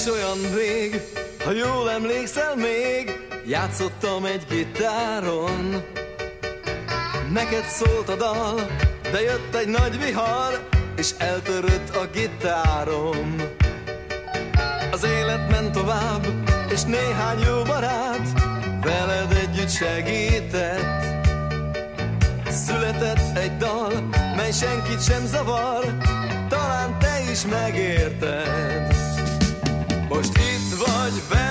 is olyan rég, ha jól emlékszel még, játszottam egy gitáron. Neked szólt a dal, de jött egy nagy vihar, és eltörött a gitárom. Az élet ment tovább, és néhány jó barát veled együtt segített. Született egy dal, mely senkit sem zavar, talán te is megérted. Most itt vagy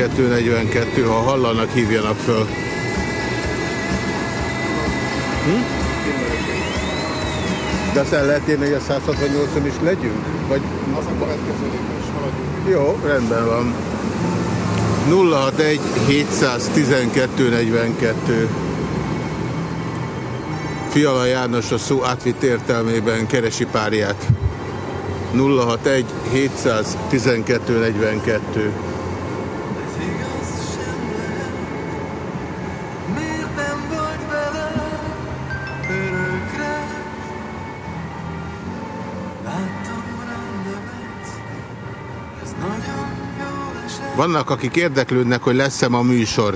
12.42, ha hallanak, hívjanak föl. Hm? De aztán lehet érni, hogy a 168-on is legyünk? Vagy... Az a következő lépés, haladjunk. Jó, rendben van. 061 712 42 Fiala János a szó átvitt értelmében keresi párját. 061 712 42 Vannak, akik érdeklődnek, hogy lesz-e ma műsor.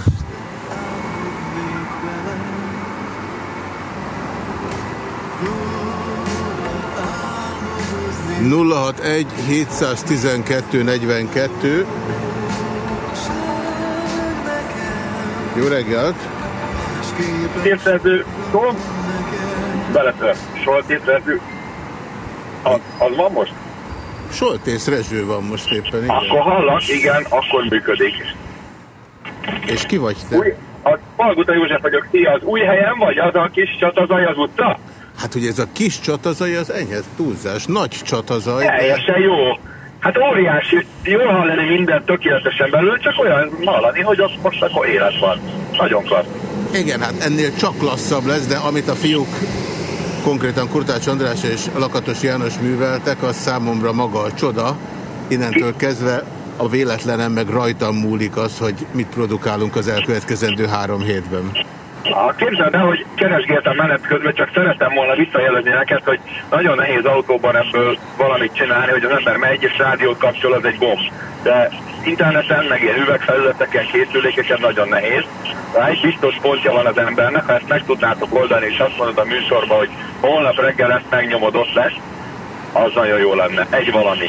Jól álmodozni 061 712 42 Jó reggelt! képes Képződő szó, beletör. Soltészrező. Az, az van most? Soltész Rezső van most éppen, igen. Akkor hallak, igen, akkor működik. És ki vagy te? Új, a Palguta József vagyok, ti az új helyen vagy? Az a kis csatazaj az utca? Hát ugye ez a kis csatazaj az enyhe túlzás. Nagy csatazaj, de... Teljesen jó. Hát óriási, jól hallani mindent tökéletesen belül, csak olyan hallani, hogy ott most akkor élet van. Nagyon klassz. Igen, hát ennél csak lasszabb lesz, de amit a fiúk, konkrétan Kurtács András és Lakatos János műveltek, az számomra maga a csoda. Innentől kezdve a véletlenem meg rajtam múlik az, hogy mit produkálunk az elkövetkezendő három hétben. Ah, Képzeld el, hogy keresgéltem menet közben, csak szerettem volna visszajelezni neked, hogy nagyon nehéz autóban ebből valamit csinálni, hogy az ember megy és rádiót kapcsol, az egy gomb. De interneten, meg ilyen üvegfelületeken, készülékeken nagyon nehéz. Rá egy biztos pontja van az embernek, ha ezt meg tudnátok oldani, és azt mondod a műsorban, hogy holnap reggel ezt megnyomod, ott lesz, az nagyon jó lenne. Egy valami.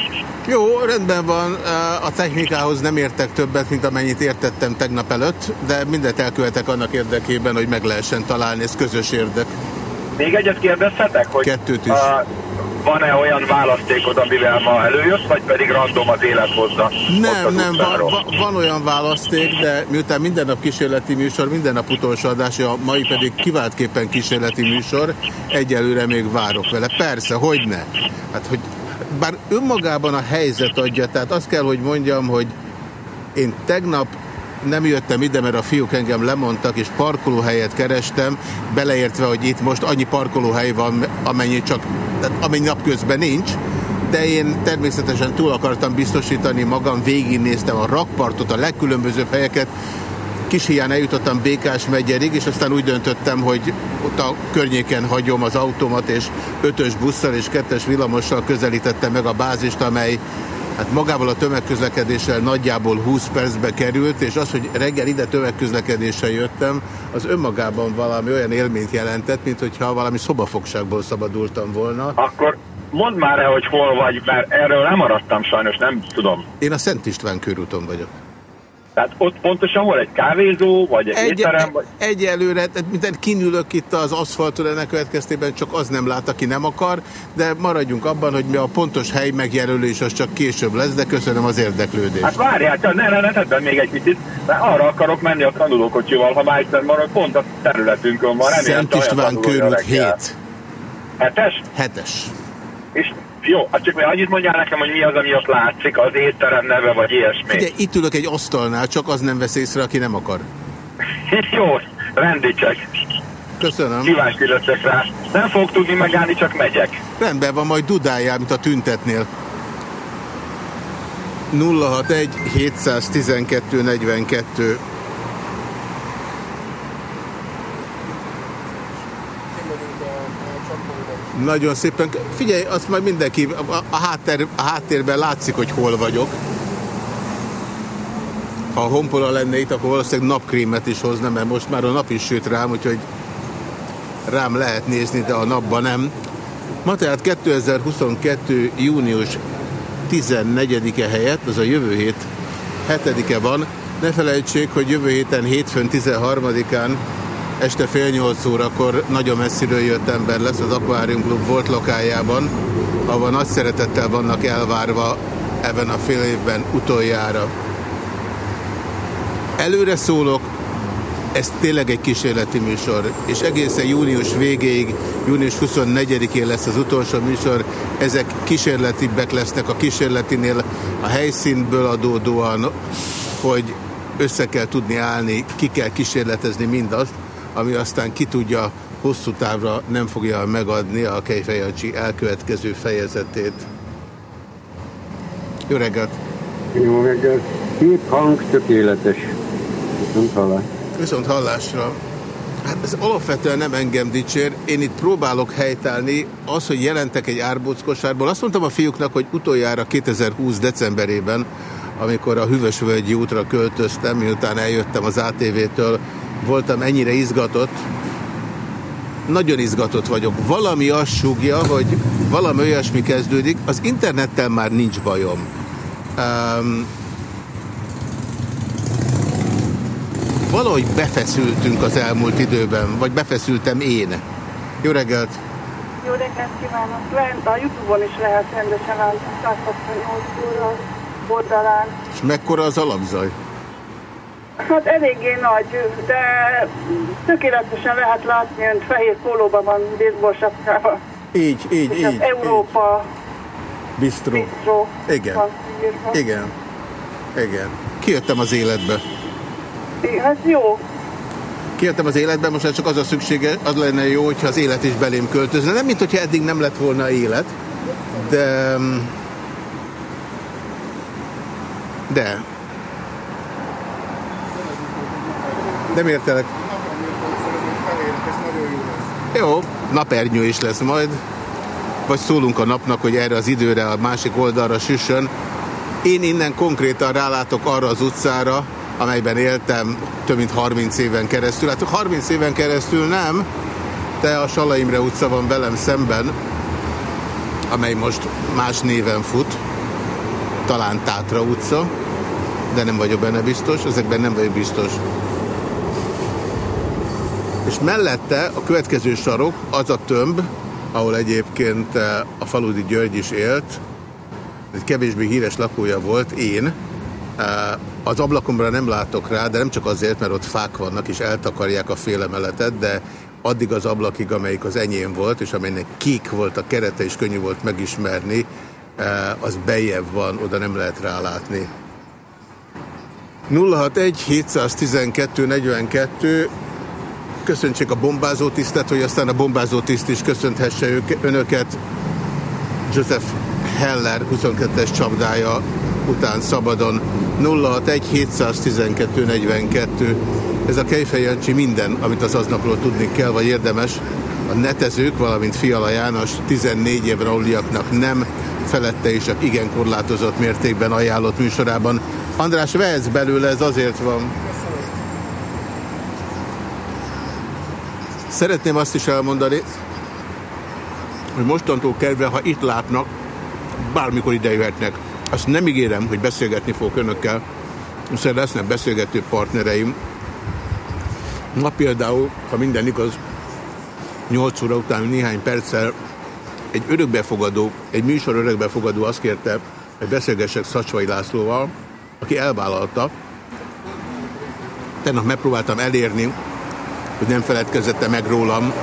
Jó, rendben van. A technikához nem értek többet, mint amennyit értettem tegnap előtt, de mindent elkövetek annak érdekében, hogy meg lehessen találni, ez közös érdek. Még egyet kérdezhetek, hogy Kettőt is. van-e olyan választékod, amivel ma előjött, vagy pedig random az élet hozza? Nem, nem, van, van, van olyan választék, de miután minden nap kísérleti műsor, minden nap utolsó adás, a mai pedig kiváltképpen kísérleti műsor, egyelőre még várok vele. Persze, hogy ne? Hát, hogy bár önmagában a helyzet adja, tehát azt kell, hogy mondjam, hogy én tegnap nem jöttem ide, mert a fiúk engem lemondtak, és parkolóhelyet kerestem, beleértve, hogy itt most annyi parkolóhely van, amennyi csak, tehát amennyi napközben nincs, de én természetesen túl akartam biztosítani magam, végignéztem a rakpartot, a legkülönbözőbb helyeket, kis hián eljutottam Békás megyerig, és aztán úgy döntöttem, hogy ott a környéken hagyom az automat, és ötös busszal és kettes villamossal közelítettem meg a bázist, amely hát magával a tömegközlekedéssel nagyjából 20 percbe került, és az, hogy reggel ide tömegközlekedéssel jöttem, az önmagában valami olyan élményt jelentett, mint hogyha valami szobafogságból szabadultam volna. Akkor mondd már el, hogy hol vagy, mert erről nem maradtam sajnos, nem tudom. Én a Szent István körúton vagyok. Tehát ott pontosan hol egy kávézó, vagy egy, egy étterem? Vagy... Egyelőre, mint kinülök itt az aszfalton ennek következtében, csak az nem lát, aki nem akar, de maradjunk abban, hogy mi a pontos hely megjelölés az csak később lesz, de köszönöm az érdeklődést. Hát várjál, ne, ne, ne, ne még egy kicsit, mert arra akarok menni a tanulókocsival, ha már egyszer marad, pont a területünkön van. Szent István körút 7. Hetes? Hetes. És jó, hát csak annyit mondjál nekem, hogy mi az, ami ott látszik, az étterem neve, vagy ilyesmi. Figyelj, itt ülök egy asztalnál, csak az nem vesz észre, aki nem akar. jó, rendítsek. Köszönöm. Kíváncsi leszek rá. Nem fog tudni megállni, csak megyek. Rendben van, majd dudáljál, mint a tüntetnél. 061 712 42 Nagyon szépen. Figyelj, azt majd mindenki, a, háttér, a háttérben látszik, hogy hol vagyok. Ha a honpola lenne itt, akkor valószínűleg napkrémet is hozna, mert most már a nap is süt rám, úgyhogy rám lehet nézni, de a napban nem. Ma tehát 2022. június 14-e helyett, az a jövő hét 7-e van. Ne felejtsék, hogy jövő héten hétfőn 13-án este fél nyolc órakor nagyon messziről jött ember lesz az Aquarium Club volt lokájában, ahol nagy szeretettel vannak elvárva ebben a fél évben utoljára. Előre szólok, ez tényleg egy kísérleti műsor, és egészen június végéig, június 24-én lesz az utolsó műsor, ezek kísérletibbek lesznek a kísérletinél a helyszínből adódóan, hogy össze kell tudni állni, ki kell kísérletezni mindazt, ami aztán ki tudja, hosszú távra nem fogja megadni a Kejfejancsi elkövetkező fejezetét. Jó reggelt! Jó reggelt! Két hang tökéletes. Viszont hallás. Viszont hallásra. Hát ez alapvetően nem engem dicsér. Én itt próbálok helytállni. Az, hogy jelentek egy árbóckosárból. Azt mondtam a fiúknak, hogy utoljára 2020 decemberében, amikor a Hüvösvölgyi útra költöztem, miután eljöttem az ATV-től, voltam ennyire izgatott. Nagyon izgatott vagyok. Valami azt súgja, hogy valami olyasmi kezdődik. Az internettel már nincs bajom. Um, valahogy befeszültünk az elmúlt időben, vagy befeszültem én. Jó reggelt! Jó reggelt kívánok! Lent a Youtube-on is lehet rendesen látni, 168 óra oldalán. És mekkora az alapzaj? Hát eléggé nagy, de tökéletesen lehet látni, hogy fehér pólóban van baseball sapkával. Így, így, És így. Európa Bistro. Bistro. Igen. van. Igen. Igen. Kijöttem az életbe. Hát jó. Kijöttem az életbe, most csak az a szüksége, az lenne jó, hogyha az élet is belém költözne. Nem, mint hogyha eddig nem lett volna élet, de... De. Nem értelek. Jó, napernyő is lesz majd. Vagy szólunk a napnak, hogy erre az időre a másik oldalra süssön. Én innen konkrétan rálátok arra az utcára, amelyben éltem több mint 30 éven keresztül. Hát 30 éven keresztül nem, de a Salaimre utca van velem szemben, amely most más néven fut, talán Tátra utca, de nem vagyok benne biztos, ezekben nem vagyok biztos. És mellette a következő sarok az a tömb, ahol egyébként eh, a Faludi György is élt, egy kevésbé híres lakója volt, én. Eh, az ablakomra nem látok rá, de nem csak azért, mert ott fák vannak, és eltakarják a félemeletet, de addig az ablakig, amelyik az enyém volt, és amelynek kék volt a kerete, és könnyű volt megismerni, eh, az bejebb van, oda nem lehet rálátni. 061 712 42 köszöntsék a bombázó tisztet, hogy aztán a bombázó tiszt is köszönthesse ők, önöket. Joseph Heller 22-es csapdája után szabadon 061 712 42. Ez a Kejfej minden, amit az aznapról tudni kell, vagy érdemes. A netezők, valamint Fiala János 14 éven aluliaknak nem, felette és csak igen korlátozott mértékben ajánlott műsorában. András, vehetsz belőle, ez azért van. Szeretném azt is elmondani, hogy mostantól kezdve, ha itt látnak, bármikor ide jöhetnek. Azt nem ígérem, hogy beszélgetni fogok önökkel, hiszen lesznek beszélgető partnereim. Ma például, ha minden igaz, 8 óra után néhány perccel egy örökbefogadó, egy műsor örökbefogadó azt kérte, hogy beszélgessek Szacsvai Lászlóval, aki elvállalta. Tegnap megpróbáltam elérni, hogy nem feledkezette meg rólam.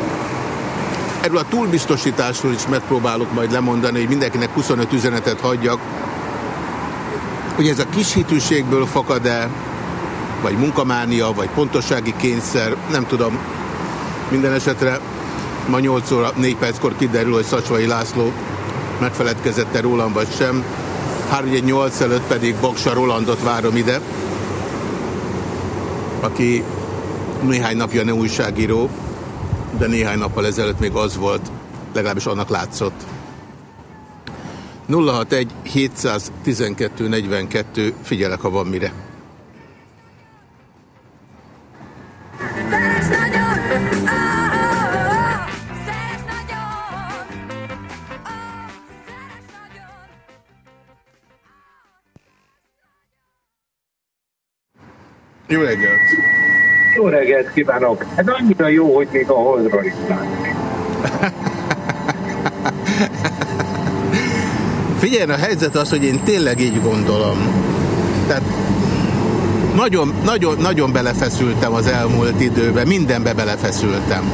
Erről a túlbiztosításról is megpróbálok majd lemondani, hogy mindenkinek 25 üzenetet hagyjak, hogy ez a kis hitűségből fakad-e, vagy munkamánia, vagy pontossági kényszer, nem tudom. Minden esetre ma 8 óra 4 perckor kiderül, hogy Szacsvai László megfeledkezette rólam, vagy sem. 3-8 előtt pedig Boksa Rolandot várom ide, aki néhány napja nem újságíró, de néhány nappal ezelőtt még az volt, legalábbis annak látszott. 061 712 42, figyelek, ha van mire. Jó reggelt! Jó reggelt kívánok! Ez annyira jó, hogy még a holdról is. Figyelj, a helyzet az, hogy én tényleg így gondolom. Tehát nagyon, nagyon, nagyon belefeszültem az elmúlt időben, mindenbe belefeszültem.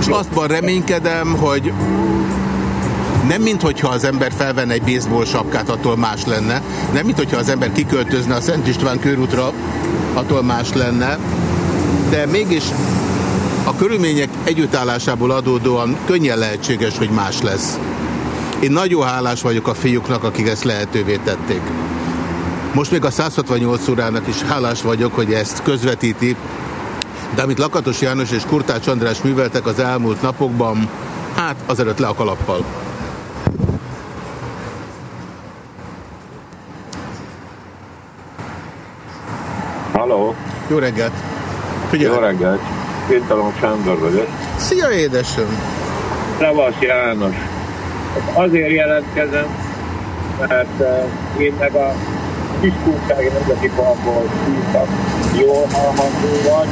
És aztban reménykedem, hogy nem mint hogyha az ember felvenne egy baseball sapkát, attól más lenne. Nem mint hogyha az ember kiköltözne a Szent István körútra, attól más lenne. De mégis a körülmények együttállásából adódóan könnyen lehetséges, hogy más lesz. Én nagyon hálás vagyok a fiúknak, akik ezt lehetővé tették. Most még a 168 órának is hálás vagyok, hogy ezt közvetíti, de amit Lakatos János és Kurtács András műveltek az elmúlt napokban, hát azelőtt le a kalappal. Jó reggelt! Figyelj! Jó reggelt! Pintalom Sándor vagyok. Szia édesem! Szevasz János! Azért jelentkezem, mert uh, én meg a Kiskunsági Nemzeti Parkból hívtam. Jól hallható vagy,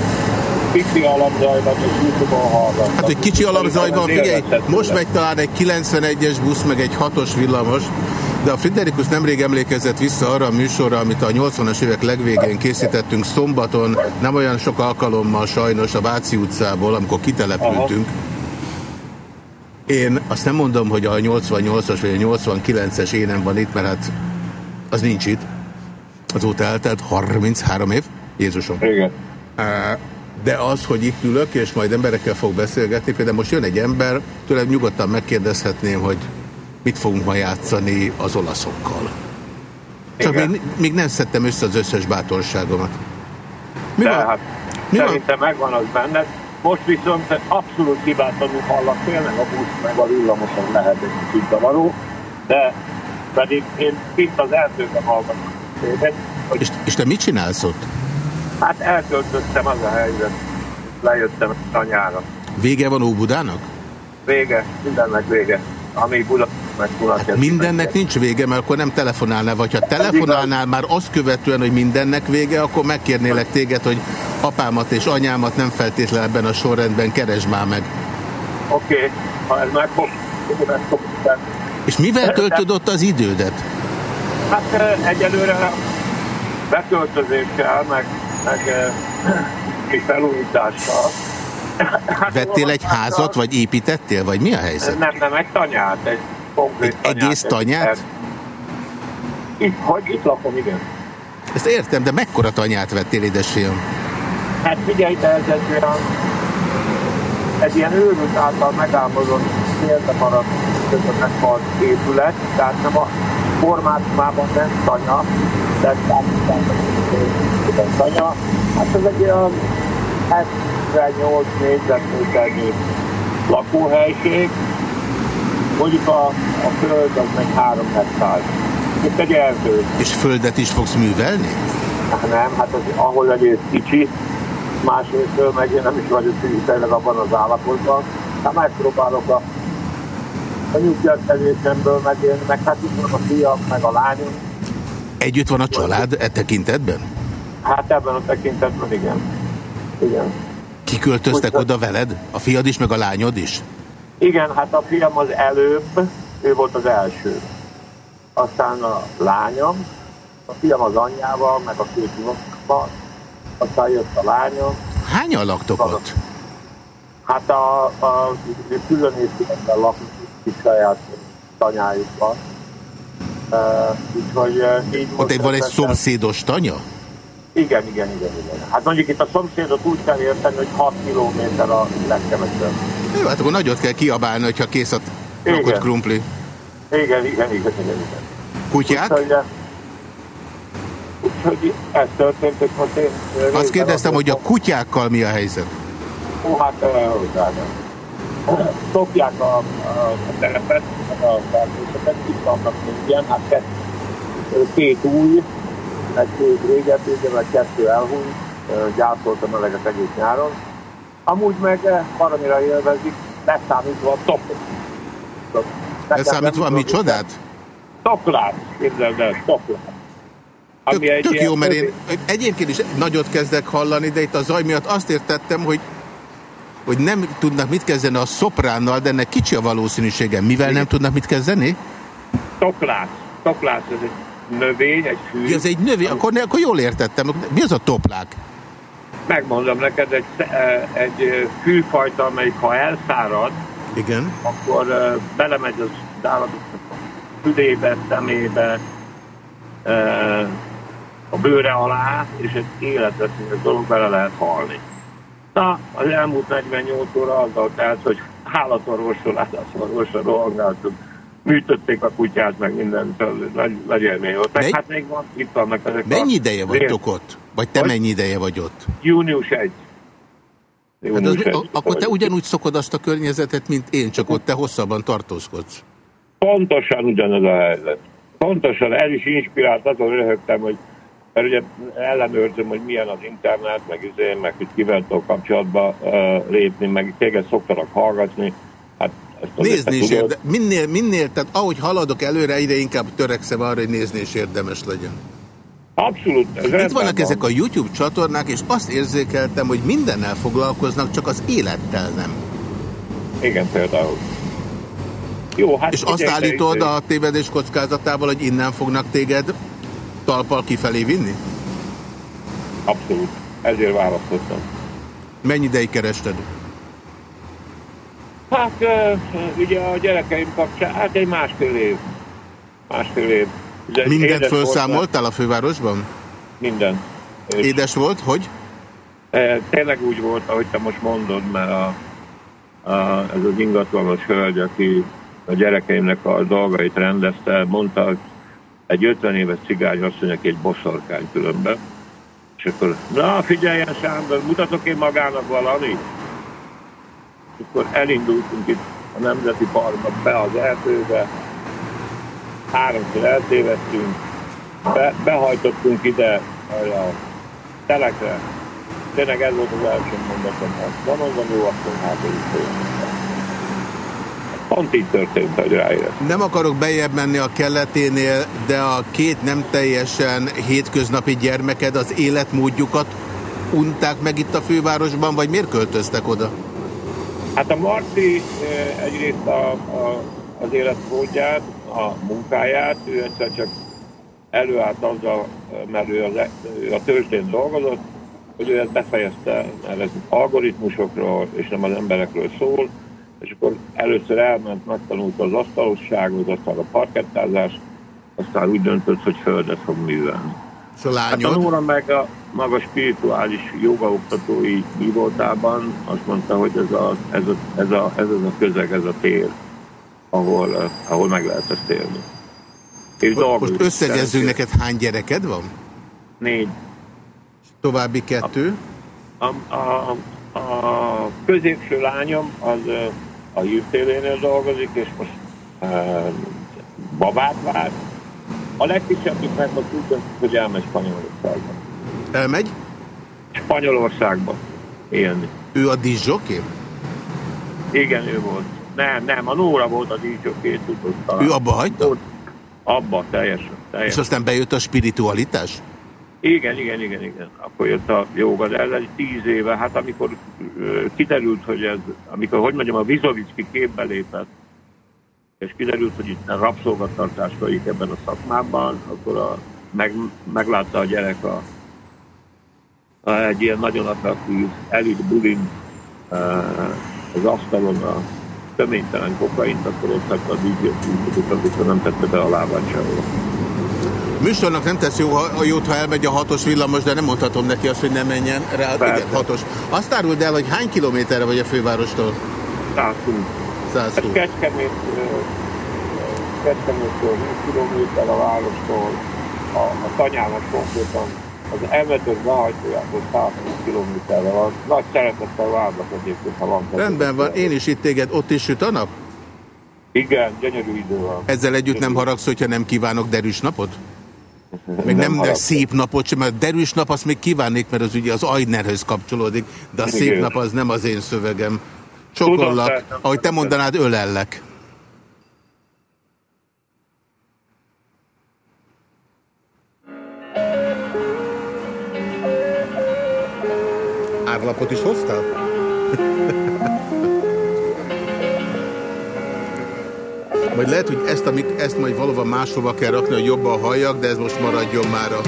kicsi alapzajban és YouTube-on hallgattam. Hát egy kicsi alapzaj van, figyelj, most megy talán egy 91-es busz, meg egy 6-os villamos, de a Friderikus nemrég emlékezett vissza arra a műsorra, amit a 80-as évek legvégén készítettünk szombaton, nem olyan sok alkalommal sajnos a Váci utcából, amikor kitelepültünk. Aha. Én azt nem mondom, hogy a 88-as vagy a 89-es énem van itt, mert hát az nincs itt. Azóta eltelt 33 év. Jézusom. Igen. De az, hogy itt ülök, és majd emberekkel fog beszélgetni, például most jön egy ember, tőlem nyugodtan megkérdezhetném, hogy mit fogunk ma játszani az olaszokkal. Csak még, még nem szedtem össze az összes bátorságomat. Mi De van? Hát, Mi szerintem van? megvan az benned. Most viszont abszolút hibátlanul hallak, tényleg a busz meg a villamoson lehet egy kicsit zavaró, de Pedig én kint az erdőben hallgatom. És, és te mit csinálsz ott? Hát elköltöztem az a helyzet. Lejöttem tanyára. Vége van Óbudának? Vége, mindennek vége. Ami Budapest meg hát mindennek nincs vége, mert akkor nem telefonálnál, vagy ha telefonálnál már azt követően, hogy mindennek vége, akkor megkérnélek téged, hogy apámat és anyámat nem feltétlenül ebben a sorrendben keresd már meg. Oké, okay. ha ez meg fog, meg fog És mivel töltöd ott az idődet? Hát egyelőre beköltözéssel, meg, meg kis felújítással. Hát, Vettél egy házat, vagy építettél, vagy mi a helyzet? Nem, nem, egy tanyát, egy egy tanyát. Egész tanyát? Itt, hogy itt lakom, igen. Ezt értem, de mekkora tanyát vettél, édesfiam? Hát figyelj, te ez egy olyan, egy ilyen őrült által megálmozott félbe maradt között meghalt épület, tehát nem a formátumában nem tanya, de tanya. Hát ez egy olyan 78 négyzetméternyi lakóhelység, mondjuk a, a föld az meg 3 hektár. Itt egy erdő. És földet is fogsz művelni? Hát nem, hát az, ahol egész kicsi, másrésztől meg én nem is vagyok fizikailag abban az állapotban. Hát megpróbálok a, a nyugdíjattelésemből megélni, meg hát itt van a fiam, meg a lányom. Együtt van a család e tekintetben? Hát ebben a tekintetben igen. Igen. Kiköltöztek Úgy, oda veled? A fiad is, meg a lányod is? Igen, hát a fiam az előbb, ő volt az első. Aztán a lányom, a fiam az anyjával, meg a két unokkal, aztán jött a lányom. Hányan laktok ott? Hát a, a külön épületben lakunk, is saját tanyájukban. Uh, úgyhogy, uh, Ott egy van egy szomszédos tanya? Igen, igen, igen, igen. Hát mondjuk itt a szomszédot úgy kell érteni, hogy 6 kilométer a legkevesebb. Jó, hát akkor nagyot kell kiabálni, hogyha kész a rakott krumpli. Igen, igen, igen, igen. igen. Kutyák? Úgyhogy, úgyhogy ez történt, hogy most én... Azt kérdeztem, hogy a kutyákkal mi a helyzet? Ó, hát szokják a, a, a telepet, a feltőseket, itt vannak még ilyen, hát két új, egy két régebbi, de meg kettő elhúnyt, gyászoltam eleget egész nyáron. Amúgy meg valamire élvezik, leszámítva a topot. Leszámítva a micsodát? Toklát, képzeld el, toklát. Tök, tök jó, mert én egyébként is nagyot kezdek hallani, de itt a zaj miatt azt értettem, hogy hogy nem tudnak mit kezdeni a szopránnal, de ennek kicsi a valószínűsége. Mivel nem tudnak mit kezdeni? Toklát. Toklát, ez egy növény, egy fű. Ez egy növény, akkor, akkor jól értettem. Mi az a toplák? Megmondom neked, egy, e, egy fűfajta, amelyik ha elszárad, Igen. akkor e, belemegy az állatoknak a fülébe, szemébe, e, a bőre alá, és egy életveszélyes dolog bele lehet halni. Na, az elmúlt 48 óra azzal telt, hogy állatorvosról, állatorvosra rohangáltunk műtötték a kutyát, meg mindent, nagy, nagy élmény volt. Meg, hát még van, itt vannak ezek Mennyi a... ideje vagytok ott? Vagy te hogy? mennyi ideje vagy ott? Június 1. Június hát az, 1 akkor te ugyanúgy szokod azt a környezetet, mint én, csak ott te hosszabban tartózkodsz. Pontosan ugyanaz a helyzet. Pontosan el is inspirált, azon röhögtem, hogy mert ugye ellenőrzöm, hogy milyen az internet, meg izé, meg hogy kivel tudok kapcsolatba uh, lépni, meg téged szoktanak hallgatni. Hát Nézni is érde, minél, minél, tehát ahogy haladok előre, egyre inkább törekszem arra, hogy nézni is érdemes legyen. Abszolút. Ez Itt vannak van. ezek a YouTube csatornák, és azt érzékeltem, hogy mindennel foglalkoznak, csak az élettel nem. Igen, például. Jó, hát és azt állítod a tévedés kockázatával, hogy innen fognak téged talpal kifelé vinni? Abszolút. Ezért választottam. Mennyi ideig kerested? Hát ugye a gyerekeim kapcsán, hát egy másfél év. Másfél év. Ugye Mindent felszámoltál a fővárosban? Minden. Édes volt? Hogy? Tényleg úgy volt, ahogy te most mondod, mert a, a, ez az ingatlanos hölgy, aki a gyerekeimnek a dolgait rendezte, mondta, hogy egy 50 éves cigány aki egy boszorkány különben. És akkor, na figyeljen Sándor, mutatok én magának valamit? Akkor elindultunk itt a Nemzeti Parkba be az erdőbe. háromszor eltévedtünk, be, behajtottunk ide a telekre. Tényleg ez volt az első mondatom, ha van azon jó, akkor hát is Pont így történt, hogy ráérek. Nem akarok bejebb menni a kelleténél, de a két nem teljesen hétköznapi gyermeked az életmódjukat unták meg itt a fővárosban, vagy miért költöztek oda? Hát a Marci egyrészt a, a, az életmódját, a munkáját, ő egyszer csak előállt azzal, mert ő, az, ő a tőzsdén dolgozott, hogy ő ezt befejezte, mert ez algoritmusokról és nem az emberekről szól, és akkor először elment, megtanulta az asztalosságot, aztán a parkettázást, aztán úgy döntött, hogy földet fog művelni. És a lányod? Hát a Nóra meg a maga spirituális jogaoktatói mi voltában azt mondta, hogy ez a, ez a, ez a, ez a közeg, ez a tér, ahol, eh, ahol meg lehet ezt élni. És Most összegezzünk neked, hány gyereked van? Négy. További kettő? A, a, a középső lányom az eh, a hírtélénél dolgozik, és most e, babát vár. A legkisebbik meg most úgy döntött, hogy elmegy Spanyolországba. Elmegy? Spanyolországba élni. Ő a dizsoké? Igen, ő volt. Nem, nem, a Nóra volt a dizsoké, tudott Ő abba hagyta? Abba, teljesen, teljesen. És aztán bejött a spiritualitás? Igen, igen, igen, igen. Akkor jött a joga, de ez egy tíz éve, hát amikor kiderült, hogy ez, amikor, hogy mondjam, a Vizovicki képbe lépett, és kiderült, hogy itt rabszolgattartás folyik ebben a szakmában, akkor a, meg, meglátta a gyerek a, a, egy ilyen nagyon attraktív elit bulin uh, az asztalon a töménytelen kokaint, akkor ott a díjat, amikor nem tette be a lábát sehol. Műsornak nem tesz jó, ha, jót, ha elmegy a hatos villamos, de nem mondhatom neki azt, hogy ne menjen rá. Persze. Igen, hatos. Azt áruld el, hogy hány kilométerre vagy a fővárostól? 120. 120. Hát Kecskemét, Kecskeméttől 20 kilométer a várostól, a, a tanyának konkrétan az elvetők behajtójából 120 kilométerre van. Nagy szeretettel várnak egyébként, ha van. Rendben van, én is itt téged, ott is süt a nap? Igen, gyönyörű idő van. Ezzel együtt nem haragsz, hogyha nem kívánok derűs napot? Még nem, nem szép napot sem, mert derűs nap azt még kívánnék, mert az ugye az Aignerhöz kapcsolódik, de a szép nap az nem az én szövegem. Csokollak, ahogy te mondanád, ölellek. Árlapot is hoztál? Vagy lehet, hogy ezt, amit, ezt majd valóban máshova kell rakni, hogy jobban halljak, de ez most maradjon már a...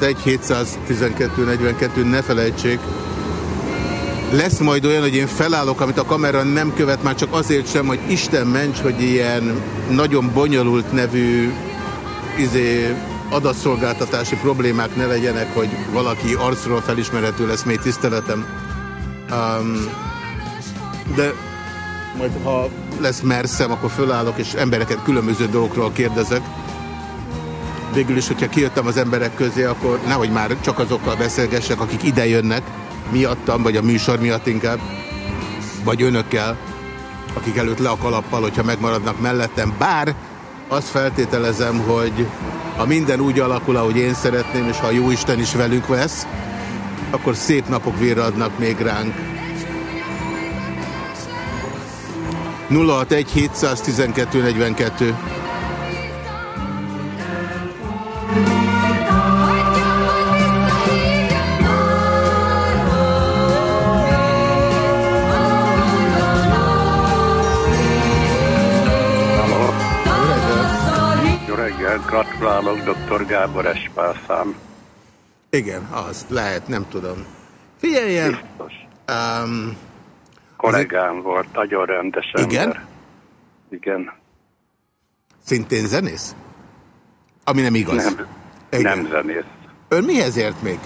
Nulla 712 42, ne felejtsék, lesz majd olyan, hogy én felállok, amit a kamera nem követ, már csak azért sem, hogy Isten ments, hogy ilyen nagyon bonyolult nevű izé, adatszolgáltatási problémák ne legyenek, hogy valaki arcról felismerhető lesz, még tiszteletem. Um, de majd ha lesz merszem, akkor fölállok, és embereket különböző dolgokról kérdezek. Végül is, hogyha kijöttem az emberek közé, akkor nehogy már csak azokkal beszélgessek, akik ide jönnek, miattam, vagy a műsor miatt inkább, vagy önökkel, akik előtt le a kalappal, hogyha megmaradnak mellettem, bár azt feltételezem, hogy ha minden úgy alakul, ahogy én szeretném, és ha a Jóisten is velük vesz, akkor szép napok adnak még ránk. 061 712 42 Gábor Espászám. Igen, az lehet, nem tudom. Figyeljen! Biztos. Um, Kollégám azért... volt, nagyon rendes Igen? ember. Igen. Szintén zenész? Ami nem igaz. Nem, Igen. nem zenész. Ön mihez ért még?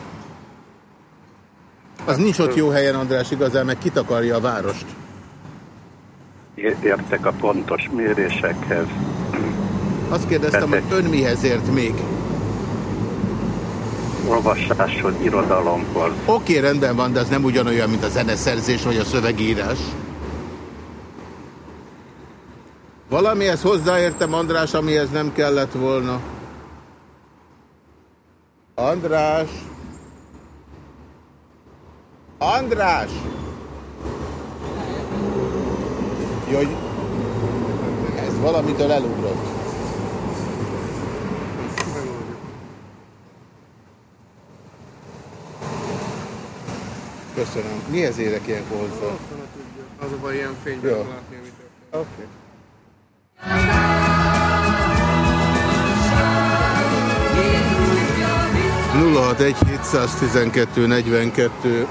Az nincs ott jó helyen, András, igazán, meg kitakarja a várost. értek a pontos mérésekhez. Azt kérdeztem, hogy ön mihez ért még? Olvasáshoz, irodalomhoz. Oké, rendben van, de az nem ugyanolyan, mint a zeneszerzés vagy a szövegírás. Valamihez hozzáértem, András, amihez nem kellett volna. András! András! Hogy ez valamitől elugrott. Köszönöm. Mihez érek ilyen hozzá? Az a baj, ilyen fényben Jó. látni, amit Oké. Okay. Nulla hat egy 712 42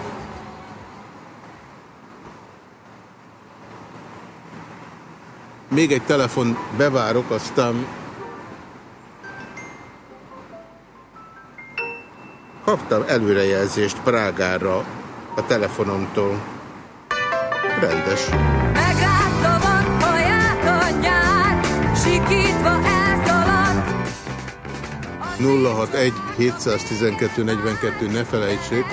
Még egy telefon bevárok, aztán kaptam előrejelzést Prágára a telefonomtól. Rendes. Megrázta haját a nyár, sikítva elszaladt. 061 712 42 ne felejtsék,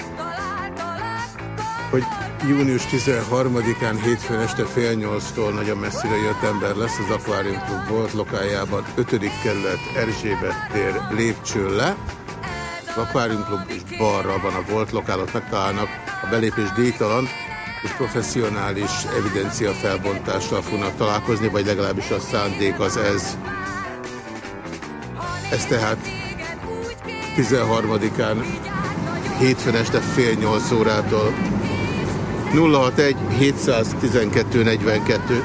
hogy június 13-án hétfőn este fél nyolctól nagyon messzire jött ember lesz az Aquarium Club volt lokájában 5. kerület Erzsébet tér lépcső le. Az Aquarium Club és balra van a volt lokálot megtalálnak, a belépés díjtalan és professzionális evidencia felbontással fognak találkozni, vagy legalábbis a szándék az ez. Ez tehát 13-án hétfőn este fél nyolc órától 061 712 42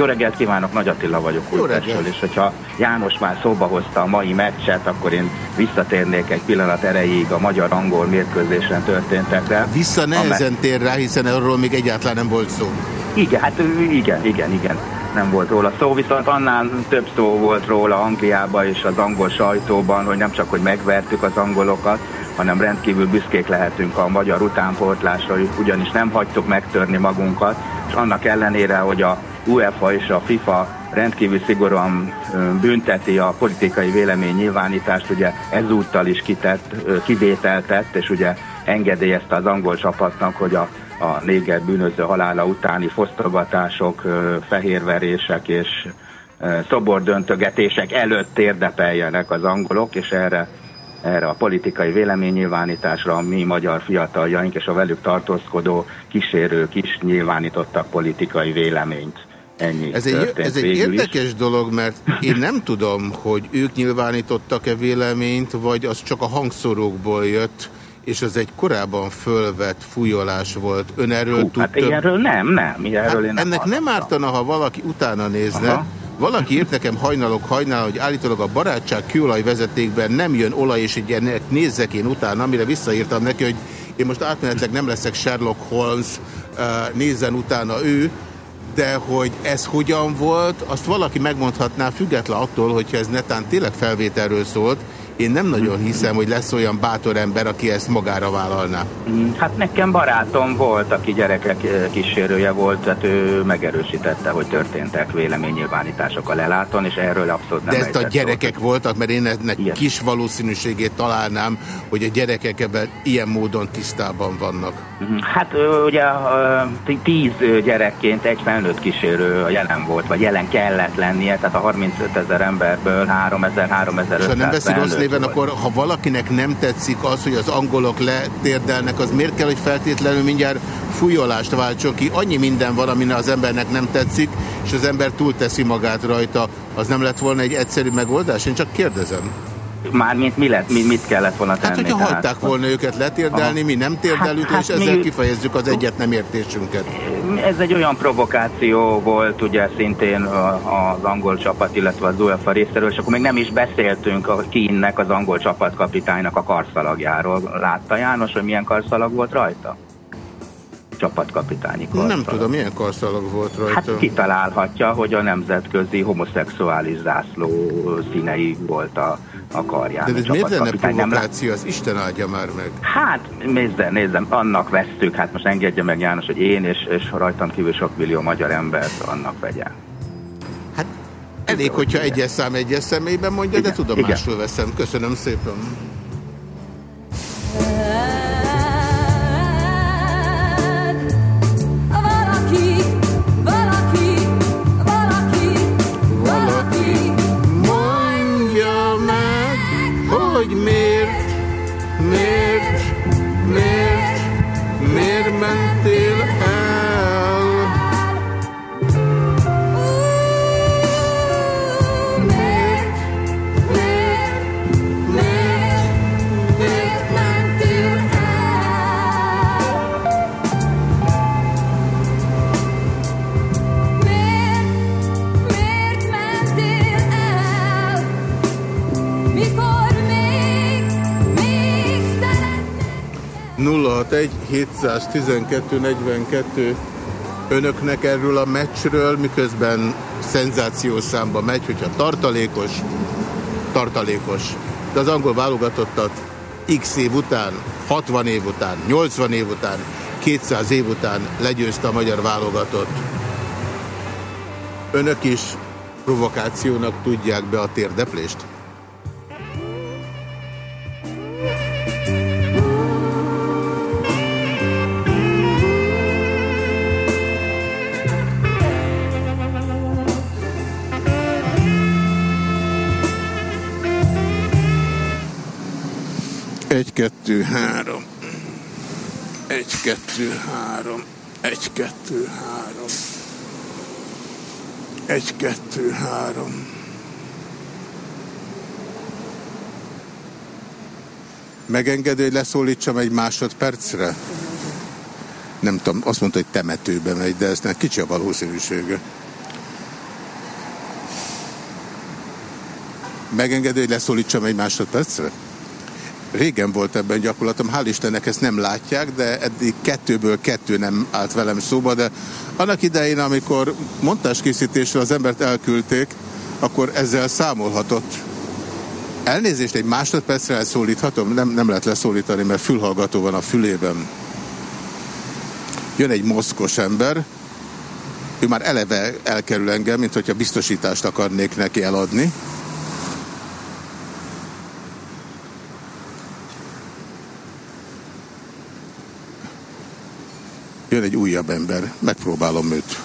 Jó reggelt kívánok, Nagy Attila vagyok Újpestről, és hogyha János már szóba hozta a mai meccset, akkor én visszatérnék egy pillanat erejéig a magyar-angol mérkőzésen történtekre. Vissza nehezen tér rá, hiszen arról még egyáltalán nem volt szó. Igen, hát igen, igen, igen. Nem volt róla szó, viszont annál több szó volt róla Angliában és az angol sajtóban, hogy nem csak, hogy megvertük az angolokat, hanem rendkívül büszkék lehetünk a magyar utánpótlásra, ugyanis nem hagytuk megtörni magunkat, és annak ellenére, hogy a UEFA és a FIFA rendkívül szigorúan bünteti a politikai vélemény nyilvánítást, ugye ezúttal is kitett, ö, kivételt tett, és ugye engedélyezte az angol csapatnak, hogy a, a néger bűnöző halála utáni fosztogatások, fehérverések és szobordöntögetések előtt érdepeljenek az angolok, és erre erre a politikai véleménynyilvánításra a mi magyar fiataljaink és a velük tartózkodó kísérők is nyilvánítottak politikai véleményt. Ennyi Ez egy, ez egy végül is. érdekes dolog, mert én nem tudom, hogy ők nyilvánítottak-e véleményt, vagy az csak a hangszorókból jött, és az egy korábban fölvett fújolás volt. Ön erről Hú, tud hát több... ilyenről nem, nem. Ilyenről Hát én nem ennek nem hallottam. ártana, ha valaki utána nézne. Aha. Valaki írt nekem hajnalok hajnál, hogy állítólag a barátság kőolaj vezetékben nem jön olaj, és egy ennek nézzek én utána, amire visszaírtam neki, hogy én most átmenetleg nem leszek Sherlock Holmes, eh, nézzen utána ő, de hogy ez hogyan volt, azt valaki megmondhatná független attól, hogyha ez netán tényleg felvételről szólt, én nem nagyon hiszem, hogy lesz olyan bátor ember, aki ezt magára vállalná. Mm, Hát nekem barátom volt, aki gyerekek eh, kísérője volt, tehát ő megerősítette, hogy történtek véleménynyilvánítások a leláton, és erről abszolút nem De ezt a gyerekek szót. voltak, mert én ennek Igen. kis valószínűségét találnám, hogy a gyerekek ebben ilyen módon tisztában vannak. Mhm. Hát ugye tíz gyerekként egy felnőtt kísérő jelen volt, vagy jelen kellett lennie, tehát a 35 ezer emberből 3000 3500 És ha nem veszi rossz felnőtt értelmében akkor, ha valakinek nem tetszik az, hogy az angolok letérdelnek, az miért kell, hogy feltétlenül mindjárt fújolást váltson ki? Annyi minden van, ami az embernek nem tetszik, és az ember túlteszi magát rajta. Az nem lett volna egy egyszerű megoldás? Én csak kérdezem. Mármint mi lett, mi, mit kellett volna tenni? Hát, hogyha tehát? hagyták volna őket letérdelni, Aha. mi nem térdelünk, Hát- hát és ezzel mi- kifejezzük az egyet nem értésünket. Ez egy olyan provokáció volt ugye szintén az angol csapat, illetve az UEFA részéről, és akkor még nem is beszéltünk a Kínnek, az angol csapatkapitánynak a karszalagjáról. Látta János, hogy milyen karszalag volt rajta? Csapatkapitányi karszalag. Nem tudom, milyen karszalag volt rajta. Hát kitalálhatja, hogy a nemzetközi homoszexuális zászló színei volt a, a karján. De a ez miért lenne provokáció? Az Isten áldja már meg. Hát, nézze, nézzem, annak vesztük, hát most engedje meg János, hogy én és, és rajtam kívül sok millió magyar embert annak vegye. Elég, hogyha egyes szám egyes személyben mondja, de tudomásul veszem. Köszönöm szépen. Miért 061 712 42 Önöknek erről a meccsről, miközben szenzációs számba megy, hogyha tartalékos, tartalékos. De az angol válogatottat x év után, 60 év után, 80 év után, 200 év után legyőzte a magyar válogatott. Önök is provokációnak tudják be a térdeplést? Egy, kettő, három. Egy, kettő, három. Egy, kettő, három. Egy, kettő, három. Megengedő, hogy leszólítsam egy másodpercre? Nem tudom, azt mondta, hogy temetőbe megy, de ez nem kicsi a valószínűsége. Megengedő, hogy leszólítsam egy másodpercre? Régen volt ebben gyakorlatom, hál' Istennek ezt nem látják, de eddig kettőből kettő nem állt velem szóba, de annak idején, amikor montáskészítésre az embert elküldték, akkor ezzel számolhatott. Elnézést, egy másodpercre elszólíthatom? Nem, nem lehet leszólítani, mert fülhallgató van a fülében. Jön egy moszkos ember, ő már eleve elkerül engem, mint hogyha biztosítást akarnék neki eladni. Jön egy újabb ember, megpróbálom őt.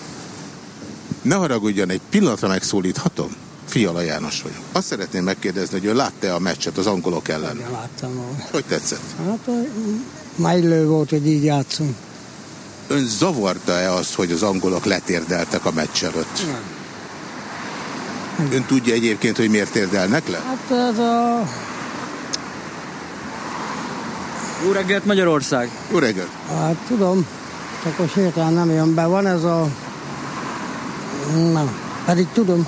Ne haragudjon, egy pillanatra megszólíthatom? Fiala János vagyok. Azt szeretném megkérdezni, hogy ő látta a meccset az angolok ellen? Igen, láttam. Hogy tetszett? Hát már illő volt, hogy így játszunk. Ön zavarta-e az, hogy az angolok letérdeltek a meccs előtt? Nem. Ön tudja egyébként, hogy miért térdelnek le? Hát ez a... Jó reggelt Magyarország! Jó reggelt! Hát tudom, csak most hirtelen nem jön be. Van ez a... Nem, pedig tudom.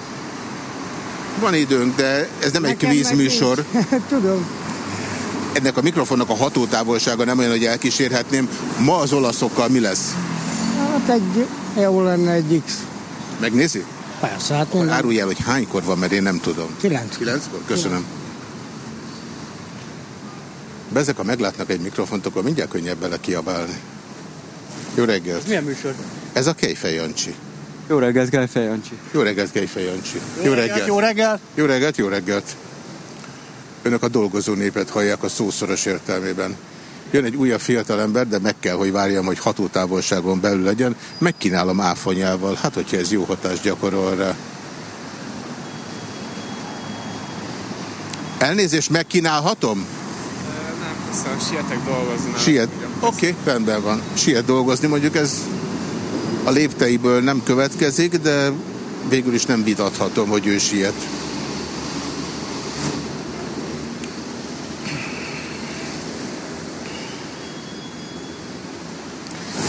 Van időnk, de ez nem egy Nekem kvíz meg műsor. nincs. tudom. Ennek a mikrofonnak a hatótávolsága nem olyan, hogy elkísérhetném. Ma az olaszokkal mi lesz? Hát egy... Jó lenne egy X. Megnézi? Persze, hát minden. árulj el, hogy hánykor van, mert én nem tudom. Kilenc. Kilenckor? Köszönöm. Bezek, ha meglátnak egy mikrofont, akkor mindjárt könnyebb bele kiabálni. Jó reggelt! Milyen műsor? Ez a Kejfej Jancsi. Jó reggelt, Kejfej Jancsi. Jó reggelt, Kejfej Jancsi. Jó reggelt! Jó reggelt! Jó reggelt, jó reggelt! Önök a dolgozó népet hallják a szószoros értelmében. Jön egy újabb fiatalember, de meg kell, hogy várjam, hogy hatótávolságon belül legyen. Megkínálom áfonyával, hát hogyha ez jó hatást gyakorol rá. Elnézést megkínálhatom? Hiszem, sietek dolgozni. Siet. Oké, okay, rendben van. Siet dolgozni, mondjuk ez a lépteiből nem következik, de végül is nem vitathatom, hogy ő siet.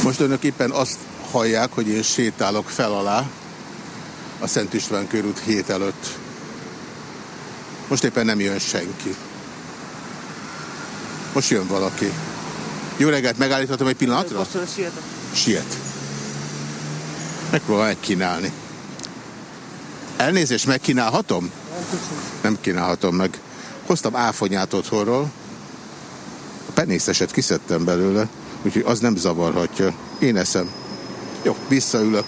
Most önök éppen azt hallják, hogy én sétálok fel alá a Szent István körút hét előtt. Most éppen nem jön senki. Most jön valaki. Jó reggelt, megállíthatom egy pillanatra? Siet. Megpróbálom megkínálni. Elnézést, megkínálhatom? Nem kínálhatom meg. Hoztam áfonyát otthonról. A penészeset kiszedtem belőle, úgyhogy az nem zavarhatja. Én eszem. Jó, visszaülök.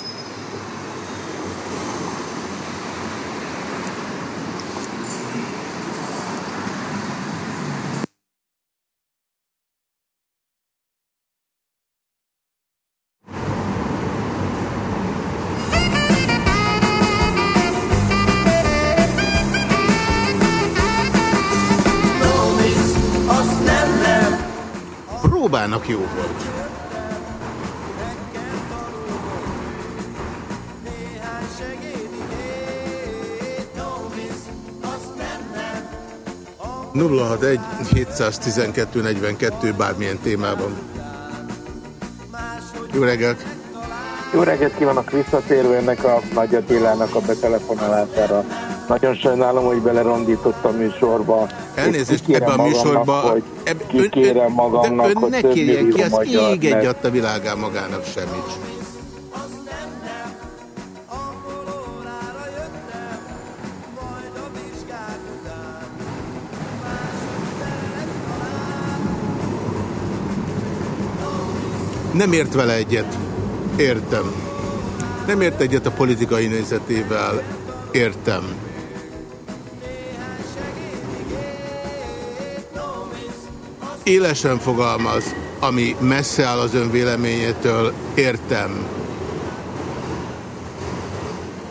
061 712 42 bármilyen témában. Jó reggelt! Jó reggelt kívánok visszatérő ennek a Nagy Attilának a betelefonálására. Nagyon sajnálom, hogy belerondított a műsorba. Elnézést ebben a műsorban. Kikérem magamnak, eb, ön, ön, hogy ön ne kérjen ki, az ég adta világán magának semmit. Nem ért vele egyet. Értem. Nem ért egyet a politikai nézetével. Értem. Élesen fogalmaz, ami messze áll az ön véleményétől. Értem.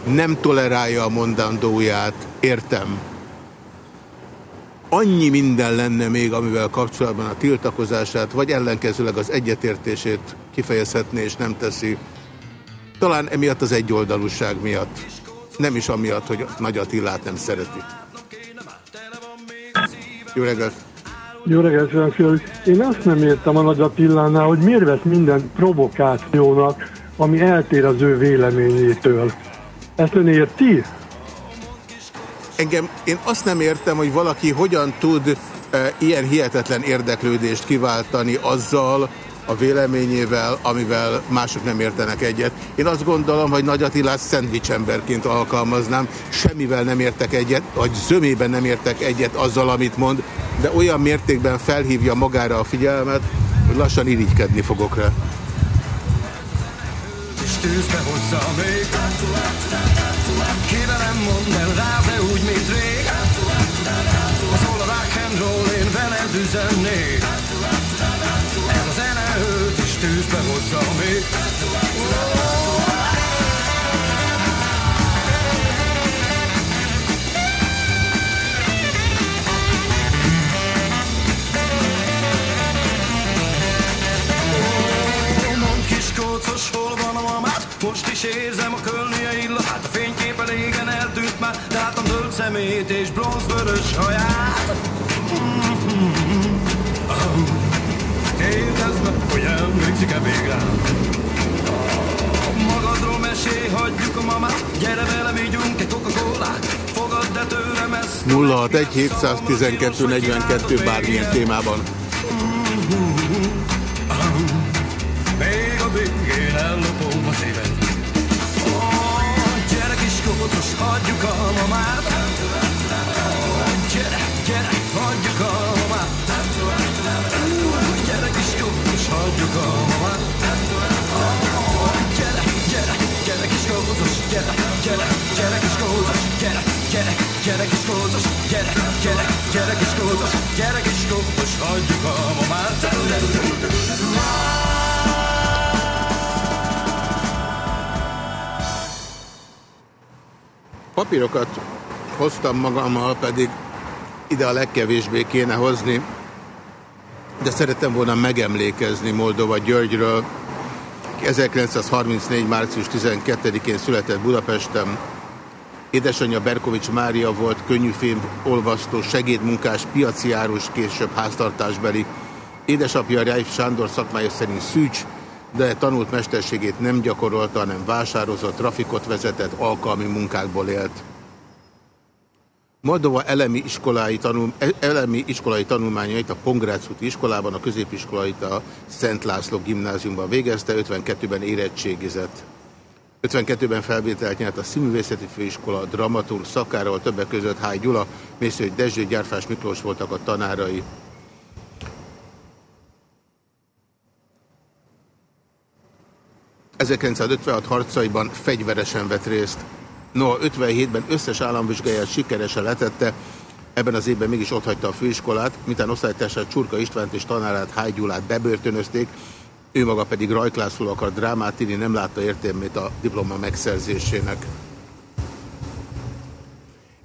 Nem tolerálja a mondandóját. Értem. Annyi minden lenne még, amivel kapcsolatban a tiltakozását, vagy ellenkezőleg az egyetértését kifejezhetné, és nem teszi. Talán emiatt az egyoldalúság miatt. Nem is amiatt, hogy Nagy Attilát nem szereti. Jó reggelt! Jó reggelt, Ferenc Én azt nem értem a Nagy Attilánál, hogy miért vesz minden provokációnak, ami eltér az ő véleményétől. Ezt ön érti? Engem, én azt nem értem, hogy valaki hogyan tud e, ilyen hihetetlen érdeklődést kiváltani azzal a véleményével, amivel mások nem értenek egyet. Én azt gondolom, hogy Nagy Attilát szendvicsemberként alkalmaznám, semmivel nem értek egyet, vagy zömében nem értek egyet azzal, amit mond, de olyan mértékben felhívja magára a figyelmet, hogy lassan irigykedni fogok rá. tűzbe hozza még mondd el rá, de úgy, mint rég Az hol a rock and roll, én veled üzennék Ez a zene őt is tűzbe hozza még kócos, hol van a mamát? Most is érzem a kölnie illatát A fényképe régen eltűnt már. Látom zöld szemét és bronzvörös haját. Kérdezd meg, hogy emlékszik-e még rám? Magadról mesélj, hagyjuk a mamát. Gyere velem, ígyunk egy Coca-Colát. Fogadd el tőlem ezt 061 712 42 bármilyen témában. Hagyjuk a mamát. Gyere, gyere, hagyjuk a mamát. Gyere kis kócos, hagyjuk a mamát. Gyere, gyere, gyere kis kócos, gyere, gyere, gyere kis kócos, gyere, gyere, gyere kis kócos, gyere, gyere, gyere kis kócos, gyere kis kócos, hagyjuk a mamát Papírokat hoztam magammal, pedig ide a legkevésbé kéne hozni, de szerettem volna megemlékezni Moldova Györgyről, 1934. március 12-én született Budapesten. Édesanyja Berkovics Mária volt könnyűfilm olvasztó, segédmunkás, piaci árus, később háztartásbeli. Édesapja Reif Sándor szakmája szerint szűcs, de tanult mesterségét nem gyakorolta, hanem vásározott, trafikot vezetett, alkalmi munkákból élt. Moldova elemi iskolai, tanul, elemi iskolai tanulmányait a Pongrác úti iskolában, a középiskolait a Szent László gimnáziumban végezte, 52-ben érettségizett. 52-ben felvételt nyert a Színművészeti Főiskola, a dramaturg szakáról, többek között Háj Gyula, Mészői Dezső, Gyárfás Miklós voltak a tanárai. ...1956 harcaiban fegyveresen vett részt. No, 57-ben összes államvizsgáját sikeresen letette, ebben az évben mégis otthagyta a főiskolát, miután osztálytársát Csurka Istvánt és tanárát Háj Gyulát bebörtönözték, ő maga pedig Rajklászló akar drámát írni, nem látta értelmét a diploma megszerzésének.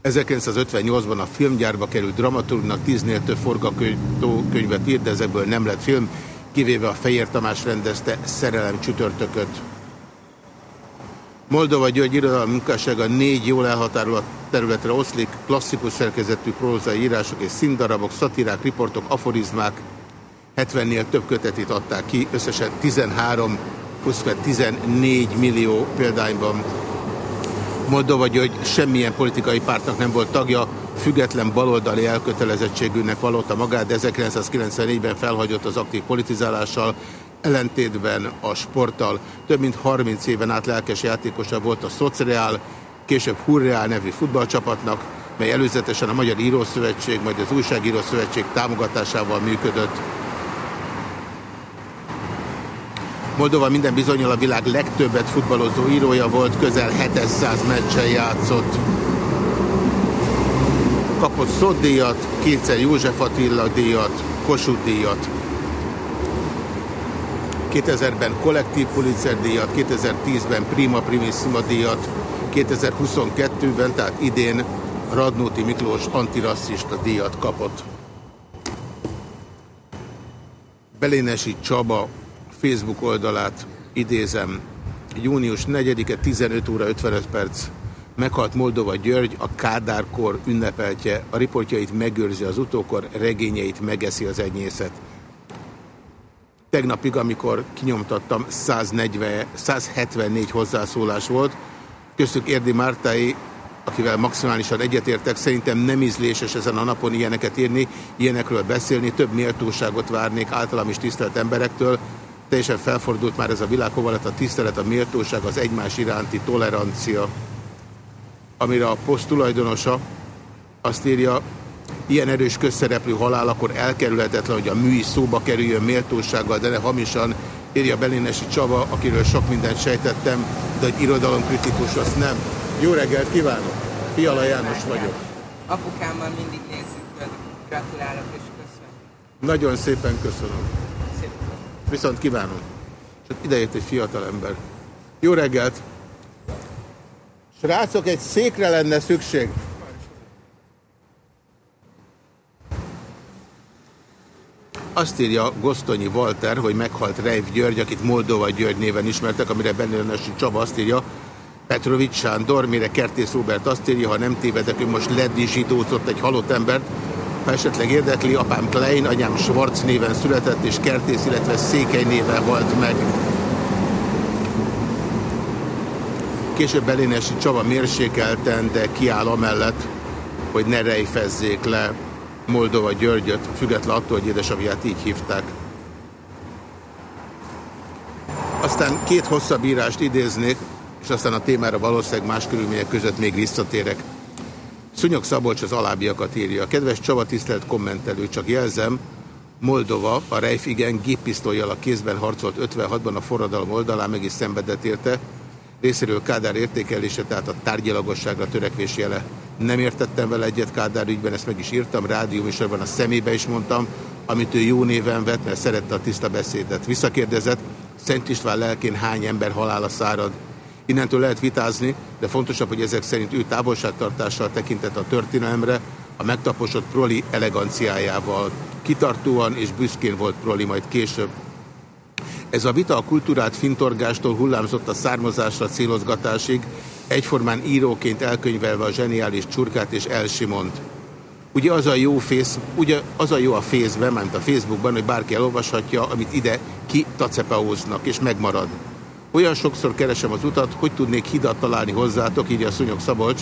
1958-ban a filmgyárba került dramaturgnak tíznél több forgakönyvet írt, de ezekből nem lett film, kivéve a Fejér Tamás rendezte Szerelem csütörtököt. Moldova György irodalmi munkássága négy jól elhatárolt területre oszlik, klasszikus szerkezetű prózai írások és színdarabok, szatirák, riportok, aforizmák, 70-nél több kötetét adták ki, összesen 13, 14 millió példányban. Moldova György semmilyen politikai pártnak nem volt tagja, független baloldali elkötelezettségűnek valóta magát, de 1994-ben felhagyott az aktív politizálással, ellentétben a sporttal. Több mint 30 éven át lelkes játékosa volt a Szociál, később Hurreál nevű futballcsapatnak, mely előzetesen a Magyar Írószövetség, majd az Újságíró támogatásával működött. Moldova minden bizonyal a világ legtöbbet futballozó írója volt, közel 700 meccsen játszott. Kapott Szódíjat, kétszer József Attila díjat, Kossuth díjat. 2000-ben kollektív Pulitzer díjat, 2010-ben Prima Primissima díjat, 2022-ben, tehát idén Radnóti Miklós antirasszista díjat kapott. Belénesi Csaba Facebook oldalát idézem. Június 4-e 15 óra 55 perc. Meghalt Moldova György, a Kádárkor ünnepeltje, a riportjait megőrzi az utókor, regényeit megeszi az enyészet. Tegnapig, amikor kinyomtattam, 140, 174 hozzászólás volt, köztük Érdi Mártai, akivel maximálisan egyetértek, szerintem nem ízléses ezen a napon ilyeneket írni, ilyenekről beszélni, több méltóságot várnék általam is tisztelt emberektől, teljesen felfordult már ez a világ, hova lett a tisztelet, a méltóság, az egymás iránti tolerancia, amire a poszt tulajdonosa azt írja, ilyen erős közszereplő halál, akkor elkerülhetetlen, hogy a műi szóba kerüljön méltósággal, de ne hamisan írja Belénesi Csaba, akiről sok mindent sejtettem, de hogy irodalomkritikus, azt nem. Jó reggelt kívánok! Fiala János vagyok. Apukámmal mindig nézzük, gratulálok és köszönöm. Nagyon szépen köszönöm. Viszont kívánom. És ide jött egy fiatal ember. Jó reggelt! Srácok, egy székre lenne szükség. Azt írja Gosztonyi Walter, hogy meghalt Reif György, akit Moldova György néven ismertek, amire Benőnesi Csaba azt írja, Petrovics Sándor, mire Kertész Robert azt írja, ha nem tévedek, ő most ledizsidózott egy halott embert, ha esetleg érdekli, apám Klein, anyám Schwarz néven született, és Kertész, illetve Székely néven halt meg. Később Belénesi Csaba mérsékelten, de kiáll amellett, hogy ne rejfezzék le Moldova Györgyöt, független attól, hogy édesapját így hívták. Aztán két hosszabb írást idéznék, és aztán a témára valószínűleg más körülmények között még visszatérek. Szúnyog Szabolcs az alábbiakat írja. Kedves Csaba, tisztelt kommentelő, csak jelzem, Moldova, a Reif igen géppisztolyjal a kézben harcolt 56-ban a forradalom oldalán, meg is szenvedett érte. Részéről Kádár értékelése, tehát a tárgyalagosságra törekvés jele. Nem értettem vele egyet Kádár ügyben, ezt meg is írtam, rádióműsorban a szemébe is mondtam, amit ő jó néven vett, mert szerette a tiszta beszédet. Visszakérdezett, Szent István lelkén hány ember halála szárad. Innentől lehet vitázni, de fontosabb, hogy ezek szerint ő távolságtartással tekintett a történelemre, a megtaposott proli eleganciájával. Kitartóan és büszkén volt proli majd később. Ez a vita a kultúrát fintorgástól hullámzott a származásra célozgatásig, egyformán íróként elkönyvelve a zseniális csurkát és elsimont. Ugye az a jó, fész, ugye az a jó a fészben, mert a Facebookban, hogy bárki elolvashatja, amit ide ki tacepeóznak, és megmarad. Olyan sokszor keresem az utat, hogy tudnék hidat találni hozzátok, írja Szonyog Szabolcs,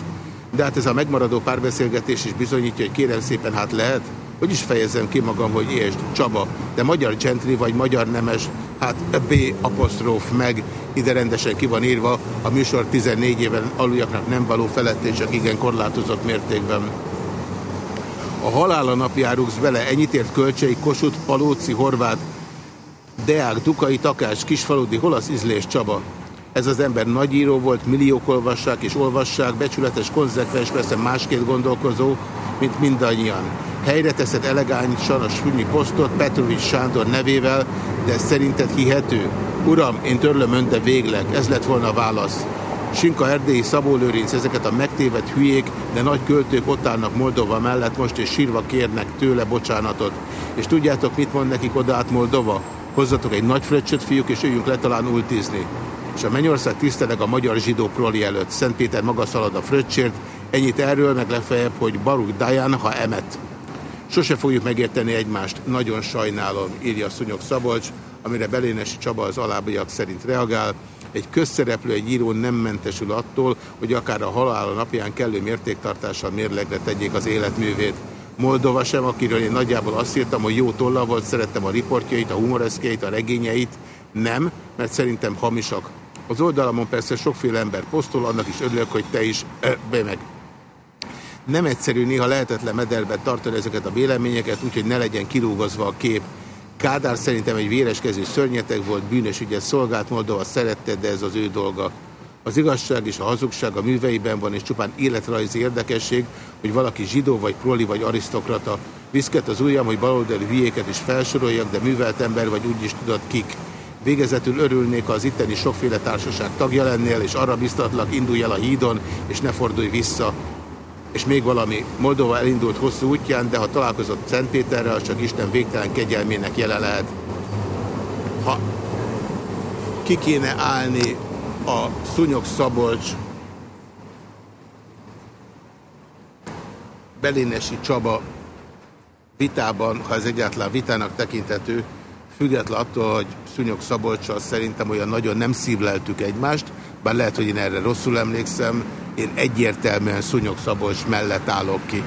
de hát ez a megmaradó párbeszélgetés is bizonyítja, hogy kérem szépen, hát lehet? Hogy is fejezzem ki magam, hogy értsd, Csaba, de magyar gentry vagy magyar nemes, hát B apostróf meg, ide rendesen ki van írva, a műsor 14 éven aluljaknak nem való felett, és csak igen korlátozott mértékben. A halála napján rúgsz bele ennyit ért kölcsei, Kossuth, Palóci, Horváth, Deák, Dukai, Takás, Kisfaludi, hol az ízlés Csaba? Ez az ember nagyíró volt, milliók olvassák és olvassák, becsületes, konzekvens, persze másként gondolkozó, mint mindannyian. Helyre teszed elegánsan a súnyi posztot Petrovics Sándor nevével, de szerinted hihető? Uram, én törlöm ön, de végleg, ez lett volna a válasz. Sinka Erdélyi, Szabó Lőrinc, ezeket a megtévedt hülyék, de nagy költők ott állnak Moldova mellett most, és sírva kérnek tőle bocsánatot. És tudjátok, mit mond nekik oda át Moldova? Hozzatok egy nagy fröccsöt, fiúk, és üljünk le talán ultizni. És a Mennyország tiszteleg a magyar zsidó proli előtt. Szentpéter maga szalad a fröccsért, ennyit erről, meg legfeljebb, hogy Baruch Dayan, ha emet. Sose fogjuk megérteni egymást, nagyon sajnálom, írja Szúnyog Szabolcs, amire Belénesi Csaba az alábbiak szerint reagál. Egy közszereplő, egy író nem mentesül attól, hogy akár a halála napján kellő mértéktartással mérlegre tegyék az életművét. Moldova sem, akiről én nagyjából azt írtam, hogy jó tolla volt, szerettem a riportjait, a humoreszkeit, a regényeit. Nem, mert szerintem hamisak. Az oldalamon persze sokféle ember posztol, annak is örülök, hogy te is, be meg. Nem egyszerű néha lehetetlen mederben tartani ezeket a véleményeket, úgyhogy ne legyen kirúgozva a kép. Kádár szerintem egy véreskező szörnyeteg volt, bűnös ügyet szolgált, Moldova szerette, de ez az ő dolga. Az igazság és a hazugság a műveiben van, és csupán életrajzi érdekesség, hogy valaki zsidó, vagy proli, vagy arisztokrata. Viszket az ujjam, hogy baloldali hülyéket is felsoroljak, de művelt ember vagy úgy is tudod kik. Végezetül örülnék, ha az itteni sokféle társaság tagja lennél, és arra biztatlak, indulj el a hídon, és ne fordulj vissza. És még valami, Moldova elindult hosszú útján, de ha találkozott Szentpéterrel, csak Isten végtelen kegyelmének jele lehet. Ha ki kéne állni a Szúnyog Szabolcs Belénesi Csaba vitában, ha ez egyáltalán vitának tekintető, független attól, hogy Szúnyog Szabolcsal szerintem olyan nagyon nem szívleltük egymást, bár lehet, hogy én erre rosszul emlékszem, én egyértelműen Szúnyog Szabolcs mellett állok ki.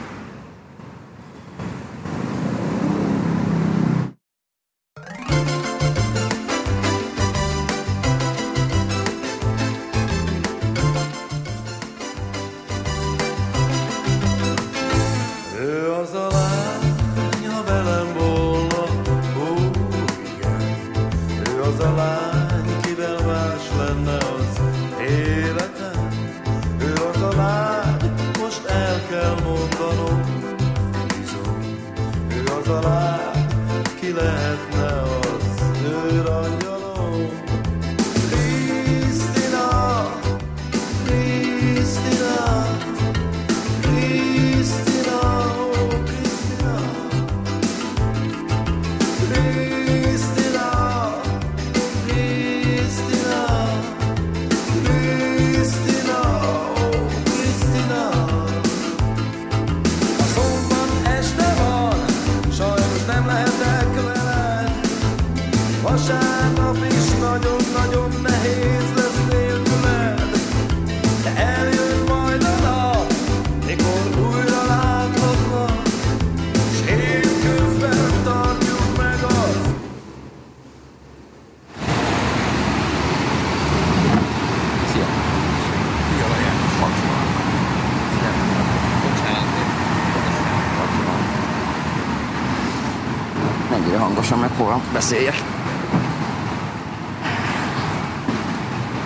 Beszéljek?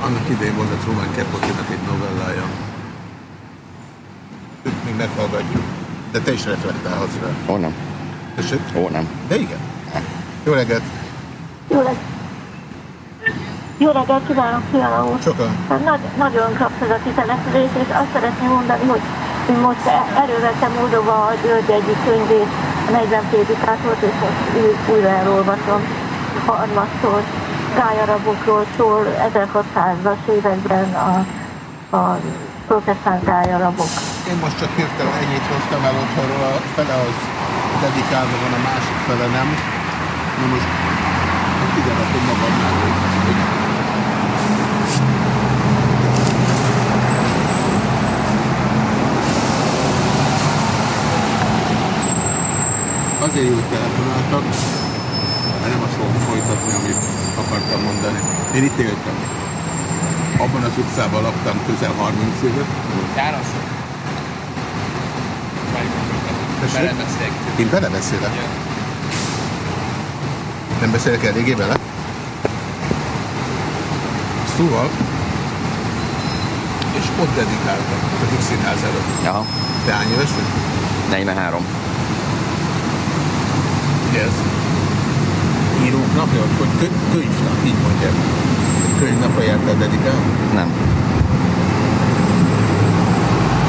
Annak idején volt a Truman Capote-nak egy novellája. Őt még meghallgatjuk. De te is reflektálhatsz rá. Ó, nem. Tessék? Ó, nem. De igen. Jó reggelt! Jó reggelt! Jó reggelt kívánok, Fiala úr! Sokan. Hát Nagy, nagyon kapsz ez a kitelepülés, és azt szeretném mondani, hogy Most e- erővettem Moldova György egyik könyvét, a 40 prédikátort, és most új- újra elolvasom harmadszor. Gályarabokról szól 1600-as években a, a protestáns gályarabok. Én most csak hirtelen ennyit hoztam el otthonról, a fele az dedikálva van, a másik fele nem. Na most hát ide rakom magamnál, Azért jó, hogy telefonáltak, mert nem azt fogom folytatni, amit akartam mondani. Én itt éltem. Abban az utcában laktam közel 30 évet. János? Belebeszélek. Én belebeszélek? Nem beszélek eléggé bele? Szóval, és ott dedikáltak, a Színház előtt. Te hány éves vagy? 43. Ugye ez írók napja, vagy kö könyvnap, így mondják. Könyvnapra jártál dedikálni? Nem.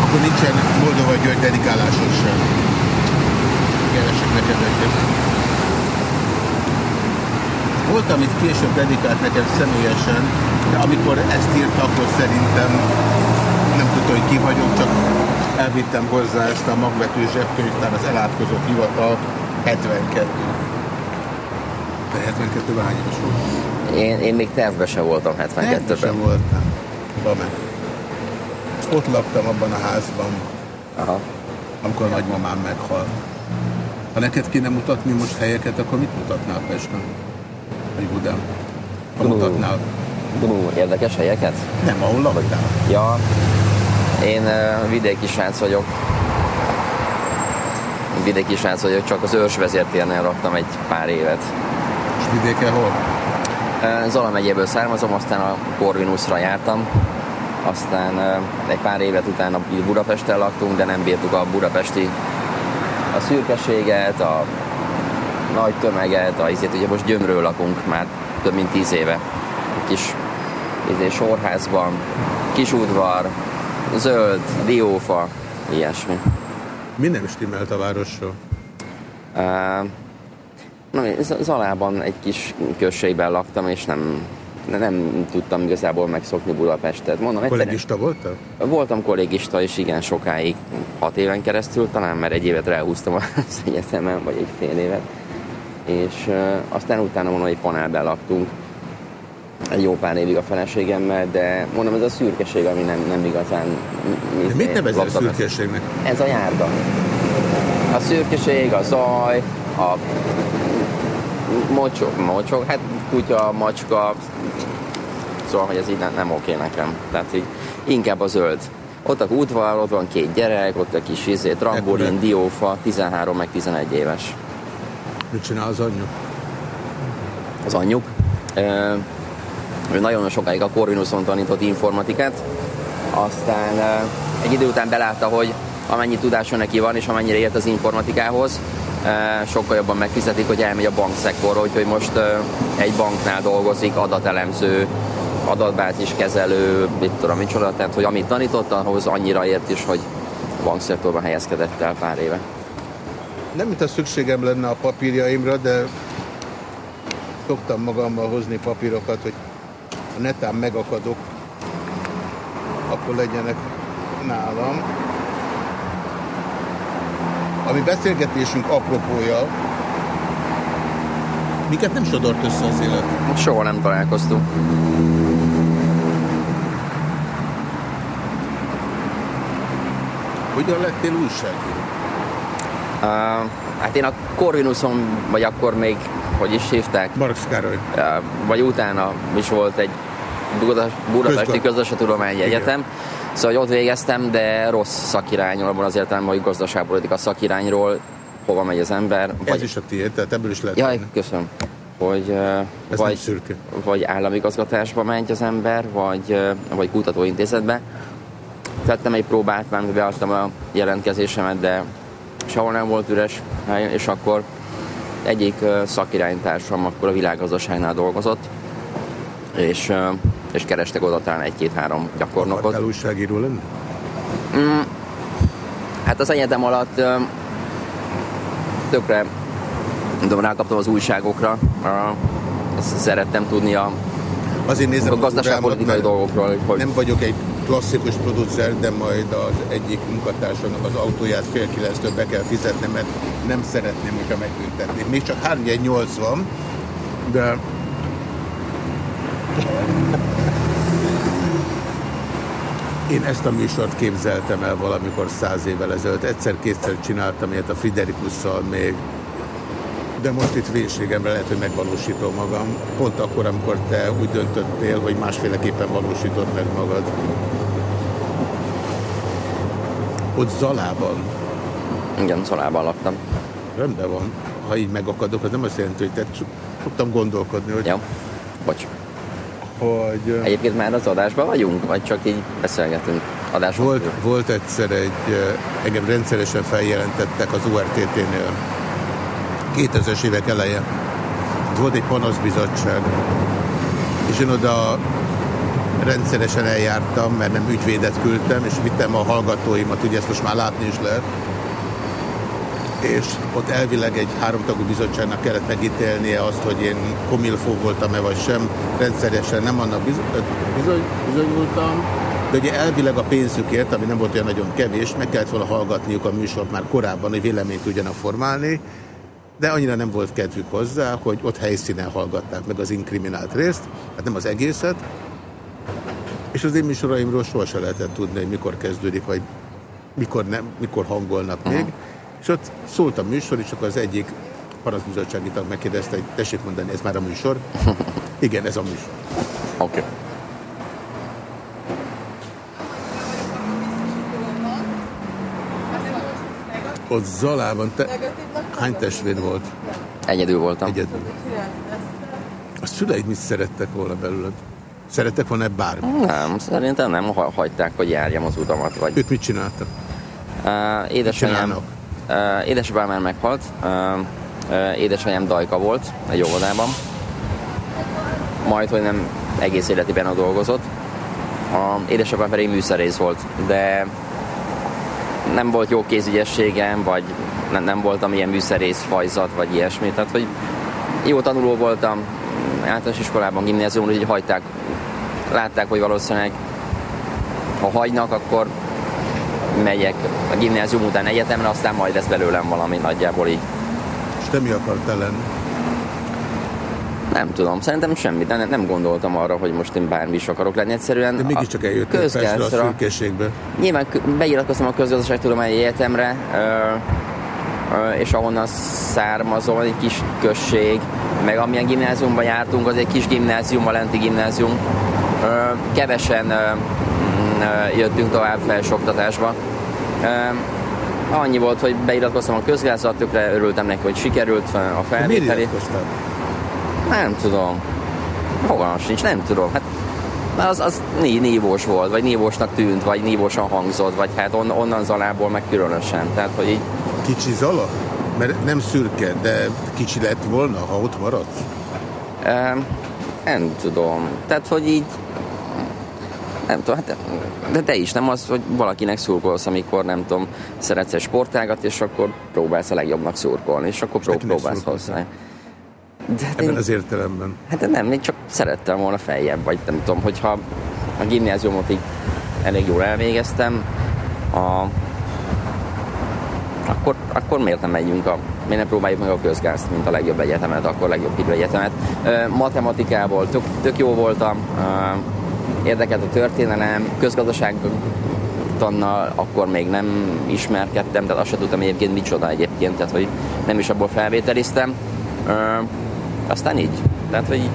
Akkor nincsen Moldova György dedikálásos sem. Keresek neked egyet. Volt, amit később dedikált nekem személyesen, de amikor ezt írta, akkor szerintem nem tudta, hogy ki vagyok, csak elvittem hozzá ezt a magvető zsebkönyvtár, az elátkozott hivatal 72. De 72-ben hány éves volt? Én, én még tervbe se voltam Tervbe 72-ben. sem voltam. Bame. Ott laktam abban a házban, Aha. amikor a nagymamám meghalt. Ha neked kéne mutatni most helyeket, akkor mit mutatnál Pesten? Vagy Budán? Ha mutatnál? Ú, érdekes helyeket? Nem, ahol laktál. Ja, én uh, vidéki srác vagyok. Vidéki srác vagyok, csak az őrs vezértérnél raktam egy pár évet. És vidéken hol? Zala megyéből származom, aztán a Corvinusra jártam, aztán egy pár évet utána Budapesten laktunk, de nem bírtuk a budapesti a szürkeséget, a nagy tömeget, a izét, ugye most gyömről lakunk már több mint tíz éve. Egy kis izé, sorházban, kis udvar, zöld, diófa, ilyesmi. Mi nem stimmelt a városról? Uh, na, Zalában egy kis községben laktam, és nem, nem tudtam igazából megszokni Budapestet. Mondom, Kollégista voltál? Voltam kollégista, és igen, sokáig, hat éven keresztül talán, mert egy évet elhúztam az egyetemen, vagy egy fél évet. És uh, aztán utána mondom, hogy panelben laktunk egy jó pár évig a feleségemmel, de mondom, ez a szürkeség, ami nem, nem igazán... De mit nevezel laktam ezt. szürkeségnek? Ez a járda. A szürkeség, a zaj, a mocsok, mocsok, hát kutya, macska, szóval, hogy ez így nem, nem oké nekem. Tehát így inkább a zöld. Ott a udvar, ott van két gyerek, ott a kis izé, trambolin, diófa, 13 meg 11 éves. Mit csinál az anyjuk? Az anyjuk. Ö, ő nagyon sokáig a Corvinuson tanított informatikát, aztán egy idő után belátta, hogy amennyi tudása neki van, és amennyire ért az informatikához, sokkal jobban megfizetik, hogy elmegy a bankszektorra, úgyhogy most egy banknál dolgozik, adatelemző, adatbázis kezelő, mit tudom, micsoda, tehát hogy amit tanított, ahhoz annyira ért is, hogy bankszektorban helyezkedett el pár éve. Nem, mint a szükségem lenne a papírjaimra, de szoktam magammal hozni papírokat, hogy ha netán megakadok, akkor legyenek nálam. Ami beszélgetésünk apropója, miket nem sodort össze az élet? Soha nem találkoztunk. Hogyan lettél újságíró? Uh, hát én a Corvinuson, vagy akkor még, hogy is hívták? Marx Károly. Uh, vagy utána is volt egy Buda- Budapesti Közgazdaságtudományi Igen. Egyetem, szóval ott végeztem, de rossz szakirányról, abban az értelemben, hogy gazdaságpolitika szakirányról, hova megy az ember. Ez is a tiéd, tehát ebből is lehet. Jaj, venni. köszönöm. Hogy Ez vagy, szürke. vagy államigazgatásba megy az ember, vagy, vagy kutatóintézetbe. Tettem egy próbát, már beadtam a jelentkezésemet, de sehol nem volt üres hely, és akkor egyik szakiránytársam akkor a világgazdaságnál dolgozott, és, és kerestek oda talán egy-két-három gyakornokot. Akartál újságíró lenni? Mm, hát az egyetem alatt tökre tudom, rákaptam az újságokra. Ö, ezt szerettem tudni a, Azért nézem a az gazdaságpolitikai mert dolgokról. Hogy Nem vagyok egy klasszikus producer, de majd az egyik munkatársamnak az autóját fél kilenctől be kell fizetnem, mert nem szeretném, hogyha megbüntetnék. Még csak 3 van, de Én ezt a műsort képzeltem el valamikor száz évvel ezelőtt. Egyszer-kétszer csináltam ilyet a Friderikusszal még, de most itt vészségemre lehet, hogy megvalósítom magam. Pont akkor, amikor te úgy döntöttél, hogy másféleképpen valósítod meg magad. Ott Zalában. Igen, Zalában laktam. Rendben van. Ha így megakadok, az nem azt jelenti, hogy te tudtam gondolkodni, hogy... Jó, bocs. Hogy... Egyébként már az adásban vagyunk, vagy csak így beszélgetünk adásban? Volt, volt egyszer egy, engem rendszeresen feljelentettek az URTT-nél. 2000-es évek eleje. Volt egy panaszbizottság. És én oda rendszeresen eljártam, mert nem ügyvédet küldtem, és vittem a hallgatóimat, ugye ezt most már látni is lehet. És ott elvileg egy háromtagú bizottságnak kellett megítélnie azt, hogy én komilfó voltam-e vagy sem. Rendszeresen nem annak bizony, bizony, bizonyultam, de ugye elvileg a pénzükért, ami nem volt olyan nagyon kevés, meg kellett volna hallgatniuk a műsort már korábban, hogy véleményt tudjanak formálni, de annyira nem volt kedvük hozzá, hogy ott helyszínen hallgatták meg az inkriminált részt, hát nem az egészet, és az én műsoraimról sohasem lehetett tudni, hogy mikor kezdődik, vagy mikor, nem, mikor hangolnak még. És ott szólt a műsor, és akkor az egyik parasztbizottsági tag megkérdezte, hogy tessék mondani, ez már a műsor? Igen, ez a műsor. Oké. Okay. Ott Zalában, te hány testvér volt? Egyedül voltam. Egyedül. A szüleid mit szerettek volna belőled? Szerettek volna bármi? Nem, szerintem nem ha- hagyták, hogy járjam az utamat. Vagy... Ők mit csináltak? Uh, édesanyám, csinálnak? Édesapám már meghalt. Édesanyám dajka volt egy óvodában. Majd, hogy nem egész életében a dolgozott. A édesapám pedig műszerész volt, de nem volt jó kézügyességem, vagy nem, voltam ilyen műszerész fajzat, vagy ilyesmi. Tehát, hogy jó tanuló voltam általános iskolában, gimnáziumban, hogy hagyták, látták, hogy valószínűleg ha hagynak, akkor megyek a gimnázium után egyetemre, aztán majd lesz belőlem valami nagyjából így. És te mi akartál lenni? Nem tudom, szerintem semmit, nem, nem gondoltam arra, hogy most én bármi is akarok lenni. Egyszerűen De mégiscsak eljöttél Pestre a közgázra. szürkészségbe. Nyilván beiratkoztam a közgazdaságtudományi egyetemre, és ahonnan származom, egy kis község, meg amilyen gimnáziumban jártunk, az egy kis gimnázium, a lenti gimnázium. Kevesen jöttünk tovább felsőoktatásba. Annyi volt, hogy beiratkoztam a közgázra, tökre örültem neki, hogy sikerült a Miért felvételi. iratkoztál? Nem tudom. Fogalmam sincs, nem tudom. Hát már az, az né- nívós volt, vagy nívósnak tűnt, vagy nívósan hangzott, vagy hát on, onnan Zalából meg különösen. Tehát, hogy így Kicsi Zala? Mert nem szürke, de kicsi lett volna, ha ott maradsz? em, nem tudom. Tehát, hogy így nem tudom, hát, de te is nem az, hogy valakinek szurkolsz, amikor nem tudom, szeretsz egy sportágat, és akkor próbálsz a legjobbnak szurkolni, és akkor pró- kinek próbálsz hozzá. De hát Ebben én- az értelemben. Hát nem, én csak szerettem volna feljebb, vagy nem tudom, hogyha a gimnáziumot így elég jól elvégeztem, a, akkor, akkor miért nem megyünk a, miért nem próbáljuk meg a közgázt, mint a legjobb egyetemet, akkor a legjobb hidő egyetemet. Ö, Matematikából tök, tök jó voltam, érdekelt a történelem, közgazdaság tannal akkor még nem ismerkedtem, tehát azt sem tudtam egyébként micsoda egyébként, tehát hogy nem is abból felvételiztem. Ö, aztán így. Tehát, hogy így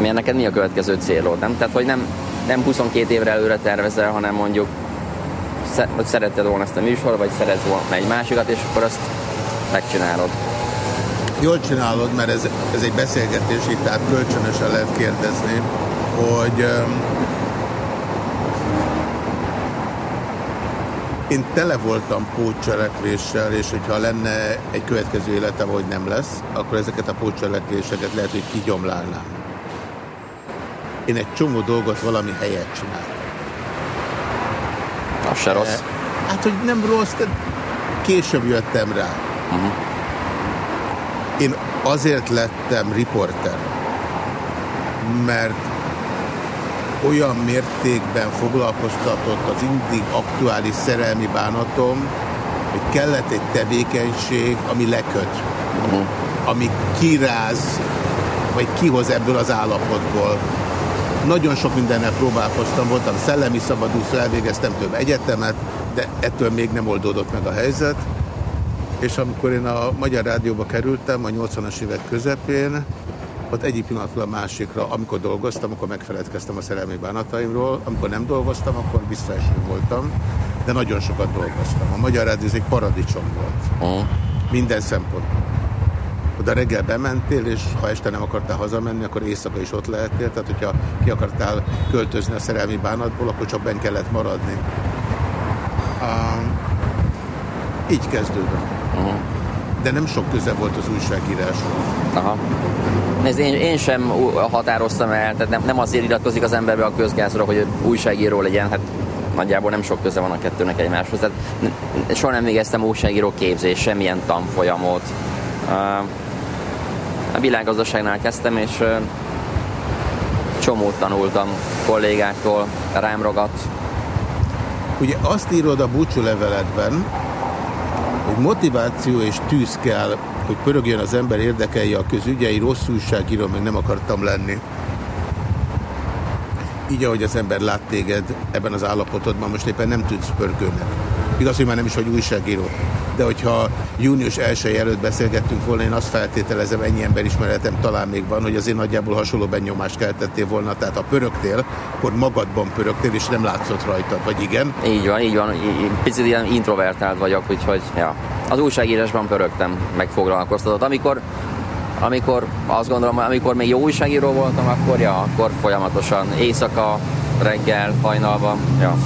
milyen neked mi a következő célod, nem? Tehát, hogy nem, nem 22 évre előre tervezel, hanem mondjuk hogy szeretted volna ezt a műsor, vagy szeretsz volna egy másikat, és akkor azt megcsinálod. Jól csinálod, mert ez, ez egy beszélgetés, itt tehát kölcsönösen lehet kérdezni, hogy öm, én tele voltam pótcselekvéssel, és hogyha lenne egy következő életem, hogy nem lesz, akkor ezeket a pótcselekvéseket lehet, hogy kigyomlálnám. Én egy csomó dolgot valami helyet csináltam. Az se rossz. Hát, hogy nem rossz, de később jöttem rá. Uh-huh. Én azért lettem riporter, mert olyan mértékben foglalkoztatott az mindig aktuális szerelmi bánatom, hogy kellett egy tevékenység, ami leköt, ami kiráz, vagy kihoz ebből az állapotból. Nagyon sok mindennel próbálkoztam, voltam szellemi szabadúszó, elvégeztem több egyetemet, de ettől még nem oldódott meg a helyzet. És amikor én a Magyar Rádióba kerültem a 80-as évek közepén, ott egyik pillanatról a másikra, amikor dolgoztam, akkor megfeledkeztem a szerelmi bánataimról, amikor nem dolgoztam, akkor visszaeső voltam, de nagyon sokat dolgoztam. A Magyar Rádió egy paradicsom volt. Uh. Minden szempontból. Oda reggel bementél, és ha este nem akartál hazamenni, akkor éjszaka is ott lehettél. Tehát, hogyha ki akartál költözni a szerelmi bánatból, akkor csak ben kellett maradni. Uh, így kezdődött. De nem sok köze volt az újságíráshoz. Aha. Ez én, én sem határoztam el, tehát nem, nem azért iratkozik az emberbe a közgázra, hogy újságíró legyen, hát nagyjából nem sok köze van a kettőnek egymáshoz. Tehát soha nem végeztem újságíró képzés, semmilyen tanfolyamot. A világgazdaságnál kezdtem, és csomót tanultam kollégáktól, rám ragadt. Ugye azt írod a búcsúleveletben, hogy motiváció és tűz kell, hogy pörögjön az ember érdekelje a közügyei, rossz újságíró, még nem akartam lenni. Így, ahogy az ember lát téged ebben az állapotodban, most éppen nem tudsz pörgölni. Igaz, hogy már nem is vagy újságíró. De hogyha június 1 előtt beszélgettünk volna, én azt feltételezem, ennyi emberismeretem talán még van, hogy azért nagyjából hasonló benyomást keltettél volna. Tehát ha pörögtél, akkor magadban pörögtél, és nem látszott rajtad, vagy igen? Így van, így van. Picit ilyen introvertált vagyok, úgyhogy ja. az újságírásban pörögtem, megfoglalkoztatott. Amikor amikor azt gondolom, amikor még jó újságíró voltam, akkor ja, akkor folyamatosan éjszaka, reggel, hajnalban, ja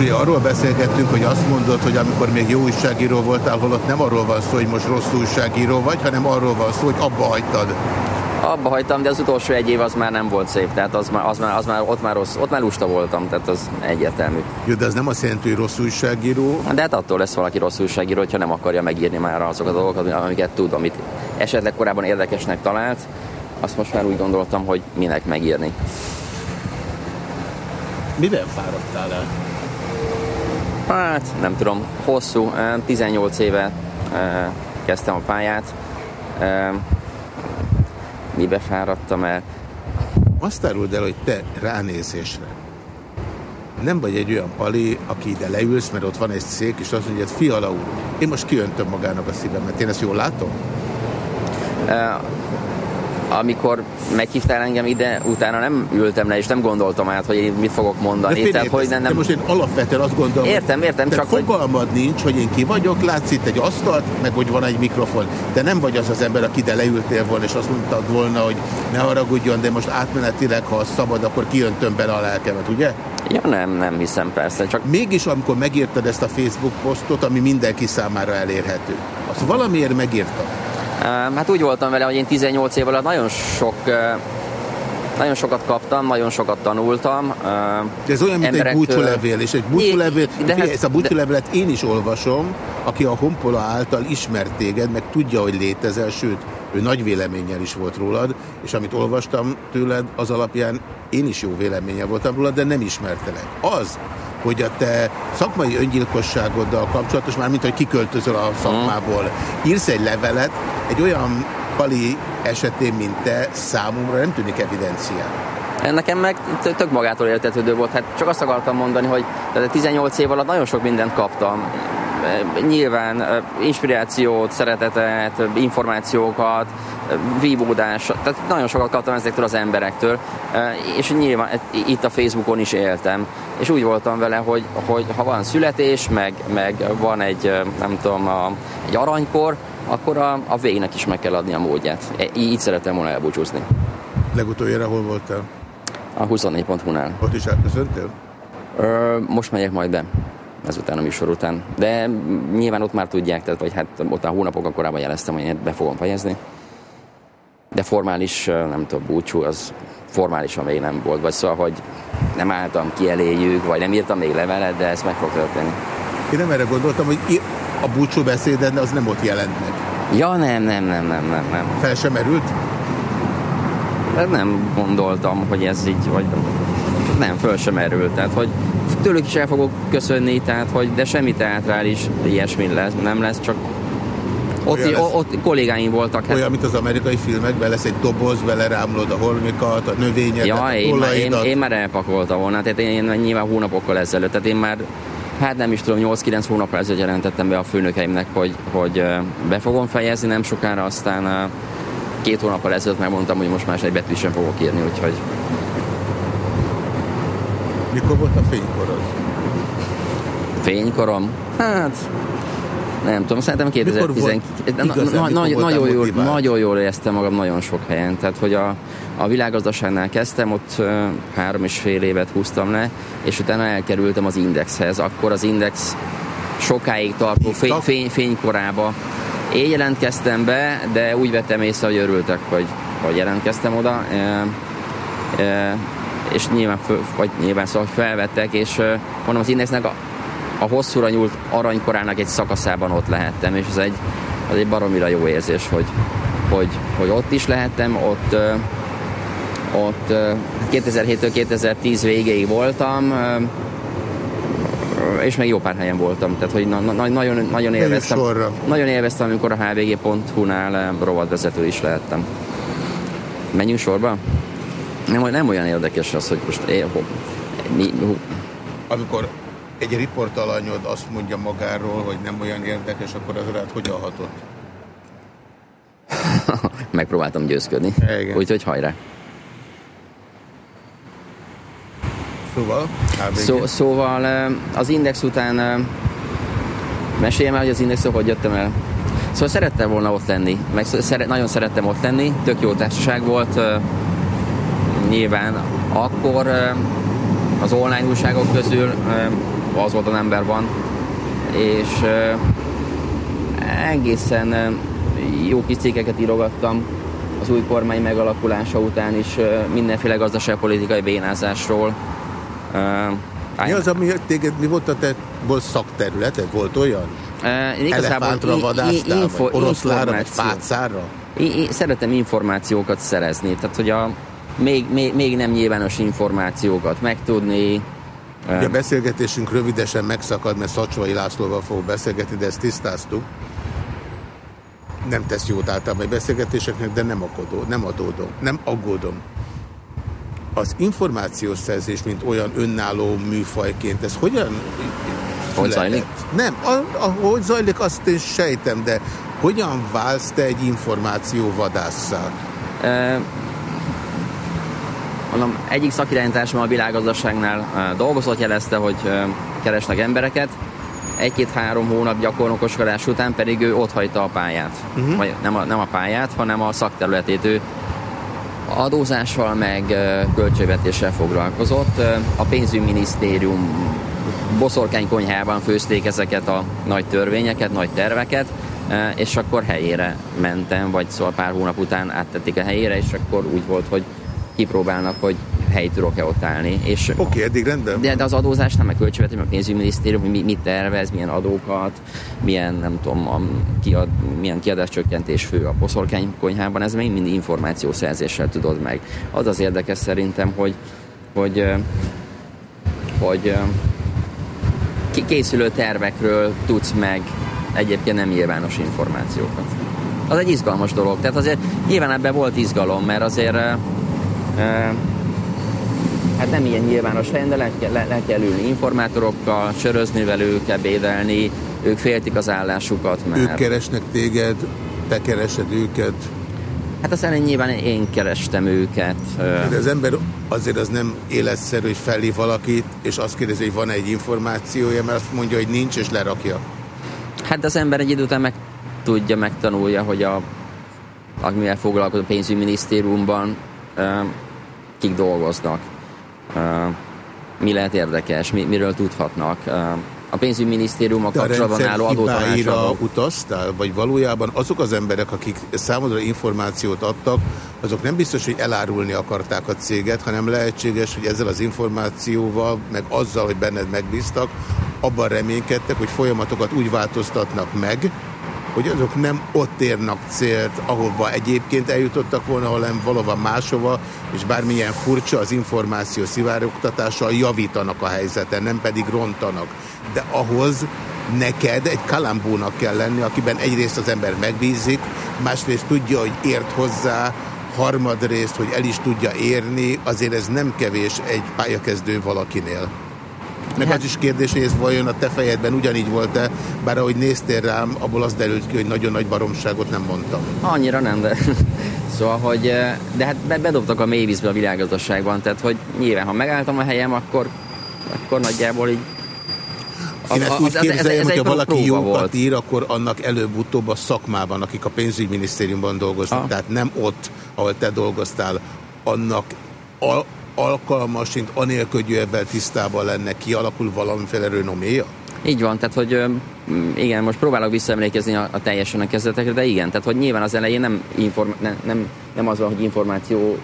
ugye arról beszélgettünk, hogy azt mondod, hogy amikor még jó újságíró voltál, holott nem arról van szó, hogy most rossz újságíró vagy, hanem arról van szó, hogy abba hagytad. Abba hagytam, de az utolsó egy év az már nem volt szép, tehát az már, az már, az már, ott, már rossz, ott már lusta voltam, tehát az egyértelmű. Jó, de ez nem azt jelenti, hogy rossz újságíró? De hát attól lesz valaki rossz újságíró, hogyha nem akarja megírni már azokat a dolgokat, amiket tud, amit esetleg korábban érdekesnek talált, azt most már úgy gondoltam, hogy minek megírni. Miben fáradtál el? Hát nem tudom, hosszú, 18 éve kezdtem a pályát. Mibe fáradtam el? Azt áruld el, hogy te ránézésre nem vagy egy olyan pali, aki ide leülsz, mert ott van egy szék, és azt mondja, hogy fiala úr, én most kiöntöm magának a szívemet. Én ezt jól látom? Amikor meghívtál engem ide, utána nem ültem le, és nem gondoltam át, hogy én mit fogok mondani. De, Tehát, hogy nem, nem... De most én alapvetően azt gondolom, értem, értem, csak fogalmad hogy... nincs, hogy én ki vagyok, látsz itt egy asztalt, meg hogy van egy mikrofon. De nem vagy az az ember, aki ide leültél volna, és azt mondtad volna, hogy ne haragudjon, de most átmenetileg, ha szabad, akkor kiöntöm bele a lelkemet, ugye? Ja, nem, nem hiszem persze. Csak... Mégis, amikor megírtad ezt a Facebook posztot, ami mindenki számára elérhető, azt valamiért megírtad. Hát úgy voltam vele, hogy én 18 év alatt nagyon sok nagyon sokat kaptam, nagyon sokat tanultam. De ez olyan, mint egy búcsúlevél, és egy búcsúlevél, de hát, ezt a búcsúlevelet én is olvasom, aki a Honpola által ismert téged, meg tudja, hogy létezel, sőt, ő nagy véleménnyel is volt rólad, és amit olvastam tőled, az alapján én is jó véleménye voltam rólad, de nem ismertelek. Az, hogy a te szakmai öngyilkosságoddal kapcsolatos, már mint hogy kiköltözöl a szakmából, írsz egy levelet egy olyan pali esetén, mint te, számomra nem tűnik evidencián. Nekem meg tök magától értetődő volt. Hát csak azt akartam mondani, hogy tehát 18 év alatt nagyon sok mindent kaptam. Nyilván inspirációt, szeretetet, információkat, vívódás, tehát nagyon sokat kaptam ezektől az emberektől, és nyilván itt a Facebookon is éltem, és úgy voltam vele, hogy, hogy ha van születés, meg, meg van egy, nem tudom, a, egy aranykor, akkor a, a végnek is meg kell adni a módját. E, így szeretem volna elbúcsúzni. Legutoljára hol voltál? A 24.hu-nál. Ott is elköszöntél? most megyek majd be ezután a műsor után. De nyilván ott már tudják, tehát, vagy hát ott a hónapokkal korábban jeleztem, hogy én be fogom fejezni. De formális, nem tudom, búcsú, az formálisan még nem volt. Vagy szóval, hogy nem álltam ki eléjük, vagy nem írtam még levelet, de ez meg fog történni. Én nem erre gondoltam, hogy a búcsú beszéden az nem ott jelent meg. Ja, nem, nem, nem, nem, nem, nem. Fel sem merült? Hát Nem gondoltam, hogy ez így, vagy nem, föl sem erült. Tehát, hogy tőlük is el fogok köszönni, tehát, hogy de semmi teátrális ilyesmi lesz, nem lesz, csak ott, lesz. ott kollégáim voltak. Hát, Olyan, mint az amerikai filmekben, lesz egy doboz, belerámlod a holmikat, a növényeket, ja, a én, már, én, én, már elpakoltam volna, tehát én nyilván hónapokkal ezelőtt, tehát én már Hát nem is tudom, 8-9 hónapra ezelőtt jelentettem be a főnökeimnek, hogy, hogy be fogom fejezni nem sokára, aztán két hónappal ezelőtt megmondtam, hogy most más egy betűt sem fogok írni, úgyhogy Mikor volt a fénykorod? Fénykorom? Hát, nem tudom, szerintem 2010 Mikor volt na, igazán, na, nagyon, jól, nagyon jól éreztem magam nagyon sok helyen. Tehát, hogy a, a világgazdaságnál kezdtem, ott ö, három és fél évet húztam le, és utána elkerültem az Indexhez. Akkor az Index sokáig tartó fény, fény, fénykorába. Én jelentkeztem be, de úgy vettem észre, hogy örültek, hogy, hogy jelentkeztem oda. E, e, és nyilván, vagy nyilván szóval felvettek, és mondom, az Indexnek a, a hosszúra nyúlt aranykorának egy szakaszában ott lehettem, és ez egy, az egy baromira jó érzés, hogy, hogy, hogy ott is lehettem, ott, ott ö, 2007-től 2010 végéig voltam, és meg jó pár helyen voltam, tehát hogy na, na, nagyon, nagyon élveztem, nagyon élveztem, amikor a hvg.hu-nál rovatvezető is lehettem. Menjünk sorba? Nem, nem olyan érdekes az, hogy most én, ho, mi, ho, Amikor egy riportalanyod azt mondja magáról, hogy nem olyan érdekes, akkor az rád hogyan hatott? megpróbáltam győzködni. Igen. Úgyhogy hajrá. Szóval? Szó, szóval ö, az Index után ö, meséljem el, hogy az Indexről hogy jöttem el. Szóval szerettem volna ott lenni, meg szere, nagyon szerettem ott lenni, tök jó társaság volt, nyilván akkor az online újságok közül az volt a number van, és egészen jó kis cikkeket írogattam az új kormány megalakulása után is mindenféle gazdaságpolitikai bénázásról. Mi az, ami téged, mi volt a te volt szakterületed? Volt olyan? Igazából Elefántra vadásztál, info- oroszlára, pácára? Én, én szeretem információkat szerezni, tehát hogy a még, még, még nem nyilvános információkat megtudni. A beszélgetésünk rövidesen megszakad, mert Szacsvai Lászlóval fogok beszélgetni, de ezt tisztáztuk. Nem tesz jót általában egy beszélgetéseknek, de nem, aggódó, nem adódom, nem aggódom. Az információszerzés, mint olyan önálló műfajként, ez hogyan Hogy zajlik? Nem, ahogy zajlik, azt én sejtem, de hogyan válsz te egy információ vadásszá? Uh, mondom, egyik szakirányításom a világgazdaságnál uh, dolgozott, jelezte, hogy uh, keresnek embereket. Egy-két-három hónap gyakornokoskodás után pedig ő ott hagyta a pályát. Uh-huh. Vagy nem a, nem a pályát, hanem a szakterületét. Ő adózással meg ö, költségvetéssel foglalkozott. A pénzügyminisztérium boszorkánykonyhában főzték ezeket a nagy törvényeket, nagy terveket, és akkor helyére mentem, vagy szóval pár hónap után áttették a helyére, és akkor úgy volt, hogy kipróbálnak, hogy helyt tudok-e ott állni. Oké, okay, eddig rendben. de, de az adózás nem a költségvetés, a pénzügyminisztérium, hogy mi, mit tervez, milyen adókat, milyen, nem tudom, a, kiad, milyen kiadáscsökkentés fő a boszorkánykonyhában, ez még mind információszerzéssel tudod meg. Az az érdekes szerintem, hogy, hogy, hogy ki- készülő tervekről tudsz meg egyébként nem nyilvános információkat. Az egy izgalmas dolog. Tehát azért nyilván ebben volt izgalom, mert azért hát nem ilyen nyilvános helyen, de le, le, le kell ülni informátorokkal, sörözni velük, ebédelni, ők féltik az állásukat, mert... Ők keresnek téged, te keresed őket. Hát aztán nyilván én kerestem őket. De az ember azért az nem életszerű, hogy felhív valakit, és azt kérdezi, hogy van egy információja, mert azt mondja, hogy nincs, és lerakja. Hát az ember egy idő után meg tudja, megtanulja, hogy a, amivel foglalkozó a pénzügyminisztériumban kik dolgoznak, mi lehet érdekes, mi, miről tudhatnak. A pénzügyminisztérium a Te a kapcsolatban álló adótanácsadók. utaztál? Vagy valójában azok az emberek, akik számodra információt adtak, azok nem biztos, hogy elárulni akarták a céget, hanem lehetséges, hogy ezzel az információval, meg azzal, hogy benned megbíztak, abban reménykedtek, hogy folyamatokat úgy változtatnak meg, hogy azok nem ott érnek célt, ahova egyébként eljutottak volna, hanem valahova máshova, és bármilyen furcsa az információ szivárogtatással javítanak a helyzeten, nem pedig rontanak. De ahhoz neked egy kalambónak kell lenni, akiben egyrészt az ember megbízik, másrészt tudja, hogy ért hozzá, harmadrészt, hogy el is tudja érni, azért ez nem kevés egy pályakezdő valakinél. Meg hát... az is kérdés, hogy ez vajon a te fejedben ugyanígy volt-e, bár ahogy néztél rám, abból az derült ki, hogy nagyon nagy baromságot nem mondtam. Annyira nem, de... Szóval, hogy... eh, De hát bedobtak a mélyvízbe a világgazdaságban, tehát hogy nyilván, ha megálltam a helyem, akkor, akkor nagyjából így Én ezt úgy képzeljem, hogyha valaki jókat volt. ír, akkor annak előbb-utóbb a szakmában, akik a pénzügyminisztériumban dolgoznak, tehát nem ott, ahol te dolgoztál, annak al alkalmasint, anélkül, hogy ebben tisztában lenne, kialakul valamiféle renoméja? Így van, tehát hogy igen, most próbálok visszaemlékezni a, a teljesen a kezdetekre, de igen, tehát hogy nyilván az elején nem, inform, nem, nem, nem az hogy információ,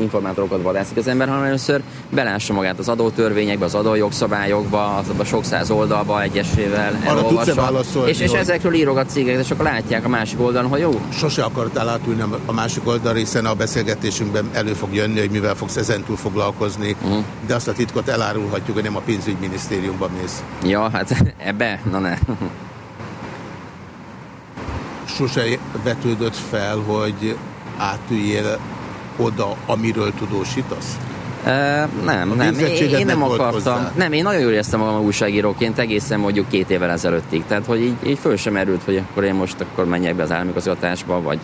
informátorokat vadászik az ember, hanem először belássa magát az adótörvényekbe, az adójogszabályokba, azokba sok száz oldalba egyesével elolvassa. és, és hogy- ezekről írogat cégek, és akkor látják a másik oldalon, hogy jó, Sose akartál átülni a másik oldalra, hiszen a beszélgetésünkben elő fog jönni, hogy mivel fogsz ezentúl foglalkozni, Mhm. de azt a titkot elárulhatjuk, hogy nem a pénzügyminisztériumban mész. ja, hát ebbe, na ne. Sose vetődött fel, hogy átüljél oda, amiről tudósítasz? Uh, nem, nem. Én, én nem akartam. hozzá. Nem, én nagyon jól éreztem magam újságíróként egészen mondjuk két évvel ezelőttig. Tehát, hogy így, így föl sem merült, hogy akkor én most akkor menjek be az államigazgatásba, vagy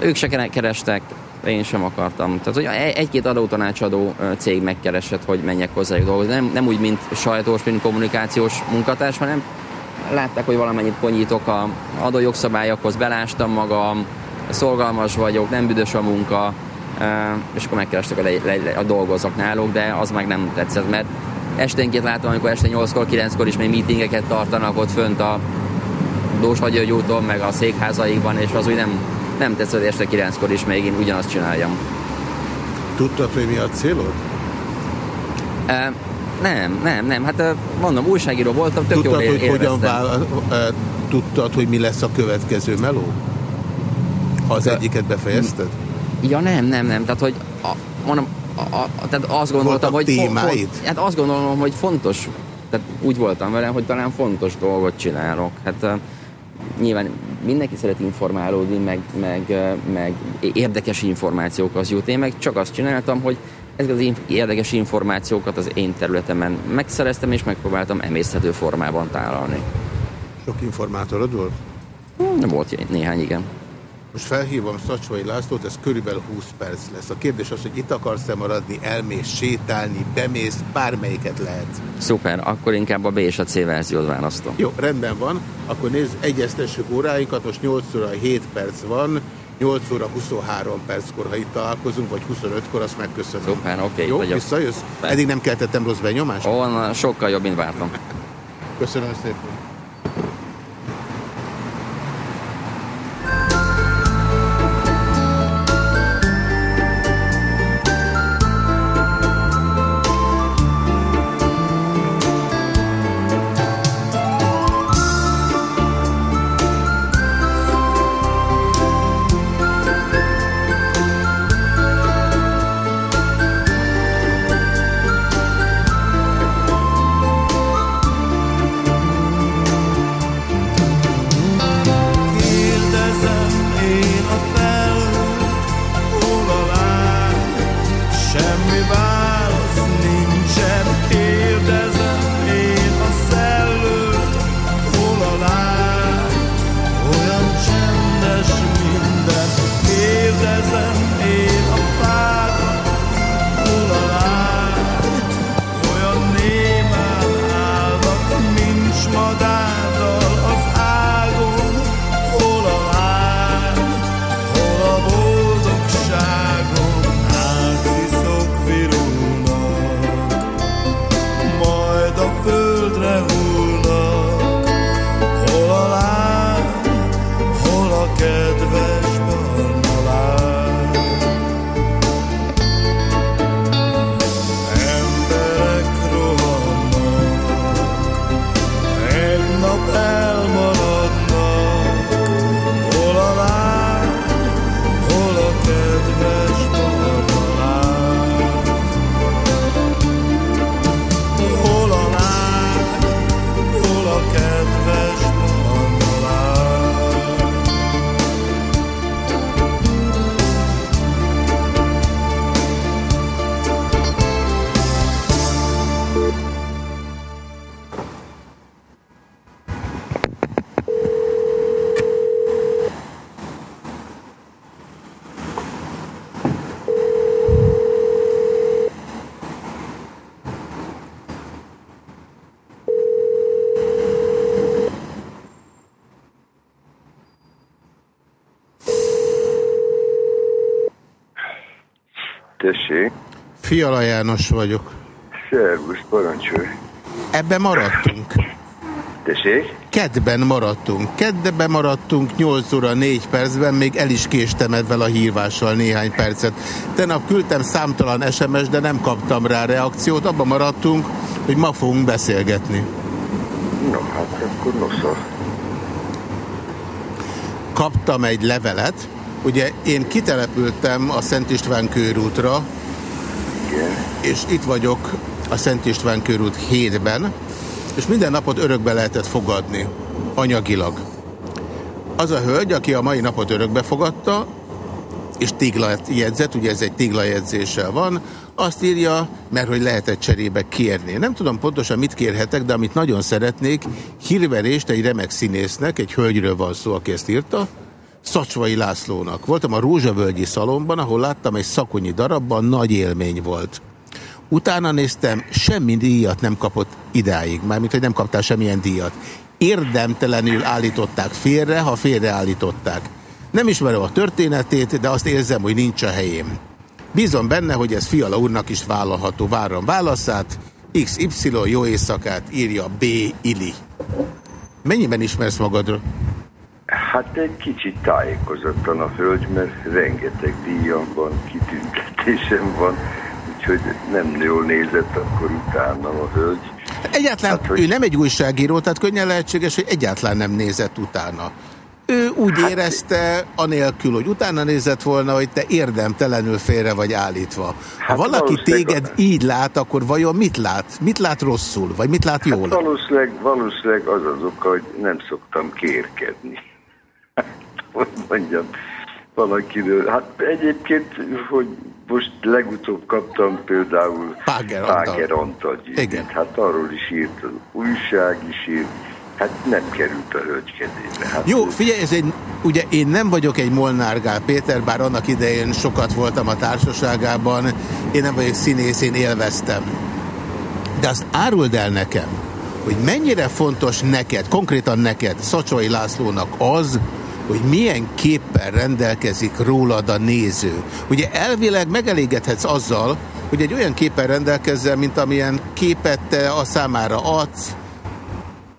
ők se kere- kerestek, én sem akartam. Tehát, hogy egy- egy-két adótanácsadó cég megkeresett, hogy menjek hozzájuk dolgozni. Nem, nem úgy, mint sajtós, mint kommunikációs munkatárs, hanem látták, hogy valamennyit konyítok a adójogszabályokhoz, belástam magam, szolgalmas vagyok, nem büdös a munka, és akkor megkerestek, hogy le, le, a dolgozok náluk, de az meg nem tetszett, mert esténként látom, amikor este 8-kor, 9-kor is még meetingeket tartanak ott fönt a Dósa György úton, meg a székházaikban, és az úgy nem, nem tetszett, hogy este 9-kor is még én ugyanazt csináljam. Tudtad, hogy mi a célod? Eh, nem, nem, nem, hát mondom, újságíró voltam, tök Tudtad, jól hogy hogyan élveztem. vál, e, tudtad, hogy mi lesz a következő meló? Ha az egyiket befejezted? Ja nem, nem, nem, tehát hogy a, mondom, a, a, tehát azt gondoltam, Voltak hogy témáid? hát azt gondolom, hogy fontos, tehát úgy voltam vele, hogy talán fontos dolgot csinálok. Hát nyilván mindenki szeret informálódni, meg, meg, meg érdekes információkhoz jutni. Én meg csak azt csináltam, hogy ezeket az érdekes információkat az én területemen megszereztem, és megpróbáltam emészhető formában tálalni. Sok informátorod volt? Nem volt néhány, igen. Most felhívom Szacsvai Lászlót, ez körülbelül 20 perc lesz. A kérdés az, hogy itt akarsz-e maradni, elmész, sétálni, bemész, bármelyiket lehet. Szuper, akkor inkább a B és a C verziót választom. Jó, rendben van. Akkor nézd, egyeztessük óráinkat, most 8 óra 7 perc van, 8 óra 23 perckor, ha itt találkozunk, vagy 25-kor, azt megköszönöm. Szuper, oké, Jó, vagyok. visszajössz? Eddig nem keltettem rossz benyomást? Na, sokkal jobb, mint vártam. Köszönöm szépen. Fiala János vagyok. Szervusz, parancsolj. Ebben maradtunk. Tessék? Kedben maradtunk. Kedben maradtunk 8 óra 4 percben, még el is késtem ezzel a hívással néhány percet. Tenap küldtem számtalan SMS, de nem kaptam rá reakciót. Abban maradtunk, hogy ma fogunk beszélgetni. No, hát akkor nosza. Kaptam egy levelet. Ugye én kitelepültem a Szent István körútra, Igen. és itt vagyok a Szent István körút 7-ben, és minden napot örökbe lehetett fogadni, anyagilag. Az a hölgy, aki a mai napot örökbe fogadta, és téglajegyzet, ugye ez egy téglajegyzéssel van, azt írja, mert hogy lehetett cserébe kérni. Nem tudom pontosan mit kérhetek, de amit nagyon szeretnék, hírverést egy remek színésznek, egy hölgyről van szó, aki ezt írta, Szacsvai Lászlónak. Voltam a Rózsavölgyi szalomban, ahol láttam egy szakonyi darabban, nagy élmény volt. Utána néztem, semmi díjat nem kapott idáig, mármint, hogy nem kaptál semmilyen díjat. Érdemtelenül állították félre, ha félreállították. Nem ismerem a történetét, de azt érzem, hogy nincs a helyém. Bízom benne, hogy ez Fiala úrnak is vállalható. Várom válaszát. XY jó éjszakát írja B. Ili. Mennyiben ismersz magadról? Hát egy kicsit tájékozottan a hölgy, mert rengeteg díjam van, kitüntetésem van, úgyhogy nem jól nézett akkor utána a hölgy. Egyáltalán hát, hogy... ő nem egy újságíró, tehát könnyen lehetséges, hogy egyáltalán nem nézett utána. Ő úgy hát, érezte, anélkül, hogy utána nézett volna, hogy te érdemtelenül félre vagy állítva. Ha Hát valaki valószínűleg- téged így lát, akkor vajon mit lát? Mit lát rosszul? Vagy mit lát jól? Hát valószínűleg, valószínűleg az az oka, hogy nem szoktam kérkedni. Hogy mondjam, valakiről. Hát egyébként, hogy most legutóbb kaptam például Páger Antal. Páger Antal gyűjtét. Hát arról is írt, az újság is írt. Hát nem került a hölgy kezébe. Hát Jó, figyelj, ez egy, ugye én nem vagyok egy Molnár Gál Péter, bár annak idején sokat voltam a társaságában, én nem vagyok színész, én élveztem. De azt áruld el nekem, hogy mennyire fontos neked, konkrétan neked, Szacsai Lászlónak az, hogy milyen képpel rendelkezik rólad a néző. Ugye elvileg megelégedhetsz azzal, hogy egy olyan képpel rendelkezzel, mint amilyen képet te a számára adsz,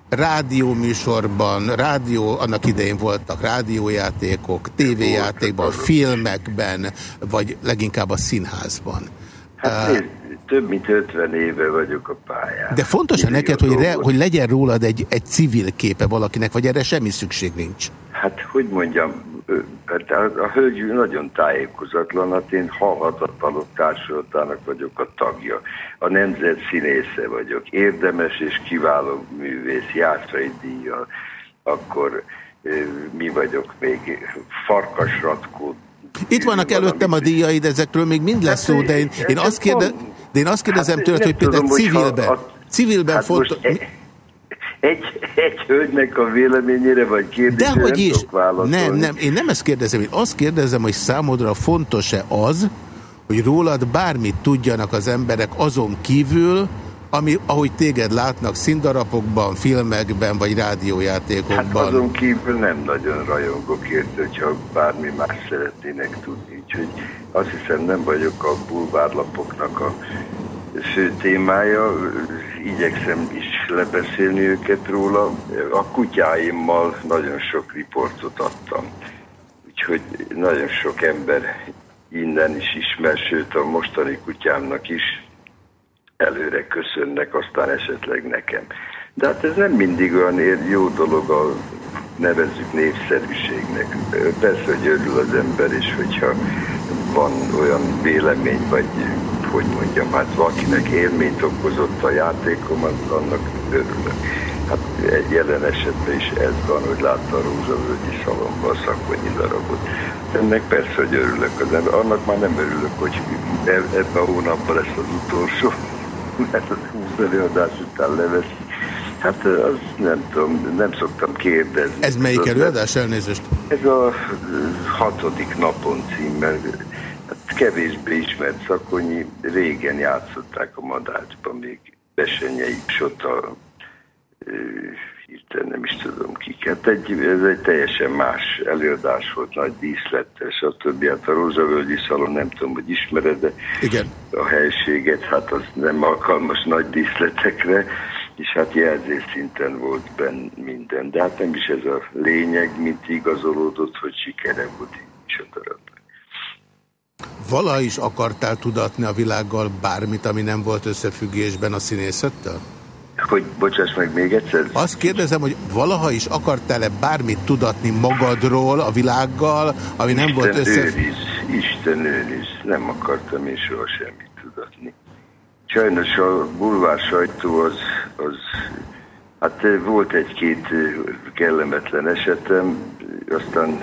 rádióműsorban, rádió, annak idején voltak rádiójátékok, tévéjátékban, filmekben, vagy leginkább a színházban. Hát nézd, több mint 50 éve vagyok a pályán. De fontos-e neked, hogy, re, hogy legyen rólad egy, egy civil képe valakinek, vagy erre semmi szükség nincs? Hát, hogy mondjam, hát a, hölgy nagyon tájékozatlan, hát én halhatatlanok társulatának vagyok a tagja. A nemzet színésze vagyok, érdemes és kiváló művész, Jászai díjjal, akkor mi vagyok még, Farkas Ratkó. Itt vannak előttem a díjaid, ezekről még mind lesz szó, de én, én, azt, kérde, de én azt kérdezem Hát tőled, hogy például civilben, civilben Hát fontos... most Egy, egy hölgynek a véleményére vagy kérdésére Dehogy nem is. válaszolni. Nem, nem, én nem ezt kérdezem, én azt kérdezem, hogy számodra fontos-e az, hogy rólad bármit tudjanak az emberek azon kívül, ami, ahogy téged látnak színdarabokban, filmekben vagy rádiójátékokban. Hát azon kívül nem nagyon rajongok érte, hogyha bármi más szeretnének tudni. Úgyhogy azt hiszem nem vagyok a bulvárlapoknak a fő témája. Igyekszem is lebeszélni őket róla. A kutyáimmal nagyon sok riportot adtam. Úgyhogy nagyon sok ember innen is ismer, sőt a mostani kutyámnak is előre köszönnek, aztán esetleg nekem. De hát ez nem mindig olyan jó dolog a nevezzük népszerűségnek. Persze, hogy örül az ember, és hogyha van olyan vélemény, vagy hogy mondjam, hát valakinek élményt okozott a játékom, az annak örülök. Hát egy jelen esetben is ez van, hogy látta a Rózsavölgyi szalomban a szakonyi darabot. Ennek persze, hogy örülök az ember. Annak már nem örülök, hogy e- ebben a hónapban lesz az utolsó, mert az 20 előadás után leveszi. Hát az nem tudom, nem szoktam kérdezni. Ez melyik előadás elnézést? Ez a hatodik napon címmel. Hát kevésbé ismert szakonyi, régen játszották a Madácsban, még Besenyei Psota ö, Isten nem is tudom kiket. Egy, ez egy teljesen más előadás volt, nagy díszletes, stb. Hát a Rózsavölgyi Szalon nem tudom, hogy ismered, de Igen. a helységet, hát az nem alkalmas nagy díszletekre, és hát jelzés szinten volt benne minden. De hát nem is ez a lényeg, mint igazolódott, hogy sikere volt is a darab. Vala is akartál tudatni a világgal bármit, ami nem volt összefüggésben a színészettel? Hogy, bocsáss meg még egyszer? Azt kérdezem, hogy valaha is akartál-e bármit tudatni magadról a világgal, ami nem volt Isten összefüggés? őriz, Isten őriz, nem akartam én soha semmit tudatni. Sajnos a bulvár sajtó az, az hát volt egy-két kellemetlen esetem, aztán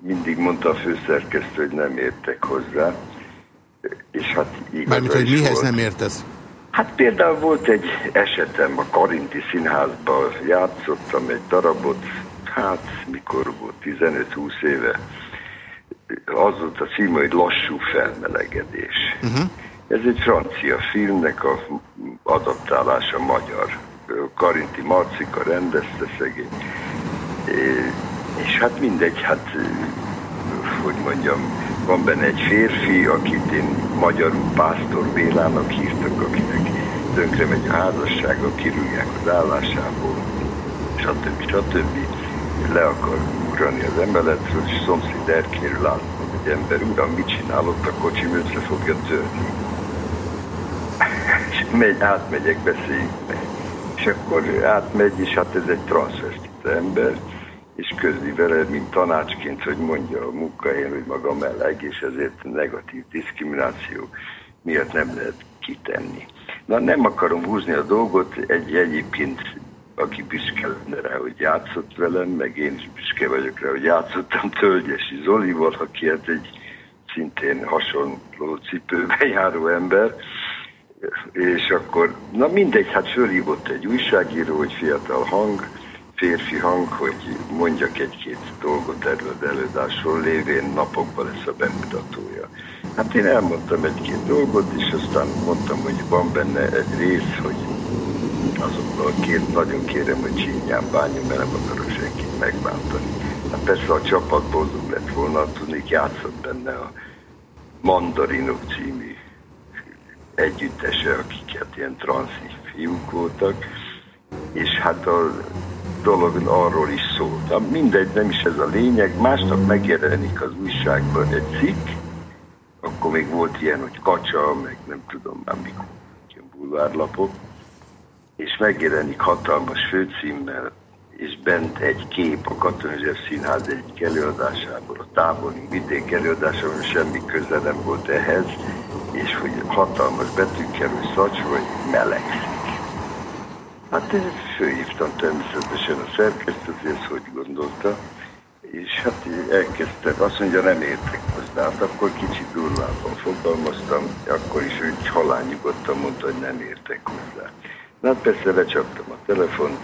mindig mondta a főszerkesztő, hogy nem értek hozzá. És hát Mármint, hogy mihez volt. nem értesz? Hát például volt egy esetem, a Karinti Színházban játszottam egy darabot, hát mikor volt, 15-20 éve. Az volt a címe, hogy Lassú felmelegedés. Uh-huh. Ez egy francia filmnek a adaptálása magyar. Karinti Marcika rendezte szegény. És hát mindegy, hát hogy mondjam, van benne egy férfi, akit én magyarul Pásztor Bélának hívtak, akinek tönkre megy a házassága, kirúgják az állásából, stb. stb. Le akar ugrani az emeletről, és szomszéd erkéről áll egy ember, uram, mit csinálott, a kocsim össze fogja törni. és megy, átmegyek, beszéljük meg. És akkor átmegy, és hát ez egy transzvestita ember, és közli vele, mint tanácsként, hogy mondja a munkahelyen, hogy maga meleg, és ezért negatív diszkrimináció miatt nem lehet kitenni. Na nem akarom húzni a dolgot, egy egyébként, aki büszke lenne rá, hogy játszott velem, meg én is büszke vagyok rá, hogy játszottam Tölgyesi Zolival, aki hát egy szintén hasonló cipőben járó ember, és akkor, na mindegy, hát fölhívott egy újságíró, hogy fiatal hang, férfi hang, hogy mondjak egy-két dolgot erről az előadásról, lévén napokban lesz a bemutatója. Hát én elmondtam egy-két dolgot, és aztán mondtam, hogy van benne egy rész, hogy azokról kér, nagyon kérem, hogy csinyán bánjon, mert nem akarok senkit megbántani. Hát persze a csapat boldog lett volna, tudnék játszott benne a Mandarinok című együttese, akiket ilyen transzi fiúk voltak, és hát a dolog arról is szólt. Mindegy, nem is ez a lényeg. Másnap megjelenik az újságban egy cikk, akkor még volt ilyen, hogy kacsa, meg nem tudom már mikor, ilyen bulvárlapok, és megjelenik hatalmas főcímmel, és bent egy kép a Katona József Színház egyik előadásából, a távoli vidék előadásából, semmi köze nem volt ehhez, és hogy hatalmas betűkkel, hogy szacs, vagy melegszik. Hát ez főhívtam természetesen a szerkesztőt, ezt hogy gondolta, és hát elkezdtem, azt mondja, nem értek hozzá, hát akkor kicsit durvábban fogalmaztam, akkor is úgy halálnyugodtan mondta, hogy nem értek hozzá. Na hát persze lecsaptam a telefon,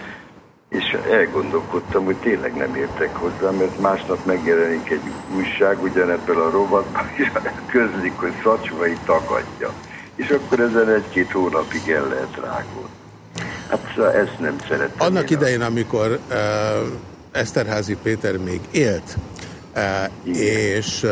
és elgondolkodtam, hogy tényleg nem értek hozzá, mert másnap megjelenik egy újság ugyanebből a rovatban, és közlik, hogy Szacsvai tagadja. És akkor ezen egy-két hónapig el lehet rágódni. Hát ezt nem szeretem. Annak idején, amikor uh, Eszterházi Péter még élt, uh, és uh,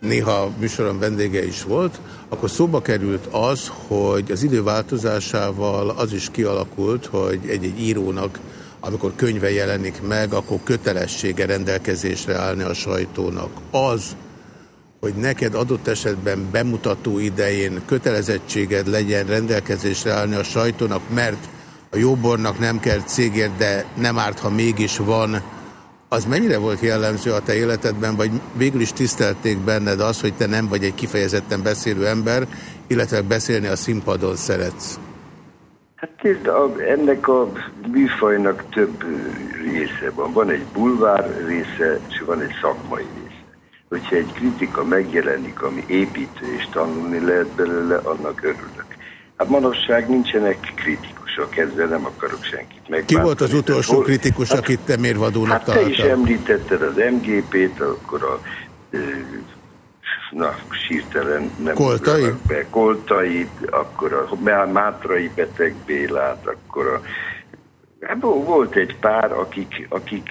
néha műsoron vendége is volt, akkor szóba került az, hogy az idő változásával az is kialakult, hogy egy-egy írónak, amikor könyve jelenik meg, akkor kötelessége rendelkezésre állni a sajtónak. Az, hogy neked adott esetben bemutató idején kötelezettséged legyen rendelkezésre állni a sajtónak, mert a jóbornak nem kell cégért, de nem árt, ha mégis van, az mennyire volt jellemző a te életedben, vagy végül is tisztelték benned az, hogy te nem vagy egy kifejezetten beszélő ember, illetve beszélni a színpadon szeretsz? Hát nézd, a, ennek a műfajnak több része van. Van egy bulvár része, és van egy szakmai része. Hogyha egy kritika megjelenik, ami építő és tanulni lehet belőle, annak örülök. Hát manapság nincsenek kritikusok, ezzel nem akarok senkit megbántani. Ki volt az utolsó Hol- kritikus, hát, akit te mérvadónak Hát te is említetted az MGP-t, akkor a na, sírtelen nem Koltai? be, Koltait, akkor a Má- Mátrai Beteg Bélát, akkor a Hát vo- volt egy pár, akik, akik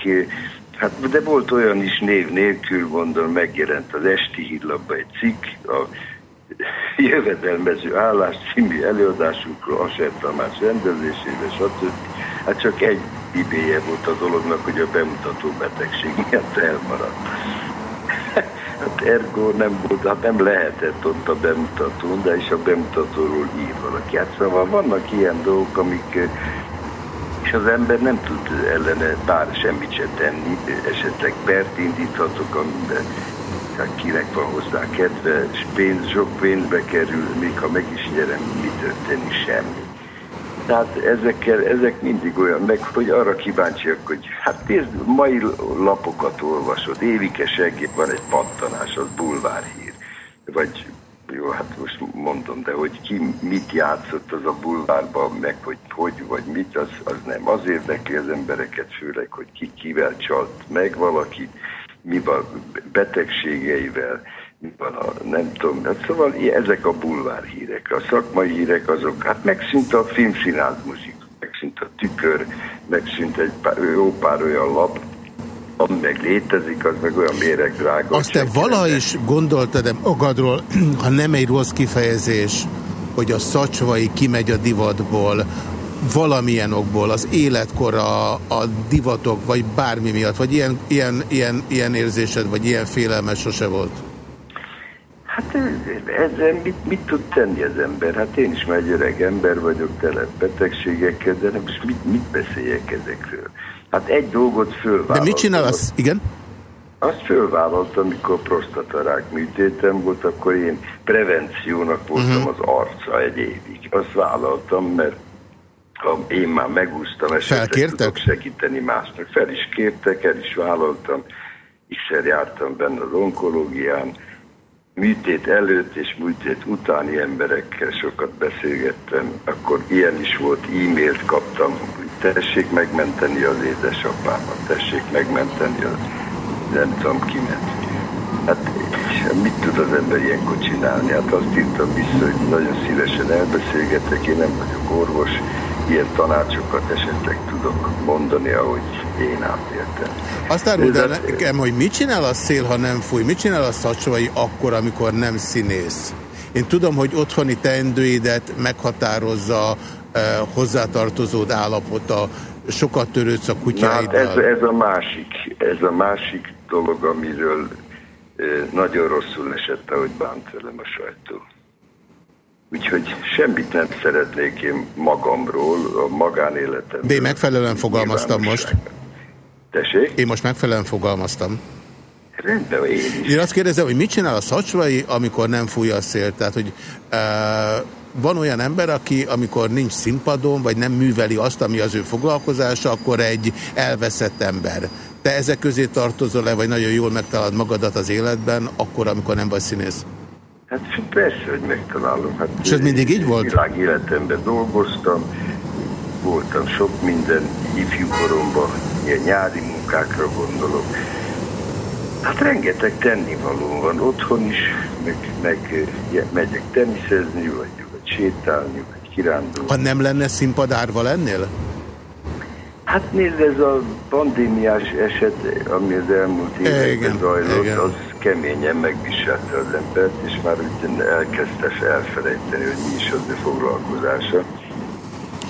hát de volt olyan is név nélkül, gondolom, megjelent az Esti Hírlapban egy cikk, a jövedelmező állás című előadásukról, Aser Tamás rendezésére, stb. Hát csak egy ibéje volt a dolognak, hogy a bemutató betegség miatt elmaradt. Hát ergo nem volt, hát nem lehetett ott a bemutatón, de is a bemutatóról ír valaki. Hát szóval vannak ilyen dolgok, amik és az ember nem tud ellene bár semmit se tenni, esetleg pert indíthatok, amiben hát kinek van hozzá kedve, és pénz, sok pénzbe kerül, még ha meg is nyerem, mi történik semmi. Tehát ezekkel, ezek mindig olyan, meg hogy arra kíváncsiak, hogy hát nézd, mai lapokat olvasod, évike seggé van egy pattanás, az bulvárhír. Vagy jó, hát most mondom, de hogy ki mit játszott az a bulvárban, meg hogy hogy vagy mit, az, az nem. Az érdekli az embereket főleg, hogy ki kivel csalt meg valakit, mi van betegségeivel, mi van a, nem tudom, hát szóval ezek a bulvár hírek, a szakmai hírek azok, hát megszűnt a filmszínház muzika, megszűnt a tükör, megszűnt egy pár, jó pár olyan lap, ami meg létezik, az meg olyan méreg drága. Azt te vala is gondoltad-e magadról, ha nem egy rossz kifejezés, hogy a szacsvai kimegy a divatból, valamilyen okból, az életkor, a, divatok, vagy bármi miatt, vagy ilyen, ilyen, ilyen, ilyen érzésed, vagy ilyen félelmes sose volt? Hát ezzel mit, mit tud tenni az ember? Hát én is már egy öreg ember vagyok, tele betegségekkel, de nem, most mit, mit beszéljek ezekről? Hát egy dolgot fölvállaltam. De mit csinálsz? Igen? Azt fölvállaltam, amikor prostatarák műtétem volt, akkor én prevenciónak voltam Mhm. uh-huh. az arca egy évig. Azt vállaltam, mert ha én már megúsztam, esetleg tudok segíteni másnak. Fel is kértek, el is vállaltam. X-szer jártam benne az onkológián, műtét előtt és műtét utáni emberekkel sokat beszélgettem, akkor ilyen is volt, e-mailt kaptam, tessék megmenteni az édesapámat, tessék megmenteni az nem tudom kimet. Hát mit tud az ember ilyenkor csinálni? Hát azt írtam vissza, hogy nagyon szívesen elbeszélgetek, én nem vagyok orvos, ilyen tanácsokat esetleg tudok mondani, ahogy én átéltem. Azt áruld el nekem, hogy mit csinál a szél, ha nem fúj? Mit csinál a szacsvai akkor, amikor nem színész? Én tudom, hogy otthoni teendőidet meghatározza hozzátartozód állapota, sokat törődsz a hát kutyáiddal. ez, ez a másik, ez a másik dolog, amiről nagyon rosszul esett, ahogy bánt velem a sajtó. Úgyhogy semmit nem szeretnék én magamról, a magánéletemről. De én megfelelően fogalmaztam most. Tessék? Én most megfelelően fogalmaztam. Rendben, én is. Én azt kérdezem, hogy mit csinál a szacsvai, amikor nem fúj a szél? Tehát, hogy uh, van olyan ember, aki amikor nincs színpadon, vagy nem műveli azt, ami az ő foglalkozása, akkor egy elveszett ember. Te ezek közé tartozol-e, vagy nagyon jól megtalálod magadat az életben, akkor, amikor nem vagy színész? Hát persze, hogy megtalálom. Hát, És ez mindig így volt? Világ életemben dolgoztam, voltam sok minden ifjúkoromban, ilyen nyári munkákra gondolok. Hát rengeteg tennivaló van otthon is, meg, meg eh, megyek teniszezni, vagy, vagy sétálni, vagy kirándulni. Ha nem lenne színpadárva lennél? Hát nézd, ez a pandémiás eset, ami az elmúlt években zajlott, igen. az keményen megviselte az embert, és már úgy elkezdte elfelejteni, hogy mi is az ő foglalkozása.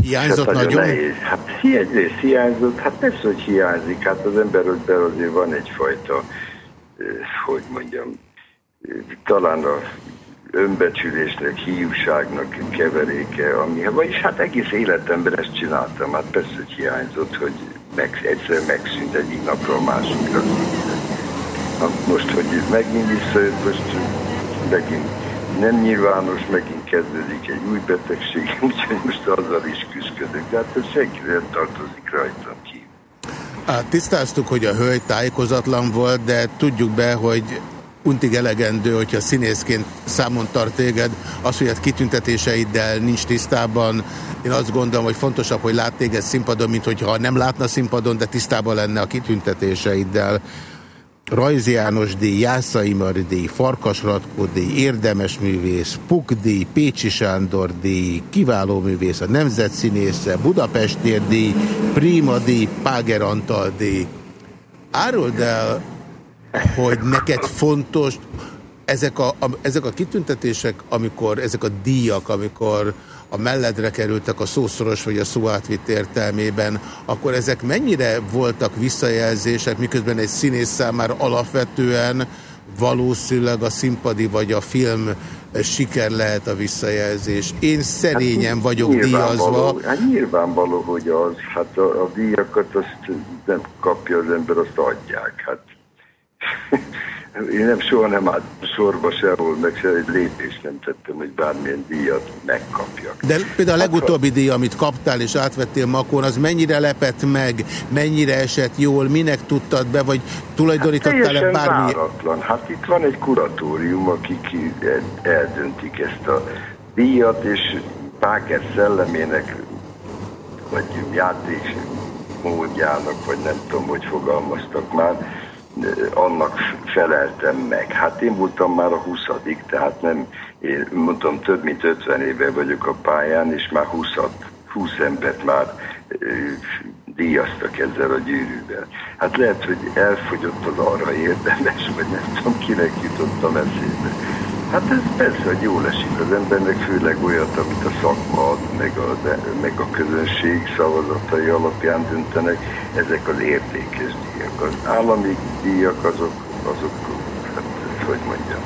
Hiányzott hát nagyon? Nehéz. Hát egyrészt hiányzott, hát persze, hogy hiányzik. Hát az emberekben azért van egyfajta, eh, hogy mondjam, eh, talán a önbecsülésnek, hiúságnak keveréke, ami, vagyis hát egész életemben ezt csináltam. Hát persze, hogy hiányzott, hogy meg, egyszer megszűnt egyik napról a másikra. Na, most, hogy megint visszajött, most megint nem nyilvános, megint kezdődik egy új betegség, úgyhogy most azzal is küzdök. De hát ez senki nem tartozik rajtam ki. Tisztáztuk, hogy a hölgy tájékozatlan volt, de tudjuk be, hogy untig elegendő, hogyha színészként számon tart téged, az, hogy a kitüntetéseiddel nincs tisztában. Én azt gondolom, hogy fontosabb, hogy lát téged színpadon, mint hogyha nem látna színpadon, de tisztában lenne a kitüntetéseiddel. Rajzi János díj, Jászai Mari díj, Farkas Ratkó díj, Érdemes művész, Puk díj, Pécsi Sándor díj, Kiváló művész, a Nemzetszínésze, Budapestér díj, Prima díj, Páger Antal díj. Áruld el, hogy neked fontos, ezek a, a, ezek a kitüntetések, amikor, ezek a díjak, amikor a melledre kerültek a szószoros vagy a szó átvitt értelmében, akkor ezek mennyire voltak visszajelzések, miközben egy színész számára alapvetően valószínűleg a színpadi vagy a film siker lehet a visszajelzés. Én szerényen hát, vagyok díjazva. Hát nyilvánvaló, hogy az, hát a, a díjakat azt nem kapja az ember, azt adják. Hát én nem soha nem állt sorba sehol, meg se egy lépést nem tettem, hogy bármilyen díjat megkapjak. De például a legutóbbi díj, amit kaptál és átvettél Makón, az mennyire lepett meg, mennyire esett jól, minek tudtad be, vagy tulajdonítottál-e hát bármi... váratlan. Hát itt van egy kuratórium, akik eldöntik ezt a díjat, és Páker szellemének, vagy játék módjának, vagy nem tudom, hogy fogalmaztak már, annak feleltem meg. Hát én voltam már a 20 tehát nem, én mondtam, több mint 50 éve vagyok a pályán, és már 20, 20 embert már díjaztak ezzel a gyűrűvel. Hát lehet, hogy elfogyott az arra érdemes, vagy nem tudom, kinek jutottam eszébe. Hát ez persze, hogy jól esik az embernek, főleg olyat, amit a szakma ad, meg a, meg a közönség szavazatai alapján döntenek, ezek az értékes díjak. Az állami díjak azok, azok hát, hogy mondjam,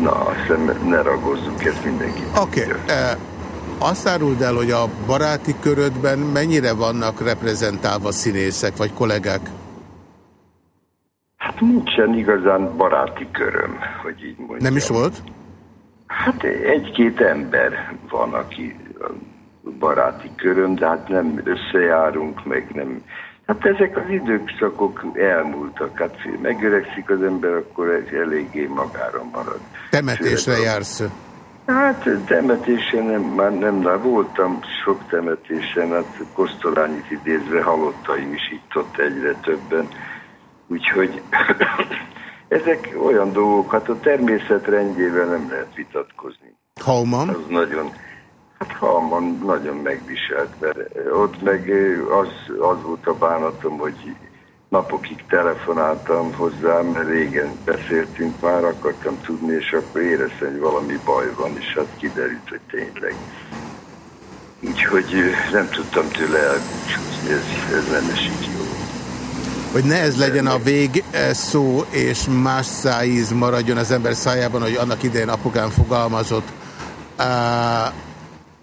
na, azt ne ragozzuk ezt mindenki. Oké, okay. Eh, azt áruld el, hogy a baráti körödben mennyire vannak reprezentálva színészek vagy kollégák? Hát nincsen igazán baráti köröm, hogy így mondjam. Nem is volt? Hát egy-két ember van, aki baráti köröm, de hát nem összejárunk, meg nem... Hát ezek az időszakok elmúltak, hát megöregszik az ember, akkor eléggé magára marad. Temetésre Főleg, jársz? Hát temetésen nem, már nem, de voltam sok temetésen, hát Kosztolányit idézve halottaim is itt ott egyre többen. Úgyhogy ezek olyan dolgok, hát a természet rendjével nem lehet vitatkozni. Hauman? Az nagyon, hát Hauman nagyon megviselt, mert ott meg az, az volt a bánatom, hogy napokig telefonáltam hozzá, mert régen beszéltünk már, akartam tudni, és akkor éreztem, hogy valami baj van, és hát kiderült, hogy tényleg. Úgyhogy nem tudtam tőle elcsúszni, ez, ez nem esik jó hogy ne ez legyen a vég szó, és más szájíz maradjon az ember szájában, hogy annak idején apukán fogalmazott.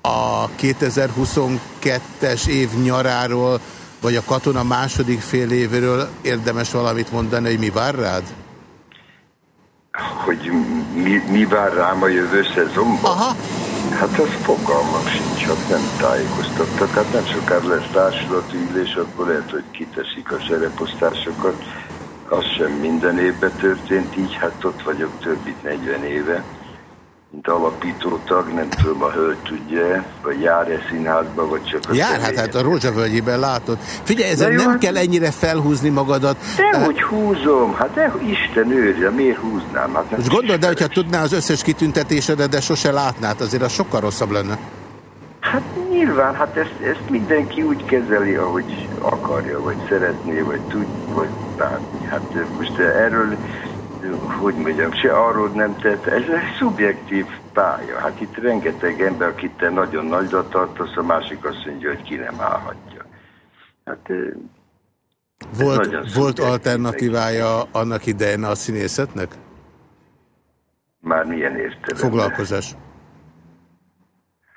A 2022-es év nyaráról, vagy a katona második fél évéről érdemes valamit mondani, hogy mi vár rád? Hogy mi, mi vár rám a jövő szezonban? Aha. Hát az fogalmam sincs, hát nem tájékoztattak. Hát nem sokára lesz társulati ülés, akkor lehet, hogy kiteszik a sereposztásokat. Az sem minden évben történt így, hát ott vagyok több mint 40 éve mint alapító tag, nem tudom, a hölgy tudja, vagy jár-e színházba, vagy csak a Jár, hát, hát a Rózsavölgyében látod. Figyelj, ezen nem hát... kell ennyire felhúzni magadat. Uh, hogy húzom, hát de Isten őrje, miért húznám? Hát most gondold el, hogyha tudná az összes kitüntetésedet, de sose látnád, azért az sokkal rosszabb lenne. Hát nyilván, hát ezt, ezt mindenki úgy kezeli, ahogy akarja, vagy szeretné, vagy tud, vagy bármi. Hát most erről hogy mondjam, se arról nem tett, ez egy szubjektív pálya. Hát itt rengeteg ember, akit te nagyon nagyra tartasz, a másik azt mondja, hogy ki nem állhatja. Hát volt, volt alternatívája annak idején a színészetnek? Már milyen értelemben? Foglalkozás.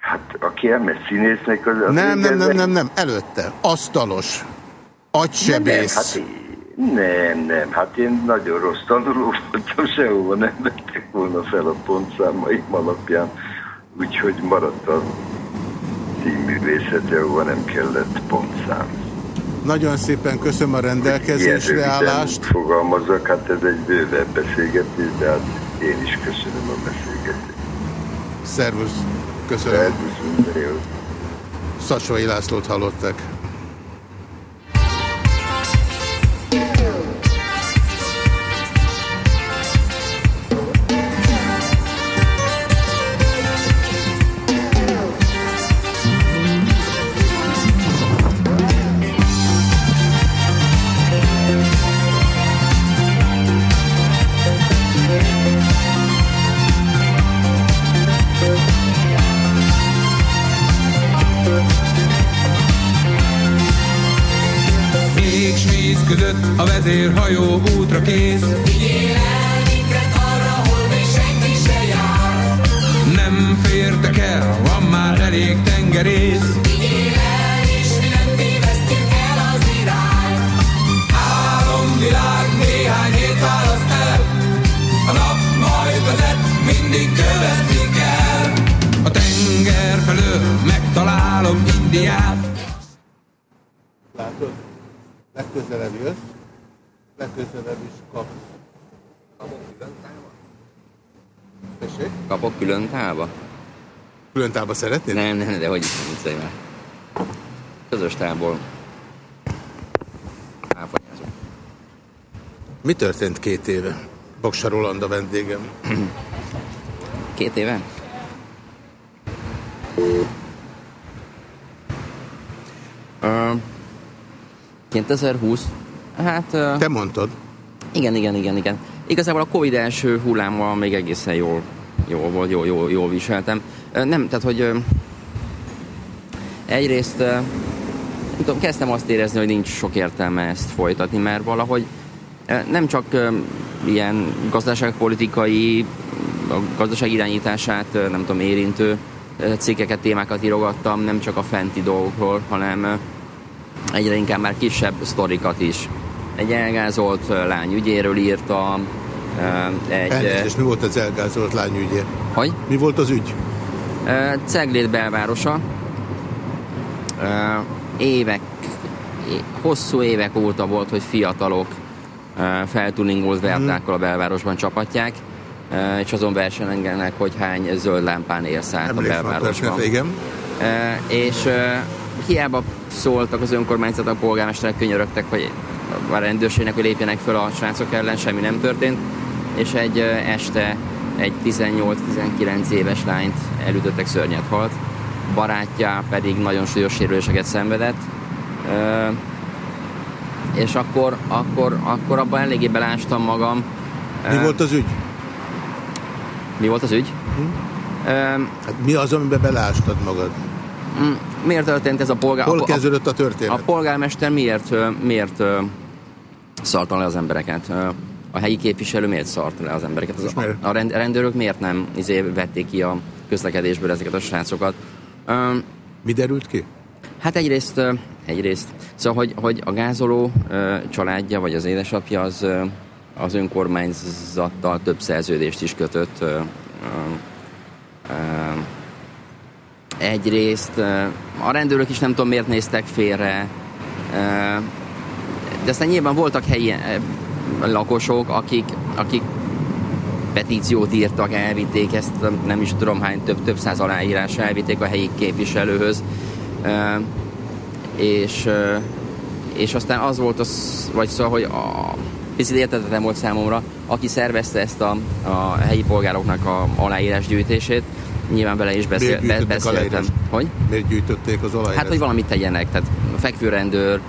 Hát aki elmegy színésznek, az... az nem, nem, nem, nem, nem, előtte. Asztalos. Agysebész. Nem, nem, hát nem, nem, hát én nagyon rossz tanuló voltam, sehova nem vettek volna fel a pontszámaim alapján, úgyhogy maradt a színművészet, ahova nem kellett pontszám. Nagyon szépen köszönöm a rendelkezésre állást. fogalmazok, hát ez egy bővebb beszélgetés, de hát én is köszönöm a beszélgetést. Szervusz, köszönöm. Szervusz, minden jó. Szacsvai Lászlót hallottak. Vezérhajó útra kész. Vigyél arra, hol még se jár. Nem fértek el, van már elég tengerész. Vigyél el, és mi nem tévesztjük el az irányt. Három világ néhány hét választ el. A nap majd vezet, mindig követni kell. A tenger felől megtalálom Indiát. Látod? Legközelebb jössz, legközelebb is kapsz. Tessék? Kapok külön tába? Külön tába szeretnéd? Nem, nem, de hogy is nem már. Közös tából. Áfanyázom. Mi történt két éve? Boksa Roland a vendégem. Két éve? Uh, 2020? Hát... Te mondtad. Igen, igen, igen, igen. Igazából a Covid első hullámmal még egészen jól, jól volt, jól, jól, jól viseltem. Nem, tehát, hogy egyrészt nem tudom, kezdtem azt érezni, hogy nincs sok értelme ezt folytatni, mert valahogy nem csak ilyen gazdaságpolitikai, a gazdaság irányítását nem tudom, érintő cikkeket, témákat írogattam, nem csak a fenti dolgokról, hanem egyre inkább már kisebb sztorikat is. Egy elgázolt lány ügyéről írtam, uh, egy... Elnézést, mi volt az elgázolt lány ügye? Hogy? Mi volt az ügy? Ceglét belvárosa. Évek, hosszú évek óta volt, hogy fiatalok feltuningolt vertákkal a belvárosban csapatják, és azon versenengenek, hogy hány zöld lámpán érsz át a Emlékszem a belvárosban. történetre, igen. És hiába szóltak az önkormányzat, a polgármesterek könyörögtek, hogy a rendőrségnek, hogy lépjenek föl a srácok ellen, semmi nem történt, és egy este egy 18-19 éves lányt elütöttek szörnyet halt, barátja pedig nagyon súlyos sérüléseket szenvedett, és akkor, akkor, akkor abban eléggé belástam magam. Mi volt az ügy? Mi volt az ügy? Ö, Hát mi az, amiben belástad magad? Mm, Miért történt ez a polgár... Hol kezdődött a történet? A polgármester miért, miért ö, szarta le az embereket? A helyi képviselő miért szarta le az embereket? Az, a, a rend, rendőrök miért nem izé, vették ki a közlekedésből ezeket a srácokat? Mi derült ki? Hát egyrészt, egyrészt szóval, hogy, hogy a gázoló családja, vagy az édesapja az, az önkormányzattal több szerződést is kötött. Egyrészt a rendőrök is nem tudom miért néztek félre, de aztán nyilván voltak helyi ö, lakosok, akik, akik petíciót írtak, elvitték ezt, nem is tudom hány, több, több száz aláírás elvitték a helyi képviselőhöz. Ö, és, ö, és aztán az volt az, vagy szóval, hogy a, picit értetetlen volt számomra, aki szervezte ezt a, a helyi polgároknak a aláírás gyűjtését, nyilván vele is beszél, Miért beszéltem. aláírást? Hogy? Miért gyűjtötték az aláírást? Hát, hogy valamit tegyenek, tehát fekvőrendőr,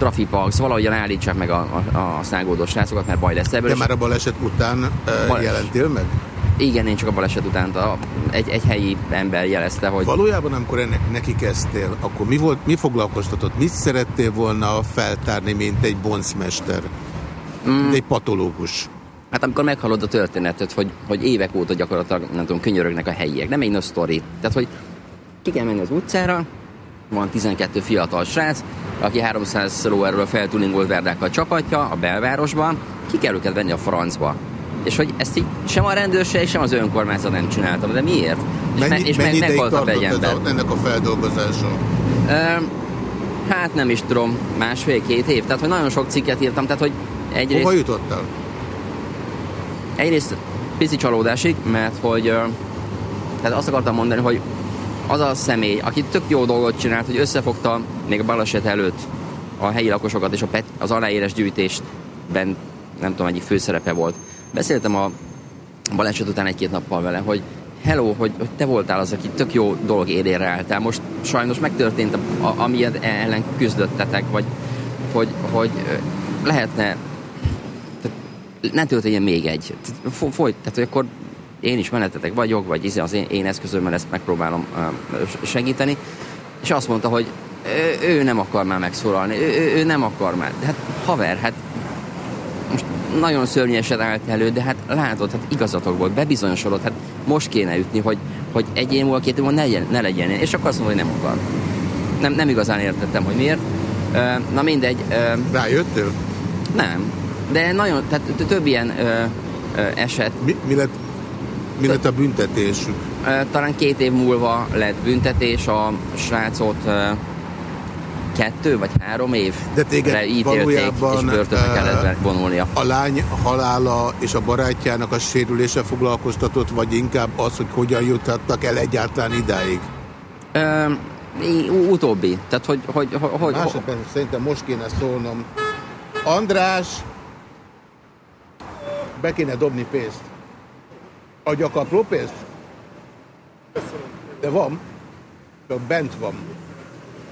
trafipax, valahogyan állítsák meg a, a, a szágódó srácokat, mert baj lesz ebből. De már a baleset után uh, Baleset. jelentél meg? Igen, én csak a baleset után a, egy, egy helyi ember jelezte, hogy Valójában, amikor ennek neki kezdtél, akkor mi, volt, mi foglalkoztatott? Mit szerettél volna feltárni, mint egy boncmester? Mm. Egy patológus? Hát amikor meghallod a történetet, hogy, hogy évek óta gyakorlatilag, nem tudom, könyörögnek a helyiek, nem egy nagy sztori. Tehát, hogy ki kell menni az utcára, van 12 fiatal srác, aki 300 lóerről feltuningolt verdákkal csapatja a belvárosban, ki kell őket venni a francba. És hogy ezt így sem a rendőrség, sem az önkormányzat nem csináltam, de miért? És, Mennyi, me, és mennyi meg, ideig egy ember. a, ennek a feldolgozása? Ö, hát nem is tudom, másfél-két év. Tehát, hogy nagyon sok cikket írtam, tehát, hogy egyrészt... Hova jutottál? Egyrészt pici csalódásig, mert hogy tehát azt akartam mondani, hogy az a személy, aki tök jó dolgot csinált, hogy összefogta még a baleset előtt a helyi lakosokat, és a pet, az aláírás gyűjtésben nem tudom, egyik főszerepe volt. Beszéltem a baleset után egy-két nappal vele, hogy hello, hogy, hogy te voltál az, aki tök jó dolog élére álltál. Most sajnos megtörtént, a, a, ami ellen küzdöttetek, vagy hogy, hogy lehetne ne történjen még egy. Tehát fo- Folyt, tehát hogy akkor én is menetetek vagyok, vagy izé az én, én eszközömmel ezt megpróbálom segíteni. És azt mondta, hogy ő, ő nem akar már megszólalni, ő, ő, ő nem akar már. De hát haver, hát most nagyon szörnyű eset állt elő, de hát látod, hát igazatok volt, bebizonyosodott, hát most kéne ütni, hogy, hogy egy év múlva, két év múlva ne legyen, ne legyen. És akkor azt mondom, hogy nem akar. Nem, nem igazán értettem, hogy miért. Na mindegy. Rájöttél? Nem. De nagyon, tehát több ilyen ö, ö, eset. Mi, mi, lett, mi lett a büntetésük? Talán két év múlva lett büntetés, a srácot kettő vagy három év De téged ítélték, és börtönbe kellett vonulnia. a lány halála és a barátjának a sérülése foglalkoztatott, vagy inkább az, hogy hogyan juthattak el egyáltalán idáig? Ö, utóbbi. Tehát, hogy... hogy, hogy, Másodperc, szerintem most kéne szólnom. András! Be kéne dobni pénzt. Adjak apró pénzt? De van. Csak bent van.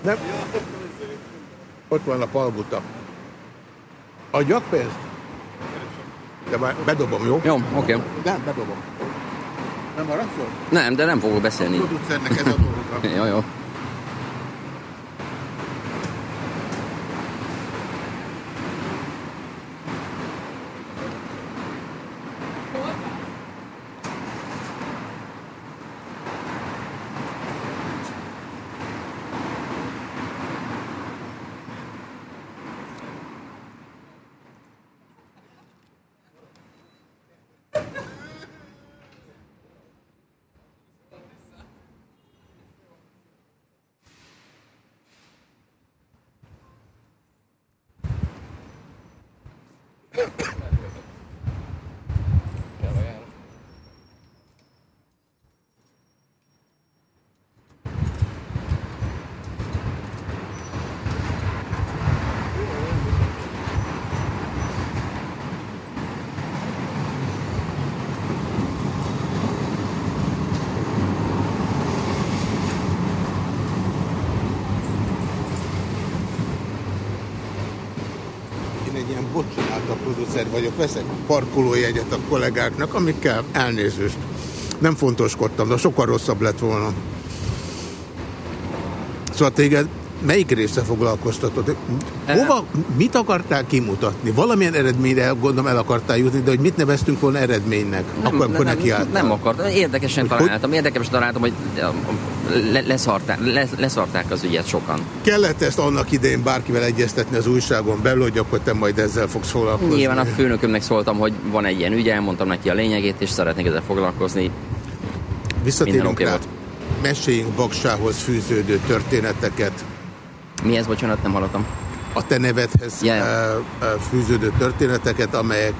Nem? Ott van a palguta. Adjak pénzt? De már bedobom, jó? Jó, oké. Okay. Nem, bedobom. Nem haragszol? Nem, de nem fogok beszélni. Producernek ez a dolga. jó, jó. Én egy ilyen producer vagyok, veszek parkolójegyet a kollégáknak, amikkel elnézést. Nem fontoskodtam, de sokkal rosszabb lett volna. Szóval téged melyik része foglalkoztatott? Hova, mit akartál kimutatni? Valamilyen eredményre gondolom el akartál jutni, de hogy mit neveztünk volna eredménynek? Akkor, amikor nem, nekiálltál. nem akart. Érdekesen Hogy- találtam. Érdekesen találtam, hogy le, leszarták, le, leszarták az ügyet sokan. Kellett ezt annak idején bárkivel egyeztetni az újságon belül, hogy akkor te majd ezzel fogsz foglalkozni? Nyilván a főnökömnek szóltam, hogy van egy ilyen ügy, elmondtam neki a lényegét, és szeretnék ezzel foglalkozni. Visszatérünk rá. Meséljünk Baksához fűződő történeteket. Mi ez, bocsánat, nem hallottam. A te nevedhez eh, fűződő történeteket, amelyek